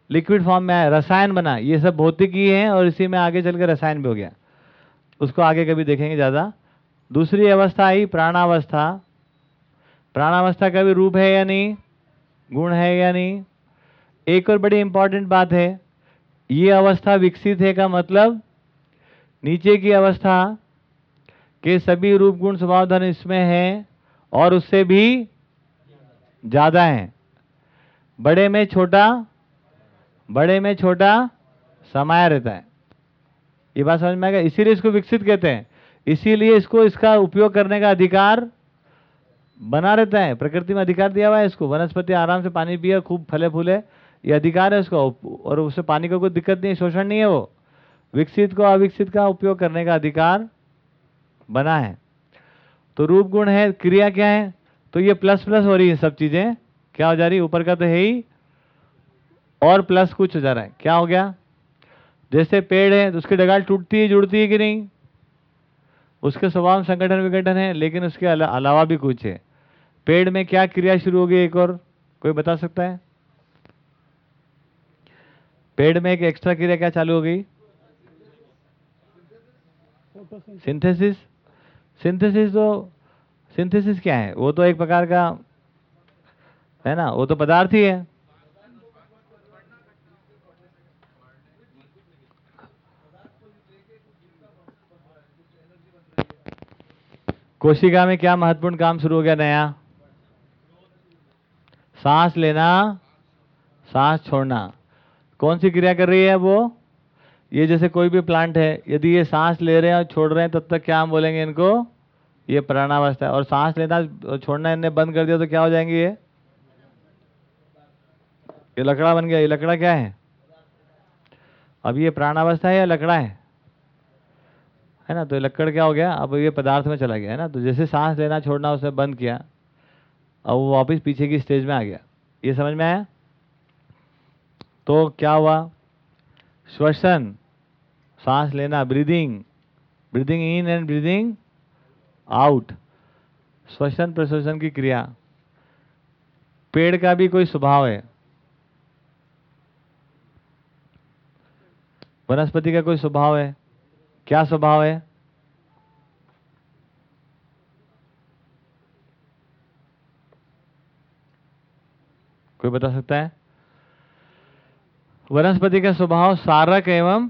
लिक्विड फॉर्म में आया, रसायन बना। ये सब भौतिकी है और इसी में आगे चल के रसायन भी हो गया। उसको आगे कभी देखेंगे ज़्यादा। दूसरी अवस्था आई, प्राणावस्था। प्राणावस्था का भी रूप है या नहीं? गुण है या नहीं? एक और बड़ी इंपॉर्टेंट बात है, ये अवस्था विकसित है का मतलब? नीचे की अवस्था के सभी रूप गुण स्वभाव धन इसमें हैं और उससे भी ज़्यादा हैं। बड़े में छोटा, बड़े में छोटा, समाया रहता है। ये बात समझ में आएगा इसीलिए इसको विकसित कहते हैं। इसीलिए इसको इसका उपयोग करने का अधिकार बना रहता है। प्रकृति में अधिकार दिया हुआ है इसको। वनस्पति आराम से पानी पिए, खूब फले फूले, ये अधिकार है उसका और उससे पानी का कोई दिक्कत नहीं, शोषण नहीं है वो। विकसित को अविकसित का उपयोग करने का अधिकार बना है। तो रूप गुण है, क्रिया क्या है? तो ये प्लस प्लस हो रही है सब चीज़ें। क्या हो जा रही? ऊपर का तो है ही। और प्लस कुछ हो जा रहा है। क्या हो गया? जैसे पेड़ है तो उसकी डगाल टूटती है, जुड़ती है कि नहीं? उसके स्वभाव संगठन विघटन है लेकिन उसके अला, अलावा भी कुछ है। पेड़ में क्या क्रिया शुरू हो गई एक और? कोई बता सकता है? पेड़ में एक एक्स्ट्रा क्रिया क्या चालू हो गई? सिंथेसिस सिंथेसिस तो सिंथेसिस क्या है? वो तो एक प्रकार का है ना? वो तो पदार्थ ही है। कोशिका में क्या महत्वपूर्ण काम शुरू हो गया नया? सांस लेना, सांस छोड़ना। कौन सी क्रिया कर रही है वो? ये जैसे कोई भी प्लांट है, यदि ये सांस ले रहे हैं और छोड़ रहे हैं, तब तक क्या हम बोलेंगे इनको? ये प्राणावस्था है। और सांस लेना और छोड़ना इन्हें बंद कर दिया तो क्या हो जाएँगे ये? ये लकड़ा बन गया। ये लकड़ा क्या है? अब ये प्राणावस्था है या लकड़ा है? है ना? तो लक्कड़ क्या हो गया? अब ये पदार्थ में चला गया, है ना? तो जैसे सांस लेना छोड़ना, उसने बंद किया, अब वो वापस पीछे की स्टेज में आ गया। ये समझ में आया? तो क्या हुआ? श्वसन, सांस लेना breathing breathing in and breathing out श्वसन प्रश्वसन की क्रिया। पेड़ का भी कोई स्वभाव है? वनस्पति का कोई स्वभाव है? क्या स्वभाव है? कोई बता सकता है? वनस्पति का स्वभाव सारक एवं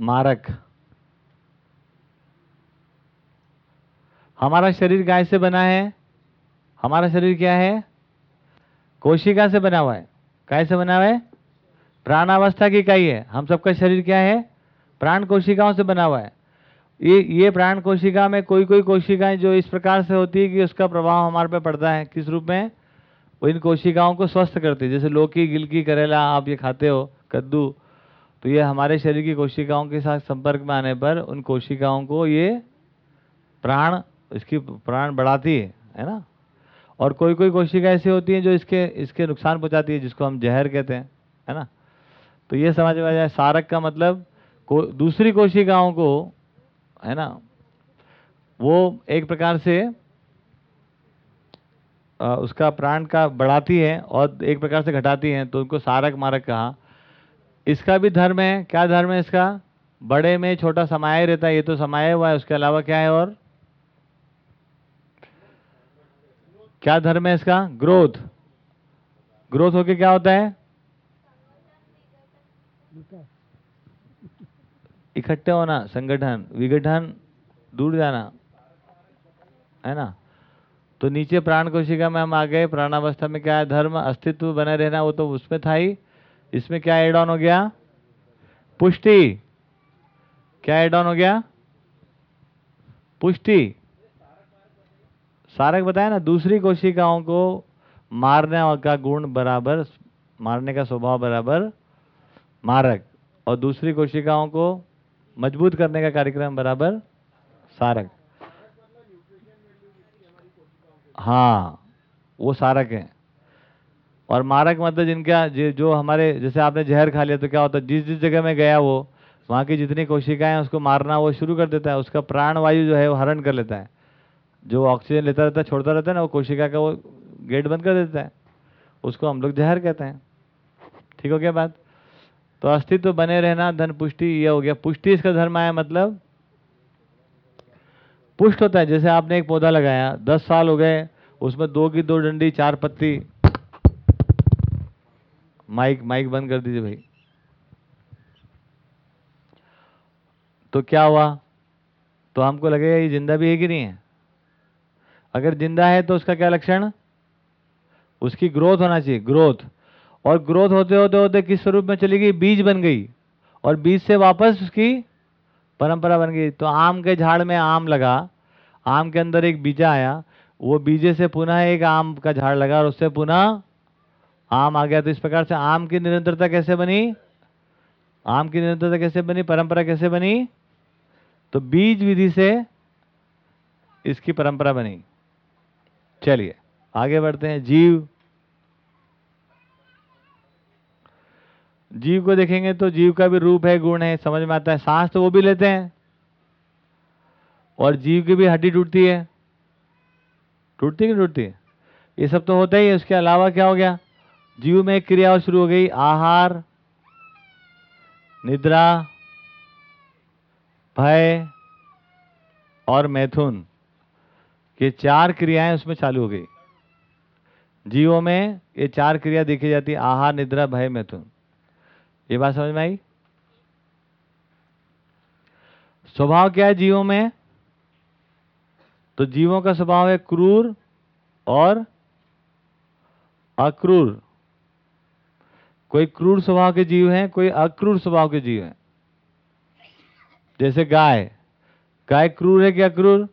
मारक। हमारा शरीर गाय से बना है। हमारा शरीर क्या है? कोशिका से बना हुआ है। काय से बना हुआ है। प्राणावस्था की इकाई है। हम सबका शरीर क्या है? प्राण कोशिकाओं से बना हुआ है। ये ये प्राण कोशिका में कोई कोई कोशिकाएँ जो इस प्रकार से होती है कि उसका प्रभाव हमारे पे पड़ता है, किस रूप में? वो इन कोशिकाओं को स्वस्थ करती है। जैसे लौकी, गिलकी, करेला, आप ये खाते हो, कद्दू तो ये हमारे शरीर की कोशिकाओं के साथ संपर्क में आने पर उन कोशिकाओं को ये प्राण, इसकी प्राण बढ़ाती है है ना? और कोई कोई कोशिका ऐसी होती है जो इसके इसके नुकसान पहुंचाती है, जिसको हम जहर कहते हैं, है ना? तो ये समझ में आ जाए, सारक का मतलब को दूसरी कोशिकाओं को है ना वो एक प्रकार से आ, उसका प्राण का बढ़ाती है और एक प्रकार से घटाती है तो उनको सारक मारक कहा। इसका भी धर्म है क्या धर्म है इसका? बड़े में छोटा समाया रहता है ये तो समाया हुआ है उसके अलावा क्या है और? क्या धर्म है इसका? ग्रोथ। ग्रोथ होके क्या होता है? इकट्ठे होना, संगठन, विघटन, दूर जाना, है ना? तो नीचे प्राण कोशिका में हम आ गए, प्राणावस्था में क्या है? धर्म, अस्तित्व बने रहना, वो तो उसमें था ही। इसमें क्या एड ऑन हो गया? पुष्टि। क्या एड ऑन हो गया? पुष्टि। सारक बताया ना, दूसरी कोशिकाओं को मारने का गुण बराबर, मारने का स्वभाव बराबर, मारक। और दूसरी कोशिकाओं को मज़बूत करने का कार्यक्रम बराबर सारक हाँ वो सारक हैं। और मारक मतलब जिनका जो हमारे, जैसे आपने जहर खा लिया तो क्या होता है, जिस जिस जगह में गया वो, वहाँ की जितनी कोशिकाएँ उसको मारना वो शुरू कर देता है, उसका प्राण वायु जो है वो हरण कर लेता है। जो ऑक्सीजन लेता रहता है, छोड़ता रहता है ना, वो कोशिका का वो गेट बंद कर देता है। उसको हम लोग जहर कहते हैं। ठीक हो गया बात? तो अस्तित्व बने रहना धन पुष्टि, ये हो गया। पुष्टि इसका धर्म आया मतलब? पुष्ट होता है, जैसे आपने एक पौधा लगाया, दस साल हो गए, उसमें दो की दो डंडी, चार पत्ती। माइक माइक बंद कर दीजिए भाई। तो क्या हुआ? तो हमको लगेगा ये ज़िंदा भी है कि नहीं है? अगर ज़िंदा है तो उसका क्या लक्षण? उसकी ग्रोथ होना चाहिए, ग्रोथ। और ग्रोथ होते होते होते किस स्वरूप में चली गई? बीज बन गई। और बीज से वापस उसकी परंपरा बन गई। तो आम के झाड़ में आम लगा, आम के अंदर एक बीजा आया, वो बीजे से पुनः एक आम का झाड़ लगा और उससे पुनः आम आ गया। तो इस प्रकार से आम की निरंतरता कैसे बनी? आम की निरंतरता कैसे बनी? परंपरा कैसे बनी? तो बीज विधि से इसकी परंपरा बनी। चलिए, आगे बढ़ते हैं। जीव जीव को देखेंगे तो जीव का भी रूप है, गुण है, समझ में आता है। सांस तो वो भी लेते हैं। और जीव की भी हड्डी टूटती है। टूटती कि टूटती? है ये सब तो होता ही है। उसके अलावा क्या हो गया? जीव में एक क्रिया और शुरू हो गई। आहार, निद्रा, भय और मैथुन। ये चार क्रियाएँ उसमें चालू हो गई। जीवों में ये चार क्रिया देखी जाती है। आहार, निद्रा, भय, मैथुन। ये बात समझ में आई? स्वभाव क्या है जीवों में? तो जीवों का स्वभाव है क्रूर और अक्रूर। कोई क्रूर स्वभाव के जीव हैं, कोई अक्रूर स्वभाव के जीव हैं। जैसे गाय। गाय क्रूर है कि अक्रूर?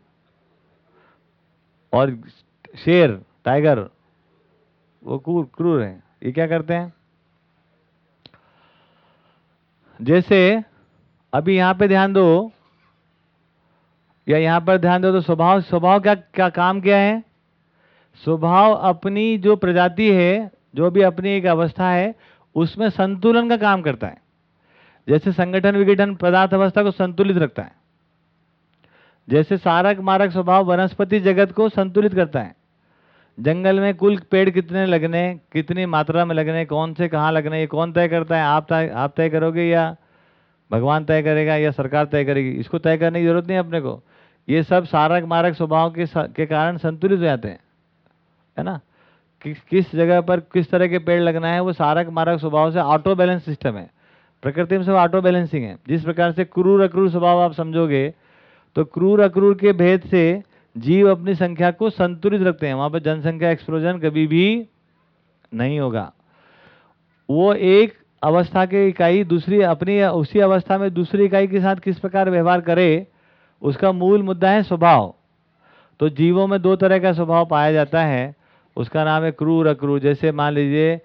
और शेर, टाइगर, वो क्रूर क्रूर है। ये क्या करते हैं? जैसे, अभी यहाँ पे ध्यान दो, या यहाँ पर ध्यान दो तो स्वभाव स्वभाव क्या क्या काम क्या है? स्वभाव अपनी जो प्रजाति है, जो भी अपनी एक अवस्था है, उसमें संतुलन का काम करता है। जैसे संगठन विघटन पदार्थ अवस्था को संतुलित रखता है। जैसे सारक मारक स्वभाव वनस्पति जगत को संतुलित करता है। जंगल में कुल पेड़ कितने लगने, कितनी मात्रा में लगने, कौन से कहाँ लगने, ये कौन तय करता है? आप तय आप तय करोगे या भगवान तय करेगा या सरकार तय करेगी? इसको तय करने की ज़रूरत नहीं अपने को। ये सब सारक मारक स्वभाव के के कारण संतुलित हो जाते हैं। है ना? किस किस जगह पर किस तरह के पेड़ लगना है, वो सारक मारक स्वभाव से ऑटो बैलेंस सिस्टम है। प्रकृति में सब ऑटो बैलेंसिंग है। जिस प्रकार से क्रूर अक्रूर स्वभाव आप समझोगे तो क्रूर अक्रूर के भेद से जीव अपनी संख्या को संतुलित रखते हैं। वहाँ पर जनसंख्या एक्सप्लोजन कभी भी नहीं होगा। वो एक अवस्था के इकाई, दूसरी अपनी, उसी अवस्था में दूसरी इकाई के साथ किस प्रकार व्यवहार करे, उसका मूल मुद्दा है स्वभाव। तो जीवों में दो तरह का स्वभाव पाया जाता है। उसका नाम है क्रूर, अक्रूर। जैसे मान लीजिए,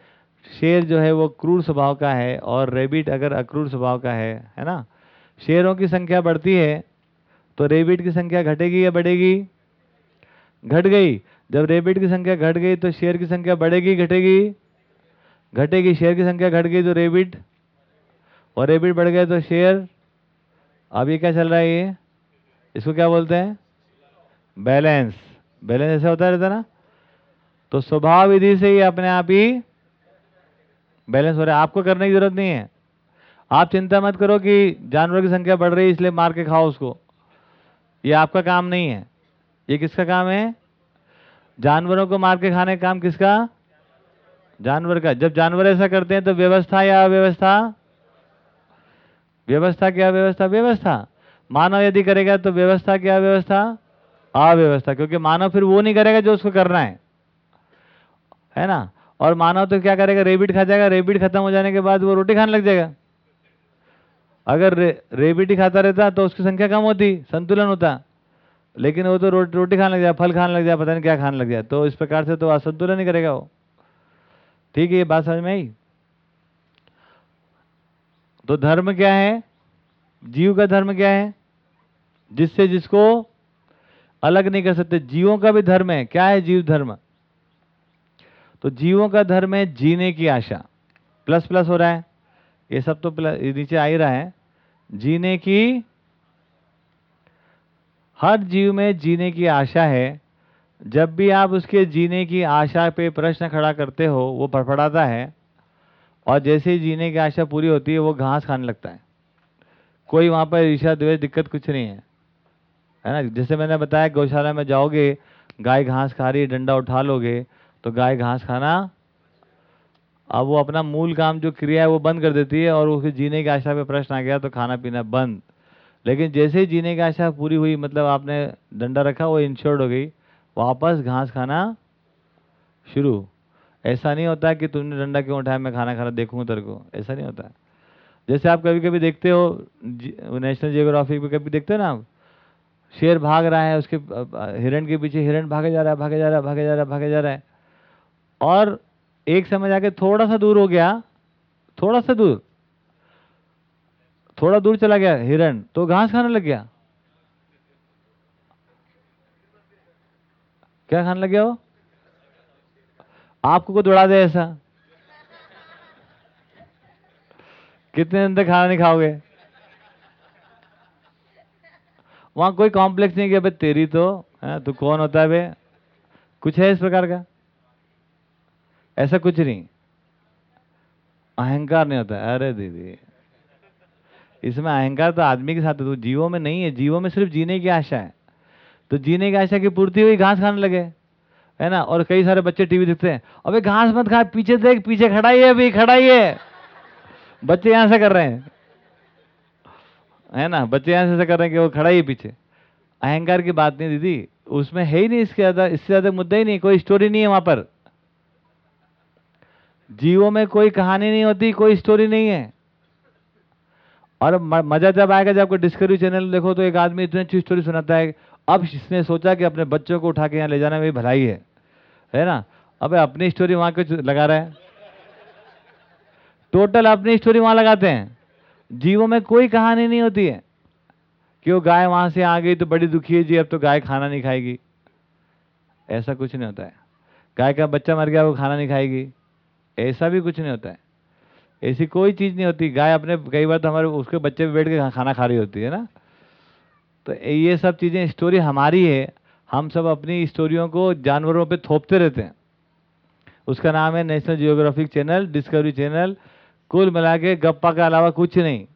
शेर जो है वो क्रूर स्वभाव का है और रेबिट अगर अक्रूर स्वभाव का है है ना? शेरों की संख्या बढ़ती है तो रेबिट की संख्या घटेगी या बढ़ेगी? घट गई। जब रेबिट की संख्या घट गई तो शेयर की संख्या बढ़ेगी, घटेगी। घटेगी शेयर की संख्या घट गई तो रेबिट और रेबिट बढ़ गए तो शेयर अब ये क्या चल रहा है ये? इसको क्या बोलते हैं? बैलेंस बैलेंस ऐसा होता रहता ना? तो स्वभाव विधि से ही अपने आप ही बैलेंस हो रहा है। आपको करने की ज़रूरत नहीं है। आप चिंता मत करो कि जानवर की संख्या बढ़ रही है, इसलिए मार के खाओ उसको। ये आपका काम नहीं है। ये किसका काम है? जानवरों को मार के खाने का काम किसका? जानवर का। जब जानवर ऐसा करते हैं तो व्यवस्था या अव्यवस्था? व्यवस्था क्या व्यवस्था व्यवस्था। मानव यदि करेगा तो व्यवस्था क्या व्यवस्था अव्यवस्था। क्योंकि मानव फिर वो नहीं करेगा जो उसको करना है। है ना? और मानव तो क्या करेगा? रेबिट खा जाएगा। रेबिट खत्म हो जाने के बाद वो रोटी खाने लग जाएगा। अगर रे, रेबिट ही खाता रहता तो उसकी संख्या कम होती संतुलन होता। लेकिन वो तो रो, रोटी खाने लग जाए फल खाने लग जाए पता नहीं क्या खाने लग जाए। तो इस प्रकार से तो असंतुलन ही करेगा वो। ठीक है ये बात समझ में आई? तो धर्म क्या है? जीव का धर्म क्या है? जिससे जिसको अलग नहीं कर सकते। जीवों का भी धर्म है। क्या है जीव धर्म? तो जीवों का धर्म है जीने की आशा। प्लस प्लस हो रहा है। ये सब तो प्लस नीचे आ ही रहा है। जीने की हर जीव में जीने की आशा है। जब भी आप उसके जीने की आशा पे प्रश्न खड़ा करते हो, वो फड़फड़ाता है और जैसे ही जीने की आशा पूरी होती है, वो घास खाने लगता है। कोई वहाँ पर ईर्षा द्वेष दिक्कत कुछ नहीं है। है ना? जैसे मैंने बताया, गौशाला में जाओगे, गाय घास खा रही है, डंडा उठा लोगे तो गाय घास खाना, अब वो अपना मूल काम जो क्रिया है, वो बंद कर देती है और उसके जीने की आशा पे प्रश्न आ गया तो खाना पीना बंद। लेकिन जैसे ही जीने की आशा पूरी हुई मतलब आपने डंडा रखा, वो इंश्योर्ड हो गई। वापस घास खाना शुरू। ऐसा नहीं होता कि तुमने डंडा क्यों उठाया, मैं खाना खाना देखूँ तेरे को। ऐसा नहीं होता। जैसे आप कभी कभी देखते हो नेशनल जियोग्राफी पे कभी देखते हो ना आप? शेर भाग रहा है, उसके हिरण के पीछे हिरण भागे जा रहा है, भागे जा रहा है, भागे जा रहा है, भागे जा रहा है। और एक समय जाके थोड़ा सा दूर हो गया, थोड़ा सा दूर थोड़ा दूर चला गया हिरण तो घास खाने लग गया। क्या खाने लग गया वो? आपको को दौड़ा दे ऐसा? कितने दिन तक खाना नहीं खाओगे? वहाँ कोई कॉम्प्लेक्स नहीं कि भाई तेरी तो है, तू कौन होता है बे कुछ है इस प्रकार का? ऐसा कुछ नहीं। अहंकार नहीं होता। अरे दीदी इसमें अहंकार तो आदमी के साथ है तो जीवों में नहीं है। जीवों में सिर्फ़ जीने की आशा है। तो जीने की आशा की पूर्ति हुई, घास खाने लगे, है ना? और कई सारे बच्चे टीवी देखते हैं, अबे घास मत खा, पीछे देख, पीछे खड़ा ही है अभी खड़ा ही। है बच्चे यहाँ से कर रहे हैं। है ना? बच्चे यहाँ से कर रहे हैं कि वो खड़ा ही पीछे। अहंकार की बात नहीं दीदी, उसमें है ही नहीं, इसके ज़्यादा, इससे ज़्यादा मुद्दा ही नहीं, कोई स्टोरी नहीं है वहाँ पर। जीवों में कोई कहानी नहीं होती, कोई स्टोरी नहीं है। और मज़ा जब आएगा जब आपको डिस्कवरी चैनल देखो तो एक आदमी इतनी अच्छी स्टोरी सुनाता है। अब इसने सोचा कि अपने बच्चों को उठा के यहाँ ले जाना मेरी भलाई है। है ना? अबे अपनी स्टोरी वहाँ क्यों लगा रहा है? टोटल अपनी स्टोरी वहाँ लगाते हैं। जीवों में कोई कहानी नहीं होती है। कि वो गाय वहाँ से आ गई तो बड़ी दुखी है जी, अब तो गाय खाना नहीं खाएगी। ऐसा कुछ नहीं होता है। गाय का बच्चा मर गया, वो खाना नहीं खाएगी। ऐसा भी कुछ नहीं होता है। ऐसी कोई चीज़ नहीं होती। गाय अपने, कई बार तो हमारे, उसके बच्चे पे बैठ के खाना खा रही होती है ना। तो ये सब चीज़ें स्टोरी हमारी है। हम सब अपनी स्टोरियों को जानवरों पे थोपते रहते हैं। उसका नाम है National Geographic channel Discovery channel कुल मिला के गप्पा के अलावा कुछ नहीं।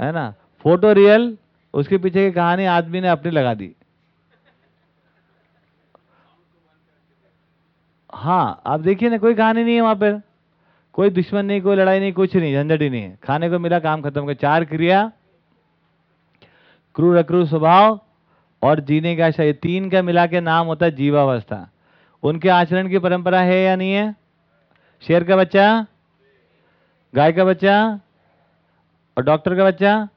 है ना? फ़ोटो रियल उसके पीछे की कहानी आदमी ने अपनी लगा दी। हाँ आप देखिए ना, कोई कहानी नहीं है वहाँ पर। कोई दुश्मन नहीं, कोई लड़ाई नहीं, कुछ नहीं, झंझट ही नहीं है। खाने को मिला, काम खत्म कर, चार क्रिया। क्रूर, अक्रूर स्वभाव और जीने का आशा ये तीन का मिला के नाम होता है जीवावस्था। उनके आचरण की परंपरा है या नहीं है? शेर का बच्चा? गाय का बच्चा? और डॉक्टर का बच्चा?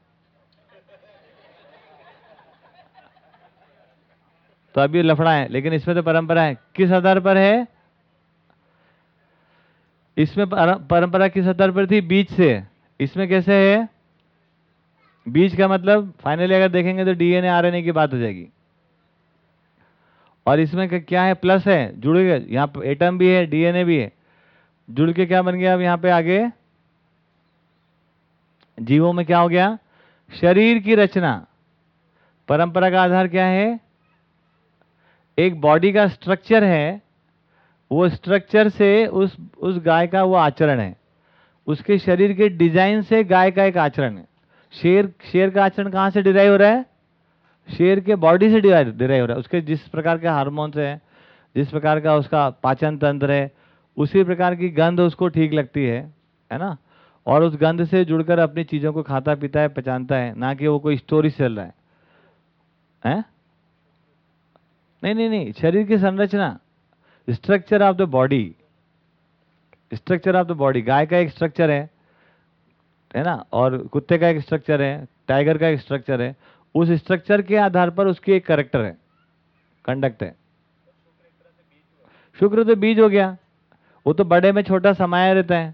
तो अभी लफड़ा है, लेकिन इसमें तो परंपरा है। किस आधार पर है? इसमें परंपरा किस आधार पर थी बीज से, इसमें कैसे है? बीज का मतलब फाइनली अगर देखेंगे तो डीएनए आरएनए की बात हो जाएगी। और इसमें क्या- है? प्लस है, जुड़ गए। यहाँ पे एटम भी है डीएनए भी है। जुड़ के क्या बन गया अब यहाँ पे आगे? जीवों में क्या हो गया? शरीर की रचना। परंपरा का आधार क्या है? एक बॉडी का स्ट्रक्चर है। वो स्ट्रक्चर से उस उस गाय का वो आचरण है। उसके शरीर के डिज़ाइन से गाय का एक आचरण है। शेर शेर का आचरण कहाँ से डिराइव हो रहा है? शेर के बॉडी से डिराइव हो रहा है। उसके जिस प्रकार के हार्मोन्स है, जिस प्रकार का उसका पाचन तंत्र है, उसी प्रकार की गंध उसको ठीक लगती है है ना? और उस गंध से जुड़कर अपनी चीज़ों को खाता, पीता है, पहचानता है, ना कि वो कोई स्टोरी चल रहा है। हैं? नहीं नहीं नहीं, शरीर की संरचना। Structure of the body structure of the body गाय का एक स्ट्रक्चर है है ना? और कुत्ते का एक स्ट्रक्चर है टाइगर का एक स्ट्रक्चर है। उस स्ट्रक्चर के आधार पर उसकी एक करेक्टर है कंडक्ट है। शुक्र तो बीज हो गया। वो तो बड़े में छोटा समाया रहता है।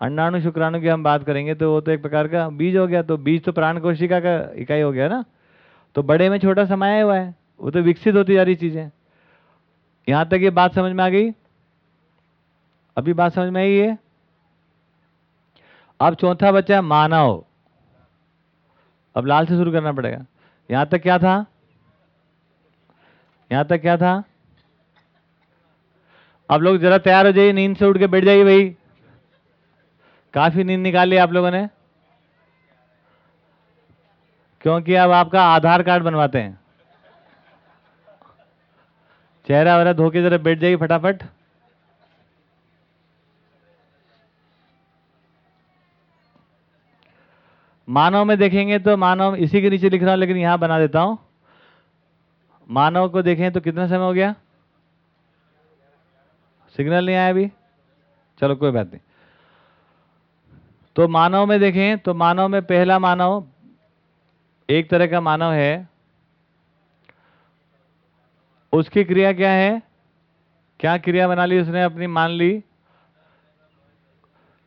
अंडाणु शुक्राणु की हम बात करेंगे तो वो तो एक प्रकार का बीज हो गया। तो बीज तो प्राण कोशिका का इकाई हो गया ना? तो बड़े में छोटा समाया हुआ है। वो तो विकसित होती जा रही चीज़ें। यहाँ तक ये बात समझ में आ गई? अभी बात समझ में आई है अब चौथा बच्चा है, मानव। अब लाल से शुरू करना पड़ेगा। यहाँ तक क्या था? यहाँ तक क्या था? अब लोग जरा तैयार हो जाइए, नींद से उठ के बैठ जाइए भाई। काफ़ी नींद निकाल ली आप लोगों ने। क्योंकि अब आपका आधार कार्ड बनवाते हैं। चेहरा वगैरह धो के जरा बैठ जाइए फटाफट। मानव में देखेंगे तो मानव इसी के नीचे लिख रहा हूँ लेकिन यहाँ बना देता हूँ। मानव को देखें तो कितना समय हो गया? सिग्नल नहीं आया अभी। चलो, कोई बात नहीं। तो मानव में देखें तो मानव में पहला मानव, एक तरह का मानव है उसकी क्रिया क्या है? क्या क्रिया बना ली उसने अपनी? मान ली।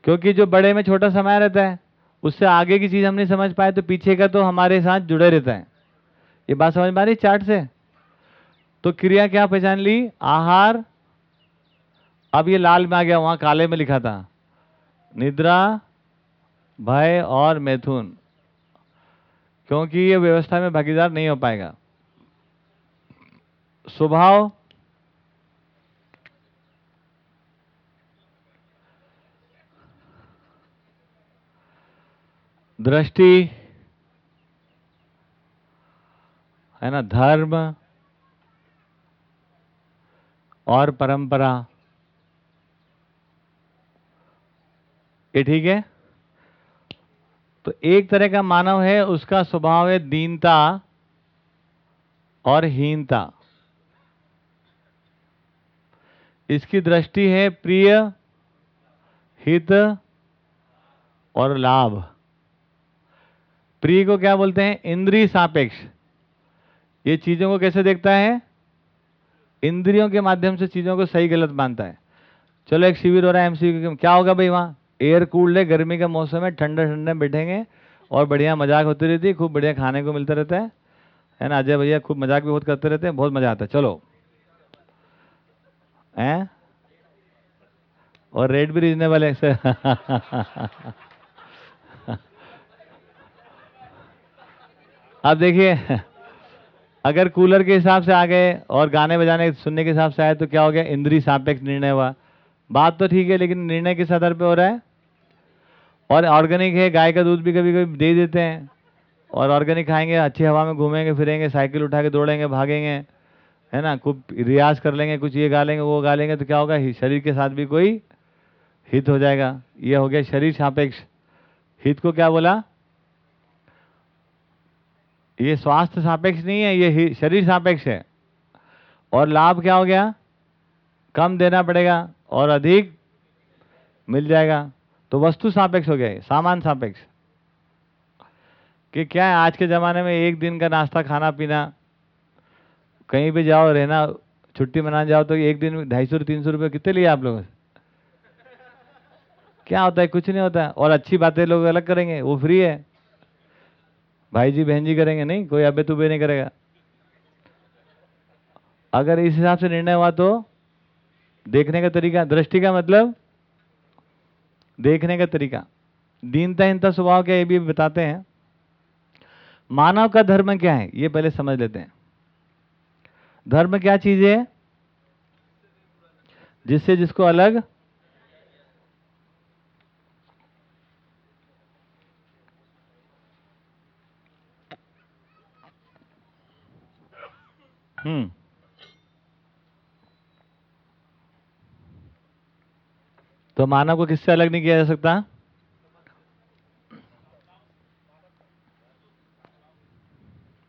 क्योंकि जो बड़े में छोटा समय रहता है, उससे आगे की चीज़ हम नहीं समझ पाए तो पीछे का तो हमारे साथ जुड़े रहता है। ये बात समझ आ रही चार्ट से? तो क्रिया क्या पहचान ली? आहार। अब ये लाल में आ गया, वहाँ काले में लिखा था। निद्रा, भय और मैथुन। क्योंकि ये व्यवस्था में भागीदार नहीं हो पाएगा। स्वभाव? दृष्टि? है ना, धर्म? और परंपरा? ये ठीक है? तो एक तरह का मानव है, उसका स्वभाव है दीनता और हीनता। इसकी दृष्टि है प्रिय, हित और लाभ। प्रिय को क्या बोलते हैं? इंद्रिय सापेक्ष। ये चीज़ों को कैसे देखता है? इंद्रियों के माध्यम से चीज़ों को सही गलत मानता है। चलो एक शिविर हो रहा है एमसीक्यू क्या? होगा भाई वहाँ? एयर कूल्ड है, गर्मी का मौसम है ठंडे ठंडे बैठेंगे और बढ़िया मज़ाक होती रहती है, खूब बढ़िया खाने को मिलता रहता है। है ना? अजय भैया खूब मज़ाक भी बहुत करते रहते हैं, बहुत मज़ा आता है। चलो। हैं? और रेट भी रीजनेबल है, सर। अब देखिए, अगर कूलर के हिसाब से आ गए और गाने बजाने सुनने के हिसाब से आए तो क्या हो गया? इंद्री सापेक्ष निर्णय हुआ। बात तो ठीक है, लेकिन निर्णय किस आधार पे हो रहा है? और ऑर्गेनिक है, गाय का दूध भी कभी कभी दे देते हैं। और ऑर्गेनिक खाएँगे, अच्छी हवा में घूमेंगे, फिरेंगे, साइकिल उठा के दौड़ेंगे, भागेंगे। है ना, खूब रियाज कर लेंगे, कुछ ये गा लेंगे, वो गा लेंगे तो क्या होगा? शरीर के साथ भी कोई हित हो जाएगा। ये हो गया शरीर सापेक्ष। हित को क्या बोला? ये स्वास्थ्य सापेक्ष नहीं है, ये शरीर सापेक्ष है। और लाभ क्या हो गया? कम देना पड़ेगा और अधिक मिल जाएगा। तो वस्तु सापेक्ष हो गया सामान सापेक्ष। कि क्या है, आज के ज़माने में एक दिन का नाश्ता, खाना, पीना कहीं भी जाओ, रहना, छुट्टी मनाने जाओ तो एक दिन ढाई सौ, तीन सौ रुपये कितने लिए आप लोग? क्या होता है? कुछ नहीं होता। और अच्छी बातें लोग अलग करेंगे, वो फ्री है। भाई जी बहन जी करेंगे, नहीं, कोई अबे तुबे नहीं करेगा। अगर इस हिसाब से निर्णय हुआ तो देखने का तरीका, दृष्टि का मतलब? देखने का तरीका। दीनता हिंता स्वभाव क्या ये भी बताते हैं। मानव का धर्म क्या है, ये पहले समझ लेते हैं। धर्म क्या चीज़ है? जिससे जिसको अलग? हम्म। तो मानव को किससे अलग नहीं किया जा सकता?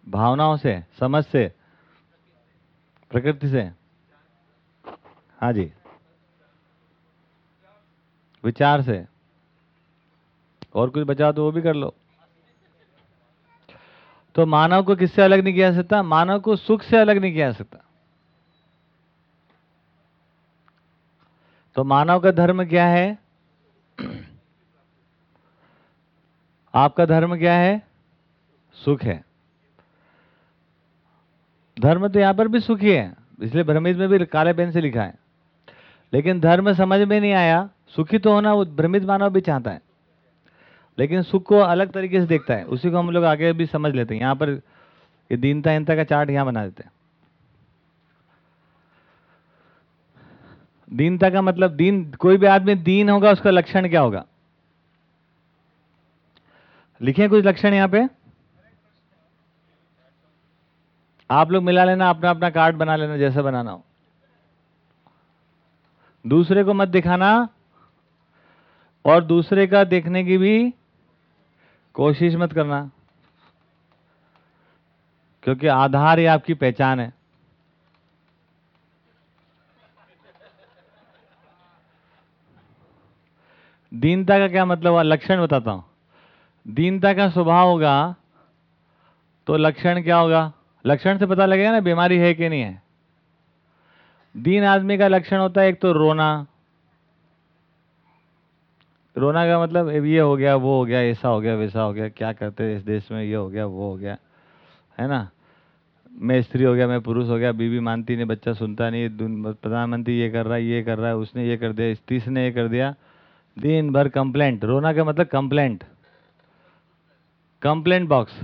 भावनाओं से, समझ से। प्रकृति से? हाँ जी। विचार से। और कुछ बचा तो वो भी कर लो। तो मानव को किससे अलग नहीं किया जा सकता? मानव को सुख से अलग नहीं किया जा सकता। तो मानव का धर्म क्या है? आपका धर्म क्या है? सुख है। धर्म तो यहाँ पर भी सुखी है, इसलिए भ्रमित में भी काले पेन से लिखा है। लेकिन धर्म समझ में नहीं आया, सुखी तो होना वो भ्रमित मानव भी चाहता है। लेकिन सुख को अलग तरीके से देखता है, उसी को हम लोग आगे भी समझ लेते हैं। यहाँ पर ये दीनता हिंता का चार्ट यहाँ बना देते हैं। दीनता का मतलब दीन, कोई भी आदमी दीन होगा, उसका लक्षण क्या होगा? लिखे कुछ लक्षण यहाँ पे। आप लोग मिला लेना, अपना अपना कार्ड बना लेना, जैसा बनाना हो। दूसरे को मत दिखाना, और दूसरे का देखने की भी कोशिश मत करना, क्योंकि आधार ही आपकी पहचान है। दीनता का क्या मतलब हुआ? लक्षण बताता हूँ। दीनता का स्वभाव होगा तो लक्षण क्या होगा? लक्षण से पता लगेगा ना, बीमारी है कि नहीं है। दीन आदमी का लक्षण होता है, एक तो रोना। रोना का मतलब ये हो गया, वो हो गया, ऐसा हो गया, वैसा हो गया, क्या करते इस देश में, ये हो गया, वो हो गया। है ना? मैं स्त्री हो गया, मैं पुरुष हो गया, बीवी मानती नहीं, बच्चा सुनता नहीं प्रधानमंत्री ये कर रहा है, ये कर रहा है, उसने ये कर दिया इस तीस ने ये कर दिया। दिन भर कंप्लेंट, रोना का मतलब कंप्लेंट। Complaint box.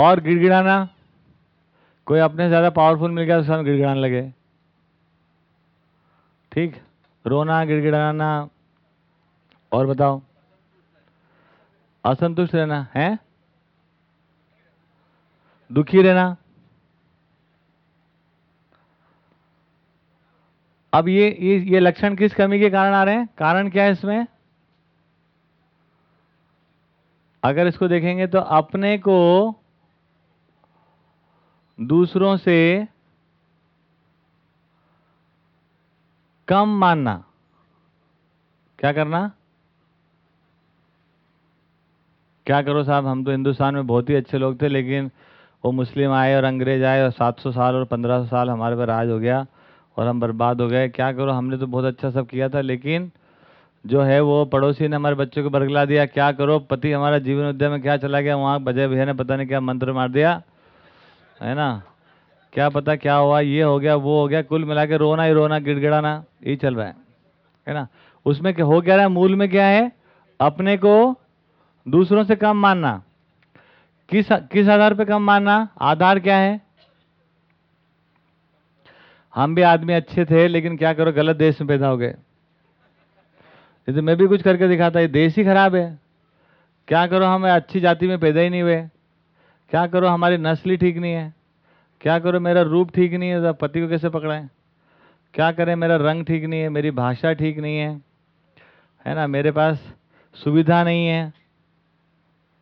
और गिड़गिड़ाना। कोई अपने ज़्यादा पावरफुल मिल गया तो सामने गिड़गिड़ाने लगे। ठीक? रोना, गिड़गिड़ाना, और बताओ। असंतुष्ट रहना, है? दुखी रहना। अब ये ये ये लक्षण किस कमी के कारण आ रहे हैं? कारण क्या है इसमें? अगर इसको देखेंगे तो अपने को दूसरों से कम मानना। क्या करना? क्या करो साहब, हम तो हिंदुस्तान में बहुत ही अच्छे लोग थे, लेकिन वो मुस्लिम आए और अंग्रेज़ आए और 700 साल और 1500 साल हमारे पर राज हो गया और हम बर्बाद हो गए। क्या करो, हमने तो बहुत अच्छा सब किया था, लेकिन जो है वो पड़ोसी ने हमारे बच्चों को बरगला दिया। क्या करो, पति हमारा जीवन उद्यम में क्या चला गया, वहाँ बजय भैया ने पता नहीं क्या मंत्र मार दिया। है ना? क्या पता क्या हुआ, ये हो गया, वो हो गया, कुल मिला के रोना ही रोना, गिड़गिड़ाना, यही चल रहा है। है ना? उसमें क्या हो क्या रहा है, मूल में क्या है? अपने को दूसरों से कम मानना। किस किस आधार पे कम मानना? आधार क्या है? हम भी आदमी अच्छे थे, लेकिन क्या करो, गलत देश में पैदा हो गए। जैसे मैं भी कुछ करके दिखाता, ये देश ही खराब है। क्या करो, हम अच्छी जाति में पैदा ही नहीं हुए। क्या करो, हमारी नस्ल ही ठीक नहीं है? क्या करो, मेरा रूप ठीक नहीं है? पति को कैसे पकड़ाएँ? क्या करें, मेरा रंग ठीक नहीं है? मेरी भाषा ठीक नहीं है? है ना, मेरे पास सुविधा नहीं है।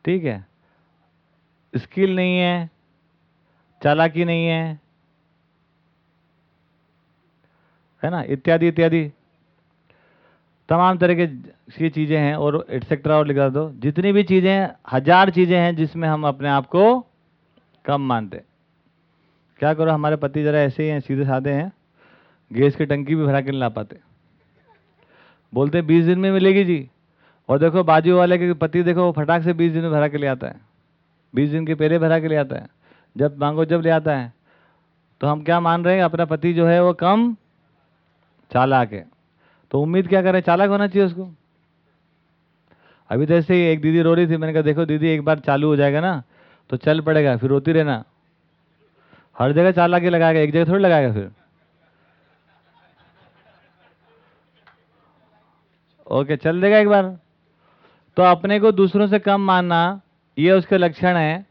ठीक है? स्किल नहीं है। चालाकी नहीं है। है ना, इत्यादि इत्यादि। तमाम तरह के चीज़ें हैं और एटसेट्रा और लिखा दो। जितनी भी चीज़ें हैं, हज़ार चीज़ें हैं जिसमें हम अपने आप को कम मानते क्या करो, हमारे पति ज़रा ऐसे ही हैं, सीधे साधे हैं, गैस की टंकी भी भरा के नहीं ला पाते। बोलते बीस दिन में मिलेगी जी। और देखो, बाजू वाले के पति देखो, वो फटाक से बीस दिन में भरा के ले आता है। बीस दिन के पहले भरा के ले आता है। जब मांगो, जब ले आता है। तो हम क्या मान रहे हैं, अपना पति जो है, वो कम चालाक है। तो उम्मीद क्या करें, चालाक होना चाहिए उसको? अभी तो ऐसे ही एक दीदी रो रही थी, मैंने कहा, देखो दीदी, एक बार चालू हो जाएगा ना तो चल पड़ेगा, फिर रोती रहना। हर जगह चालाक ही लगाएगा, एक जगह थोड़ी लगाएगा फिर। ओके, चल देगा एक बार। तो अपने को दूसरों से कम मानना, ये उसके लक्षण है,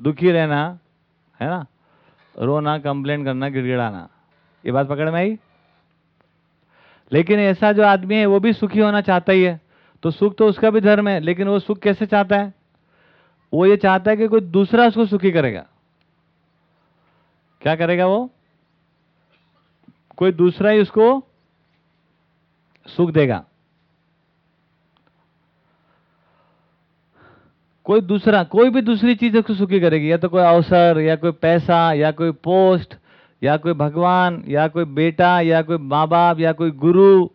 दुखी रहना, है ना? रोना कंप्लेंट करना, गिड़गिड़ाना। ये बात पकड़ में आई? लेकिन ऐसा जो आदमी है, वो भी सुखी होना चाहता ही है। तो सुख तो उसका भी धर्म है, लेकिन वो सुख कैसे चाहता है? वो ये चाहता है कि कोई दूसरा उसको सुखी करेगा। क्या करेगा वो? कोई दूसरा ही उसको सुख देगा। कोई दूसरा, कोई भी दूसरी चीज़ उसको सुखी करेगी, या तो कोई अवसर, या कोई पैसा, या कोई पोस्ट या कोई भगवान, या कोई बेटा, या कोई माँ बाप या कोई गुरु,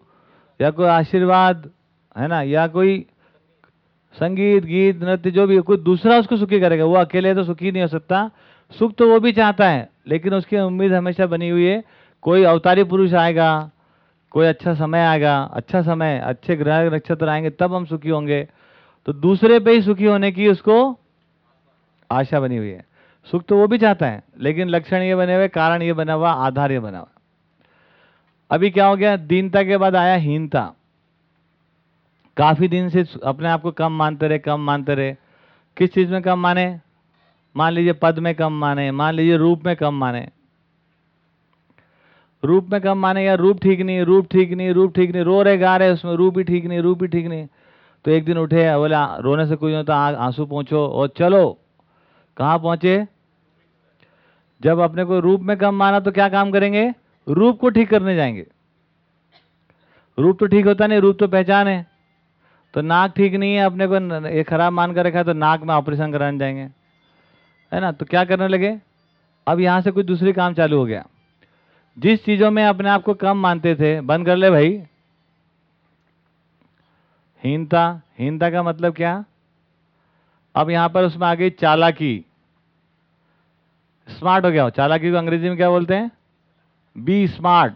या कोई आशीर्वाद, है ना? या कोई संगीत, गीत, नृत्य, जो भी, कोई दूसरा उसको सुखी करेगा। वो अकेले तो सुखी नहीं हो सकता। सुख तो वो भी चाहता है, लेकिन उसकी उम्मीद हमेशा बनी हुई है, कोई अवतारी पुरुष आएगा, कोई अच्छा समय आएगा अच्छा समय, अच्छे ग्रह, नक्षत्र आएँगे, तब हम सुखी होंगे। तो दूसरे पे ही सुखी होने की उसको आशा बनी हुई है। सुख तो वो भी चाहता है, लेकिन लक्षण ये बने हुए, कारण ये बना हुआ, आधार ये बना हुआ। अभी क्या हो गया? दीनता के बाद आया हीनता। काफ़ी दिन से अपने आप को कम मानते रहे, कम मानते रहे। किस चीज़ में कम माने? मान लीजिए पद में कम माने, मान लीजिए रूप में कम माने। रूप में कम माने या रूप ठीक नहीं, रूप ठीक नहीं, रूप ठीक नहीं, रो रहे, गा रहे, उसमें रूप ही ठीक नहीं, रूप ही ठीक नहीं। तो एक दिन उठे, बोले, रोने से कुछ होता आँसू पहुंचो और चलो, कहाँ पहुँचे? जब अपने को रूप में कम माना तो क्या काम करेंगे? रूप को ठीक करने जाएँगे। रूप तो ठीक होता नहीं, रूप तो पहचान है। तो नाक ठीक नहीं है, अपने को ये खराब मान कर रखा है तो नाक में ऑपरेशन कराने जाएँगे। है ना? तो क्या करने लगे? अब यहाँ से कुछ दूसरी काम चालू हो गया। जिस चीज़ों में अपने आप को कम मानते थे, बंद कर ले भाई। हीनता हीनता का मतलब क्या? अब यहाँ पर उसमें आ गई चालाकी। स्मार्ट हो गया हो। चालाकी को अंग्रेज़ी में क्या बोलते हैं? बी स्मार्ट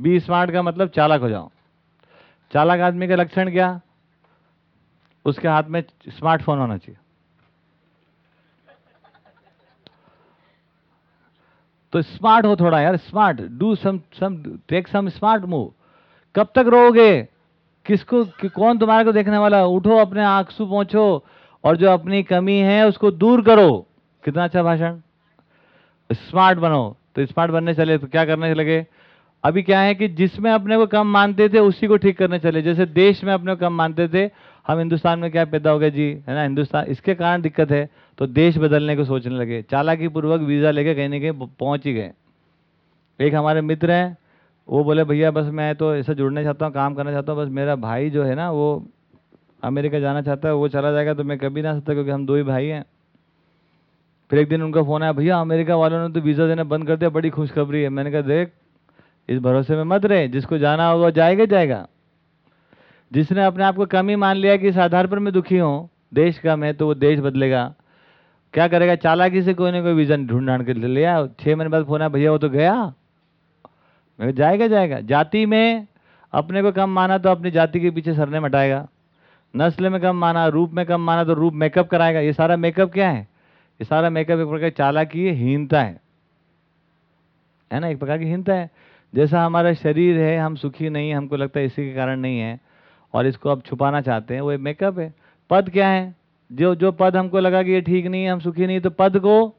बी स्मार्ट का मतलब चालाक हो जाओ। चालाक आदमी का लक्षण क्या? उसके हाथ में स्मार्टफ़ोन होना चाहिए। तो स्मार्ट हो थोड़ा यार smart do some some take some smart move कब तक रहोगे किसको कि, कौन तुम्हारे को देखने वाला? उठो अपने आँसू पहुंचो और जो अपनी कमी है उसको दूर करो। कितना अच्छा भाषण। स्मार्ट बनो। तो स्मार्ट बनने चले तो क्या करने लगे? अभी क्या है कि जिसमें अपने को कम मानते थे, उसी को ठीक करने चले। जैसे देश में अपने को कम मानते थे, हम हिंदुस्तान में क्या पैदा हो गए? जी, है ना, हिंदुस्तान। इसके कारण दिक्कत है तो देश बदलने को सोचने लगे। चालाकी पूर्वक वीज़ा लेके कहीं ना कहीं पहुँच ही गए। एक हमारे मित्र हैं, वो बोले, भैया, बस मैं तो ऐसा जुड़ना चाहता हूँ, काम करना चाहता हूँ, बस मेरा भाई जो है ना, वो अमेरिका जाना चाहता है, वो चला जाएगा तो मैं कभी ना सकता क्योंकि हम दो ही भाई हैं। फिर एक दिन उनका फ़ोन आया, भैया, अमेरिका वालों ने तो वीज़ा देना बंद कर दिया, बड़ी खुशखबरी है। मैंने कहा, देख, इस भरोसे में मत रहे, जिसको जाना होगा, जाएगा जाएगा। जिसने अपने आप को कम मान लिया कि इस आधार पर मैं दुखी हूँ, देश कम है तो वो देश बदलेगा। क्या करेगा? चालाकी से कोई ना कोई विजन ढूंढ के ले लिया छः महीने बाद फ़ोन आया, भैया, वो तो गया। मैं जाएगा जाएगा। जाति में अपने को कम माना तो अपनी जाति के पीछे सरने मटाएगा नस्ल में कम माना, रूप में कम माना तो रूप मेकअप कराएगा। ये सारा मेकअप क्या है? ये सारा मेकअप एक प्रकार की चालाकी है, हीनता है। है ना? एक प्रकार की हीनता है। जैसा हमारा शरीर है, हम सुखी नहीं हैं, हमको लगता है इसी के कारण नहीं है, और इसको अब छुपाना चाहते हैं, वो एक मेकअप है। पद क्या है? जो जो पद हमको लगा कि ये ठीक नहीं है, हम सुखी नहीं तो पद को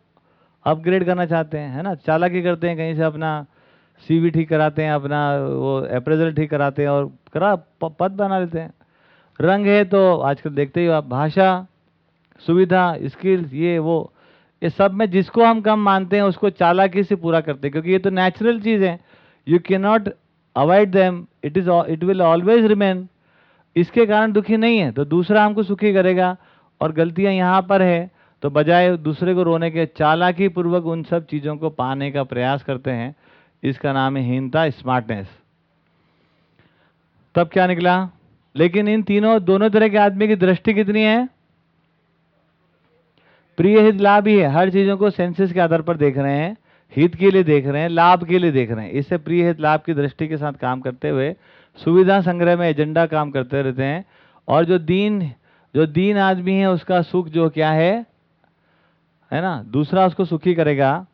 अपग्रेड करना चाहते हैं, है ना? चालाकी करते हैं, कहीं से अपना सीवी ठीक कराते हैं, अपना वो अप्रेजल ठीक कराते हैं और करा पद बना लेते हैं। रंग है तो आजकल देखते हो आप, भाषा सुविधा स्किल्स ये, वो, ये सब में जिसको हम कम मानते हैं, उसको चालाकी से पूरा करते हैं, क्योंकि ये तो नेचुरल चीज़ है। You can not avoid them it is it will always remain इसके कारण दुखी नहीं है तो दूसरा हमको सुखी करेगा, और गलतियाँ यहाँ पर है तो बजाय दूसरे को रोने के चालाकी पूर्वक उन सब चीज़ों को पाने का प्रयास करते हैं। इसका नाम है हीनता स्मार्टनेस तब क्या निकला? लेकिन इन तीनों, दोनों तरह के आदमी की दृष्टि कितनी है? प्रिय हित लाभ ही है। हर चीज़ों को सेंसेस के आधार पर देख रहे हैं, हित के लिए देख रहे हैं, लाभ के लिए देख रहे हैं। इससे प्रिय हित लाभ की दृष्टि के साथ काम करते हुए सुविधा संग्रह में एजेंडा काम करते रहते हैं। और जो दीन जो दीन आदमी है, उसका सुख जो क्या है? है ना? दूसरा उसको सुखी करेगा।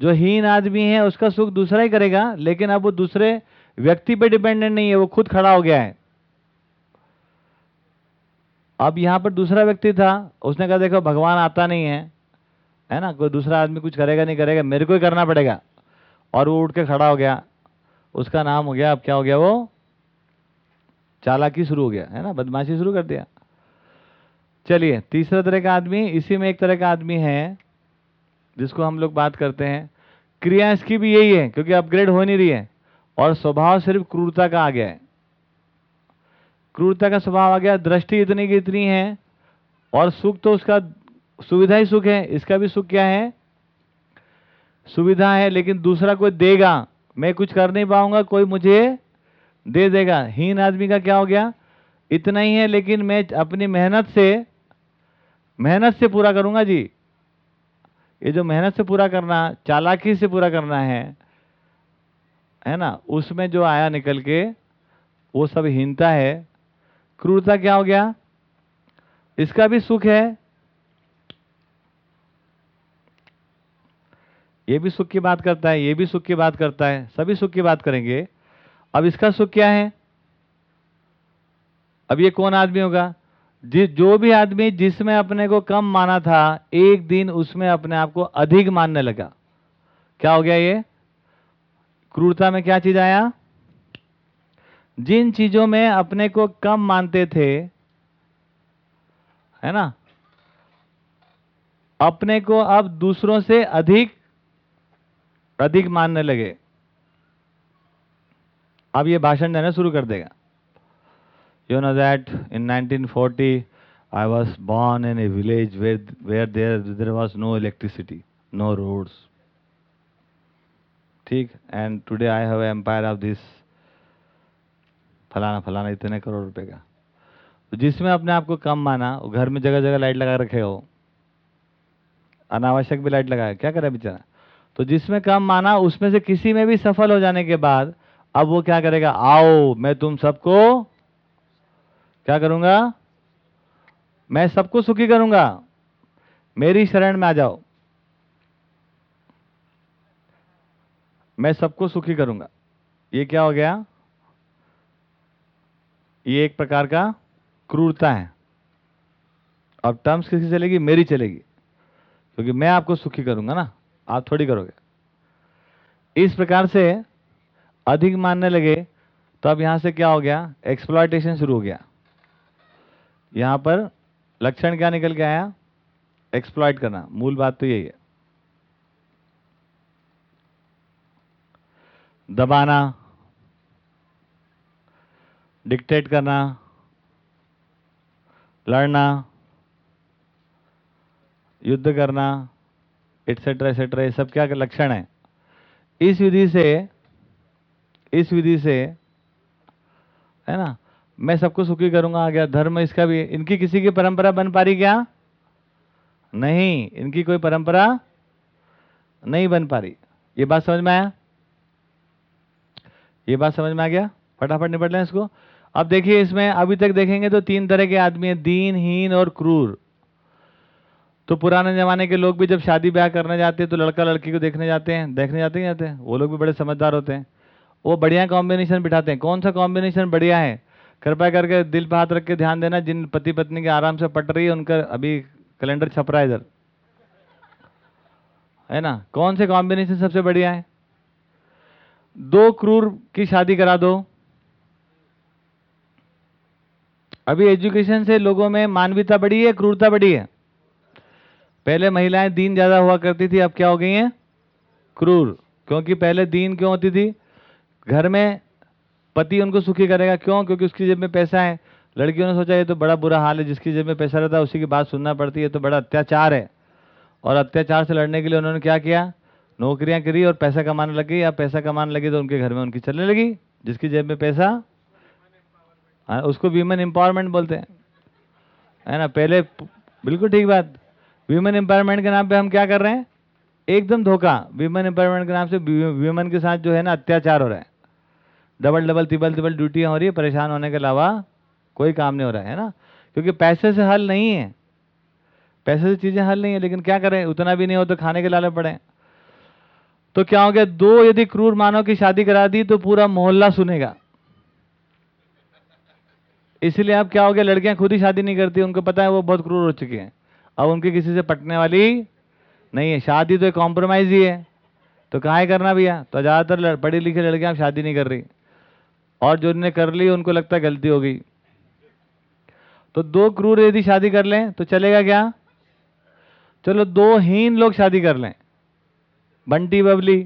जो हीन आदमी है, उसका सुख दूसरा ही करेगा। लेकिन अब वो दूसरे व्यक्ति पे डिपेंडेंट नहीं है, वो खुद खड़ा हो गया है। अब यहाँ पर दूसरा व्यक्ति था, उसने कहा, देखो, भगवान आता नहीं है है ना? कोई दूसरा आदमी कुछ करेगा, नहीं करेगा, मेरे को ही करना पड़ेगा। और वो उठ के खड़ा हो गया। उसका नाम हो गया, अब क्या हो गया वो? चालाकी शुरू हो गया, है ना? बदमाशी शुरू कर दिया। चलिए, तीसरा तरह का आदमी, इसी में एक तरह का आदमी है, जिसको हम लोग बात करते हैं। क्रिया इसकी भी यही है, क्योंकि अपग्रेड हो नहीं रही है, और स्वभाव सिर्फ़ क्रूरता का आ गया है। क्रूरता का स्वभाव आ गया, दृष्टि इतनी की इतनी है, और सुख तो उसका, सुविधा ही सुख है, इसका भी सुख क्या है? सुविधा है, लेकिन दूसरा कोई देगा, मैं कुछ कर नहीं पाऊँगा, कोई मुझे दे देगा। हीन आदमी का क्या हो गया? इतना ही है, लेकिन मैं अपनी मेहनत से मेहनत से पूरा करूँगा जी। ये जो मेहनत से पूरा करना, चालाकी से पूरा करना है है ना? उसमें जो आया निकल के, वो सब हीनता है क्रूरता क्या हो गया? इसका भी सुख है। ये भी सुख की बात करता है, ये भी सुख की बात करता है, सभी सुख की बात करेंगे। अब इसका सुख क्या है? अब ये कौन आदमी होगा? जिस जो भी आदमी जिसमें अपने को कम माना था, एक दिन उसमें अपने आप को अधिक मानने लगा। क्या हो गया ये? क्रूरता में क्या चीज़ आया? जिन चीज़ों में अपने को कम मानते थे, है ना? अपने को अब दूसरों से अधिक अधिक मानने लगे। अब ये भाषण देना शुरू कर देगा। You know that in 1940 I was born in a village where where there there was no electricity no roads ठीक? And today I have empire of this फलाना फलाना इतने करोड़ रुपए का। तो जिसमें अपने आप को कम माना घर में जगह जगह लाइट लगा रखे हो, अनावश्यक भी लाइट लगाया, क्या करे बेचारा? तो जिसमें कम माना, उसमें से किसी में भी सफल हो जाने के बाद, अब वो क्या करेगा? आओ, मैं तुम सबको क्या करूँगा? मैं सबको सुखी करूँगा। मेरी शरण में आ जाओ। मैं सबको सुखी करूँगा। ये क्या हो गया? ये एक प्रकार का क्रूरता है। अब टर्म्स किसकी चलेगी? मेरी चलेगी। क्योंकि मैं आपको सुखी करूँगा ना। आप थोड़ी करोगे। इस प्रकार से अधिक मानने लगे तो अब यहाँ से क्या हो गया? एक्सप्लॉयटेशन शुरू हो गया। यहाँ पर लक्षण क्या निकल के आया? एक्सप्लॉयट करना। मूल बात तो यही है। दबाना डिक्टेट करना, लड़ना, युद्ध करना एटसेट्रा एटसेट्रा ये सब क्या लक्षण है? इस विधि से, इस विधि से, है ना? मैं सबको सुखी करूँगा, आ गया। धर्म इसका भी, इनकी किसी की परंपरा बन पा रही क्या? नहीं, इनकी कोई परंपरा नहीं बन पा रही। ये बात समझ में आया? ये बात समझ में आ गया? फटाफट निपट लें इसको। अब देखिए इसमें, अभी तक देखेंगे तो तीन तरह के आदमी हैं दीनहीन और क्रूर। तो पुराने जमाने के लोग भी जब शादी ब्याह करने जाते हैं तो लड़का लड़की को देखने जाते हैं। देखने जाते हैं जाते हैं? वो लोग भी बड़े समझदार होते हैं। वो बढ़िया कॉम्बिनेशन बिठाते हैं। कौन सा कॉम्बिनेशन बढ़िया है? कृपया करके दिल पे हाथ रख के ध्यान देना, जिन पति पत्नी के आराम से पट रही है, उनका अभी कैलेंडर छप रहा है इधर। है ना? कौन से कॉम्बिनेशन सबसे बढ़िया है? दो क्रूर की शादी करा दो। अभी एजुकेशन से लोगों में मानवीयता बढ़ी है, क्रूरता बढ़ी है। पहले महिलाएँ दीन ज़्यादा हुआ करती थी, अब क्या हो गई हैं? क्रूर। क्योंकि पहले दीन क्यों होती थी? घर में पति उनको सुखी करेगा। क्यों? क्योंकि उसकी जेब में पैसा है। लड़कियों ने सोचा, ये तो बड़ा बुरा हाल है, जिसकी जेब में पैसा रहता है, उसी की बात सुनना पड़ती है। तो बड़ा अत्याचार है। और अत्याचार से लड़ने के लिए उन्होंने क्या किया? नौकरियाँ करी और पैसा कमाने लगी या पैसा कमाने लगी तो उनके घर में उनकी चलने लगी, जिसकी जेब में पैसा हाँ उसको वीमेन एम्पावरमेंट बोलते हैं। है ना, पहले बिल्कुल ठीक बात। वीमेन एम्पावरमेंट के नाम पे हम क्या कर रहे हैं? एकदम धोखा। वीमेन एम्पावरमेंट के नाम से वीमेन के साथ जो है ना, अत्याचार हो रहा है। डबल डबल तिबल तिबल ड्यूटियाँ हो रही है, परेशान होने के अलावा कोई काम नहीं हो रहा है ना? क्योंकि पैसे से हल नहीं है। पैसे से चीज़ें हल नहीं है, लेकिन क्या करें? उतना भी नहीं हो तो खाने के लाले पड़े। तो क्या हो गया? दो यदि क्रूर मानव की शादी करा दी तो पूरा मोहल्ला सुनेगा। इसलिए अब क्या हो गया? लड़कियाँ खुद ही शादी नहीं करती, उनको पता है वो बहुत क्रूर हो चुकी हैं। अब उनकी किसी से पटने वाली नहीं है। शादी तो एक कॉम्प्रोमाइज ही है। तो कहाँ करना भैया? तो ज़्यादातर पढ़ी लिखी लड़कियाँ शादी नहीं कर रही। और जो उन्होंने कर ली, उनको लगता है गलती हो गई। तो दो क्रूर यदि शादी कर लें तो चलेगा क्या? चलो दो हीन लोग शादी कर लें। बंटी बबली।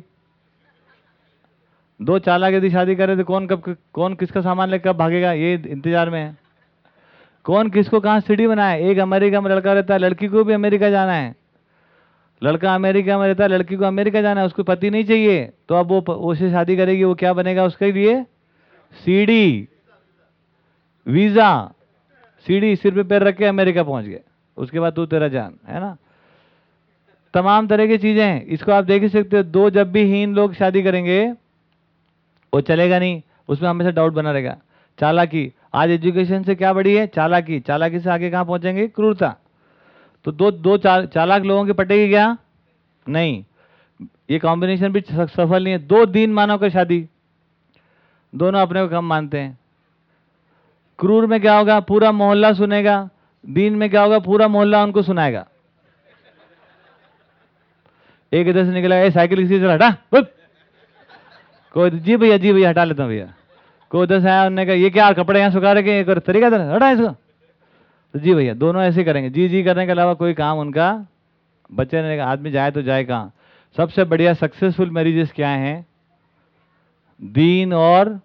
दो चालाक यदि शादी करे तो कौन कब कौन किसका सामान लेकर कब भागेगा? ये इंतज़ार में है। कौन किसको कहाँ सीढ़ी बनाए? एक अमेरिका में लड़का रहता है, लड़की को भी अमेरिका जाना है। लड़का अमेरिका में रहता है, लड़की को अमेरिका जाना है, उसको पति नहीं चाहिए। तो अब वो उसे शादी करेगी, वो क्या बनेगा उसके लिए? सीढ़ी। वीज़ा। सीढ़ी सिर पे पैर रख के अमेरिका पहुँच गए। उसके बाद तू तेरा जान, है ना? तमाम तरह की चीज़ें हैं। इसको आप देख ही सकते हो, दो जब भी हीन लोग शादी करेंगे वो चलेगा नहीं उसमें हमेशा डाउट बना रहेगा। चालाकी आज एजुकेशन से क्या बड़ी है? चालाकी चालाकी से आगे कहाँ पहुँचेंगे? क्रूरता। तो दो दो चा, चालाक लोगों की पटेगी क्या? नहीं। ये कॉम्बिनेशन भी सफल नहीं है। दो दीन मानव का शादी। दोनों अपने को कम मानते हैं। क्रूर में क्या होगा? पूरा मोहल्ला सुनेगा। दीन में क्या होगा? पूरा मोहल्ला उनको सुनाएगा। एक इधर से निकला ए साइकिल किसी से हटा। कोई जी भैया जी भैया, हटा लेता हूँ भैया। कोई उधर से आया उन्होंने कहा, ये क्या कपड़े यहाँ सुखा रखे एक और तरीका था हटा इसको। तो जी भैया, दोनों ऐसे करेंगे। जी जी करने के अलावा कोई काम उनका, बच्चे ने कहा, आदमी जाए तो जाए कहाँ। सबसे बढ़िया सक्सेसफुल मैरिजेस क्या हैं? दीन और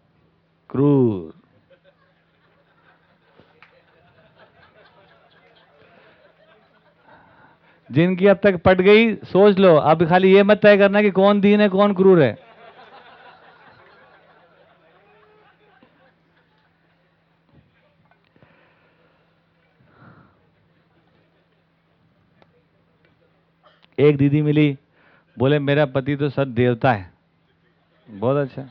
क्रूर। जिनकी अब तक पट गई, सोच लो, अब खाली ये मत तय करना कि कौन दीन है, कौन क्रूर है। एक दीदी मिली, बोले, मेरा पति तो सर देवता है। बहुत अच्छा।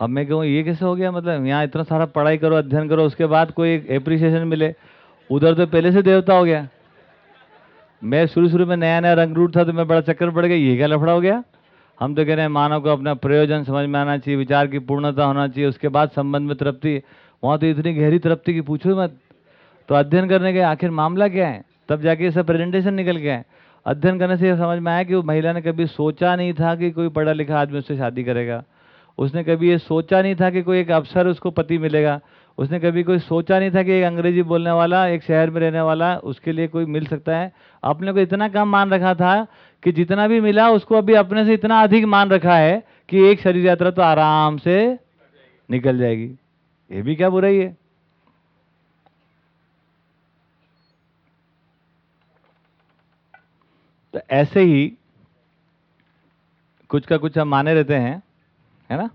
अब मैं कहूँ, ये कैसे हो गया? मतलब यहाँ इतना सारा पढ़ाई करो, अध्ययन करो, उसके बाद कोई एप्रिसिएशन मिले? उधर तो पहले से देवता हो गया। मैं शुरू शुरू में नया नया रंग रूट था तो मैं बड़ा चक्कर पड़ गया। ये क्या लफड़ा हो गया? हम तो कह रहे हैं, मानव को अपना प्रयोजन समझ में आना चाहिए, विचार की पूर्णता होना चाहिए, उसके बाद संबंध में तृप्ति। वहाँ तो इतनी गहरी तृप्ति की पूछो मत। तो अध्ययन करने के आखिर मामला क्या है? तब जाके सब प्रेजेंटेशन निकल है। अध्ययन करने से समझ में आया कि वो महिला ने कभी सोचा नहीं था कि कोई पढ़ा लिखा आदमी उससे शादी करेगा। उसने कभी ये सोचा नहीं था कि कोई एक अफसर उसको पति मिलेगा। उसने कभी कोई सोचा नहीं था कि एक अंग्रेज़ी बोलने वाला, एक शहर में रहने वाला उसके लिए कोई मिल सकता है। अपने को इतना कम मान रखा था कि जितना भी मिला उसको अभी अपने से इतना अधिक मान रखा है कि एक शरीर यात्रा तो आराम से निकल जाएगी। ये भी क्या बुराई है? तो ऐसे ही कुछ का कुछ हम माने रहते हैं, है ना?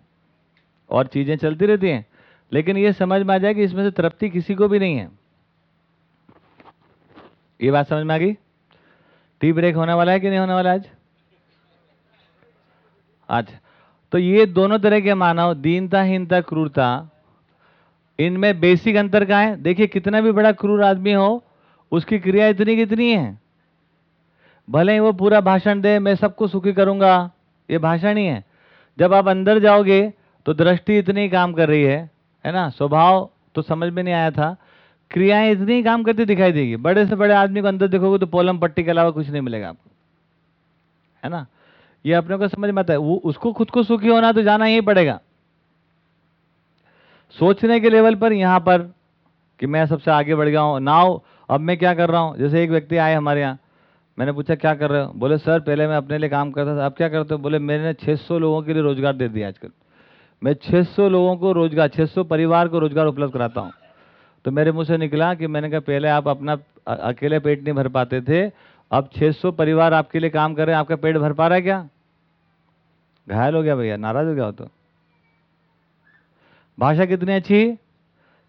और चीज़ें चलती रहती हैं। लेकिन ये समझ में आ जाए कि इसमें से तृप्ति किसी को भी नहीं है। ये बात समझ में आ गई? टी ब्रेक होने वाला है कि नहीं होने वाला आज? अच्छा तो ये दोनों तरह के मानव, दीनता, हीनता, क्रूरता, इनमें बेसिक अंतर का है? देखिए, कितना भी बड़ा क्रूर आदमी हो, उसकी क्रिया इतनी कितनी है? भले ही वो पूरा भाषण दे, मैं सबको सुखी करूँगा। ये भाषण ही है। जब आप अंदर जाओगे तो दृष्टि इतनी काम कर रही है है ना? स्वभाव तो समझ में नहीं आया था। क्रियाएँ इतनी काम करती दिखाई देगी। बड़े से बड़े आदमी को अंदर देखोगे तो पोलम पट्टी के अलावा कुछ नहीं मिलेगा आपको। है ना? ये अपने को समझ में आता है। वो उसको खुद को सुखी होना तो जाना ही पड़ेगा। सोचने के लेवल पर, यहाँ पर कि मैं सबसे आगे बढ़ गया हूँ। नाव अब मैं क्या कर रहा हूँ? जैसे एक व्यक्ति आए हमारे यहाँ मैंने पूछा, क्या कर रहे हो? बोले, सर, पहले मैं अपने लिए काम करता था। अब क्या करते हो? बोले, मैंने 600 लोगों के लिए रोज़गार दे दिया आजकल। मैं 600 लोगों को रोज़गार 600 परिवार को रोज़गार उपलब्ध कराता हूँ। तो मेरे मुँह से निकला कि मैंने कहा, पहले आप अपना अकेले पेट नहीं भर पाते थे। अब 600 परिवार आपके लिए काम कर रहे हैं। आपका पेट भर पा रहा है क्या? घायल हो गया भैया। नाराज़ हो गया हो तो। भाषा कितनी अच्छी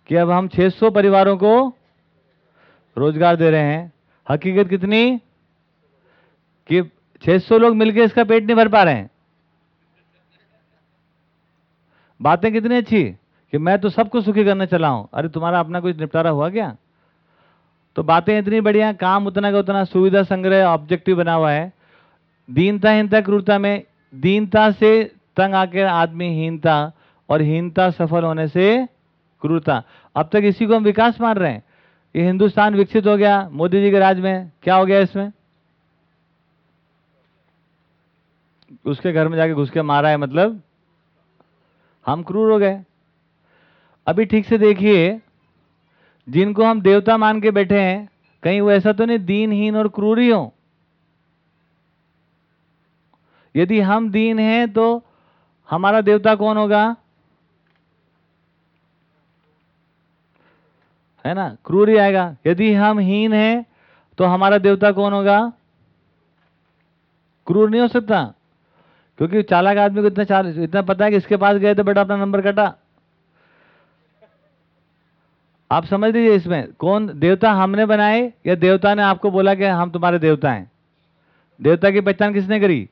कि अब हम 600 परिवारों को रोज़गार दे रहे हैं। हकीकत कितनी? कि 600 लोग मिलके इसका पेट नहीं भर पा रहे हैं। बातें कितनी अच्छी, कि मैं तो सबको सुखी करने चला हूँ। अरे, तुम्हारा अपना कुछ निपटारा हुआ क्या? तो बातें इतनी बढ़िया, काम उतना का उतना सुविधा संग्रह ऑब्जेक्टिव बना हुआ है। दीनता हीनता, क्रूरता में दीनता से तंग आकर आदमी हीनता और हीनता सफल होने से क्रूरता। अब तक इसी को हम विकास मान रहे हैं। ये हिंदुस्तान विकसित हो गया, मोदी जी के राज में, क्या हो गया इसमें? उसके घर में जाके घुस के मारा है मतलब? हम क्रूर हो गए। अभी ठीक से देखिए, जिनको हम देवता मान के बैठे हैं, कहीं वो ऐसा तो नहीं दीनहीन और क्रूर ही हो? यदि हम दीन हैं तो हमारा देवता कौन होगा? है ना? क्रूर ही आएगा। यदि हम हीन हैं तो हमारा देवता कौन होगा? क्रूर नहीं हो सकता। क्योंकि चालाक आदमी को इतना इतना पता है कि इसके पास गए तो बेटा अपना नंबर कटा। आप समझ लीजिए इसमें, कौन देवता हमने बनाए या देवता ने आपको बोला कि हम तुम्हारे देवता हैं? देवता की पहचान किसने करी?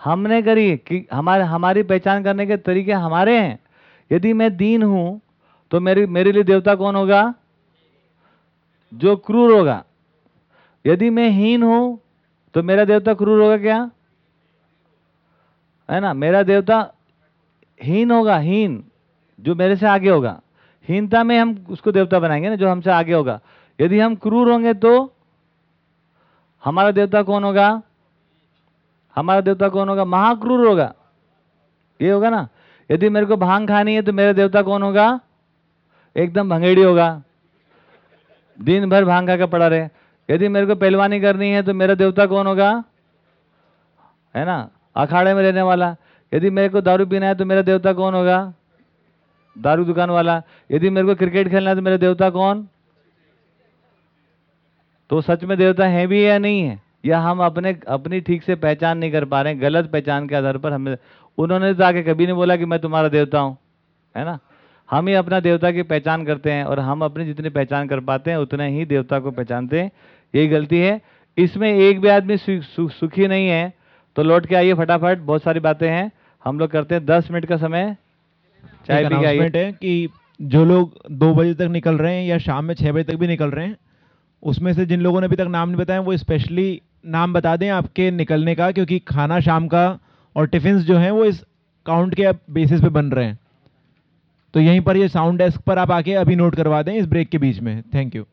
हमने करी कि हमारे, हमारी पहचान करने के तरीके हमारे हैं। यदि मैं दीन हूँ तो मेरी, मेरे लिए देवता कौन होगा? जो क्रूर होगा। यदि मैं हीन हूँ तो मेरा देवता क्रूर होगा क्या? है ना? मेरा देवता हीन होगा, हीन, जो मेरे से आगे होगा। हीनता में हम उसको देवता बनाएँगे ना, जो हमसे आगे होगा। यदि हम क्रूर होंगे तो हमारा देवता कौन होगा? हमारा देवता कौन होगा? महाक्रूर होगा। ये होगा ना? यदि मेरे को भाँग खानी है तो मेरा देवता कौन होगा? एकदम भंगेड़ी होगा। दिन भर भाँग खा के पड़ा रहे। यदि मेरे को पहलवानी करनी है तो मेरा देवता कौन होगा? है ना? अखाड़े में रहने वाला। यदि मेरे को दारू पीना है तो मेरा देवता कौन होगा? दारू दुकान वाला। यदि मेरे को क्रिकेट खेलना है तो मेरा देवता कौन? तो सच में देवता है भी या नहीं है? या हम अपने, अपनी ठीक से पहचान नहीं कर पा रहे गलत पहचान के आधार पर हमें उन्होंने तो आके कभी नहीं बोला कि मैं तुम्हारा देवता हूँ। है ना? हम ही अपना देवता की पहचान करते हैं और हम अपनी जितनी पहचान कर पाते हैं, उतने ही देवता को पहचानते हैं। यही गलती है। इसमें एक भी आदमी सुखी नहीं है। तो लौट के आइए फटाफट बहुत सारी बातें हैं। हम लोग करते हैं दस मिनट का समय। चाय पी के आइए। है कि जो लोग दो बजे तक निकल रहे हैं या शाम में छः बजे तक भी निकल रहे हैं उसमें से जिन लोगों ने अभी तक नाम नहीं बताया वो स्पेशली नाम बता दें आपके निकलने का क्योंकि खाना शाम का और टिफ़िन जो हैं वो इस काउंट के बेसिस पे बन रहे हैं। तो यहीं पर ये साउंड डेस्क पर आप आके अभी नोट करवा दें इस ब्रेक के बीच में। Thank you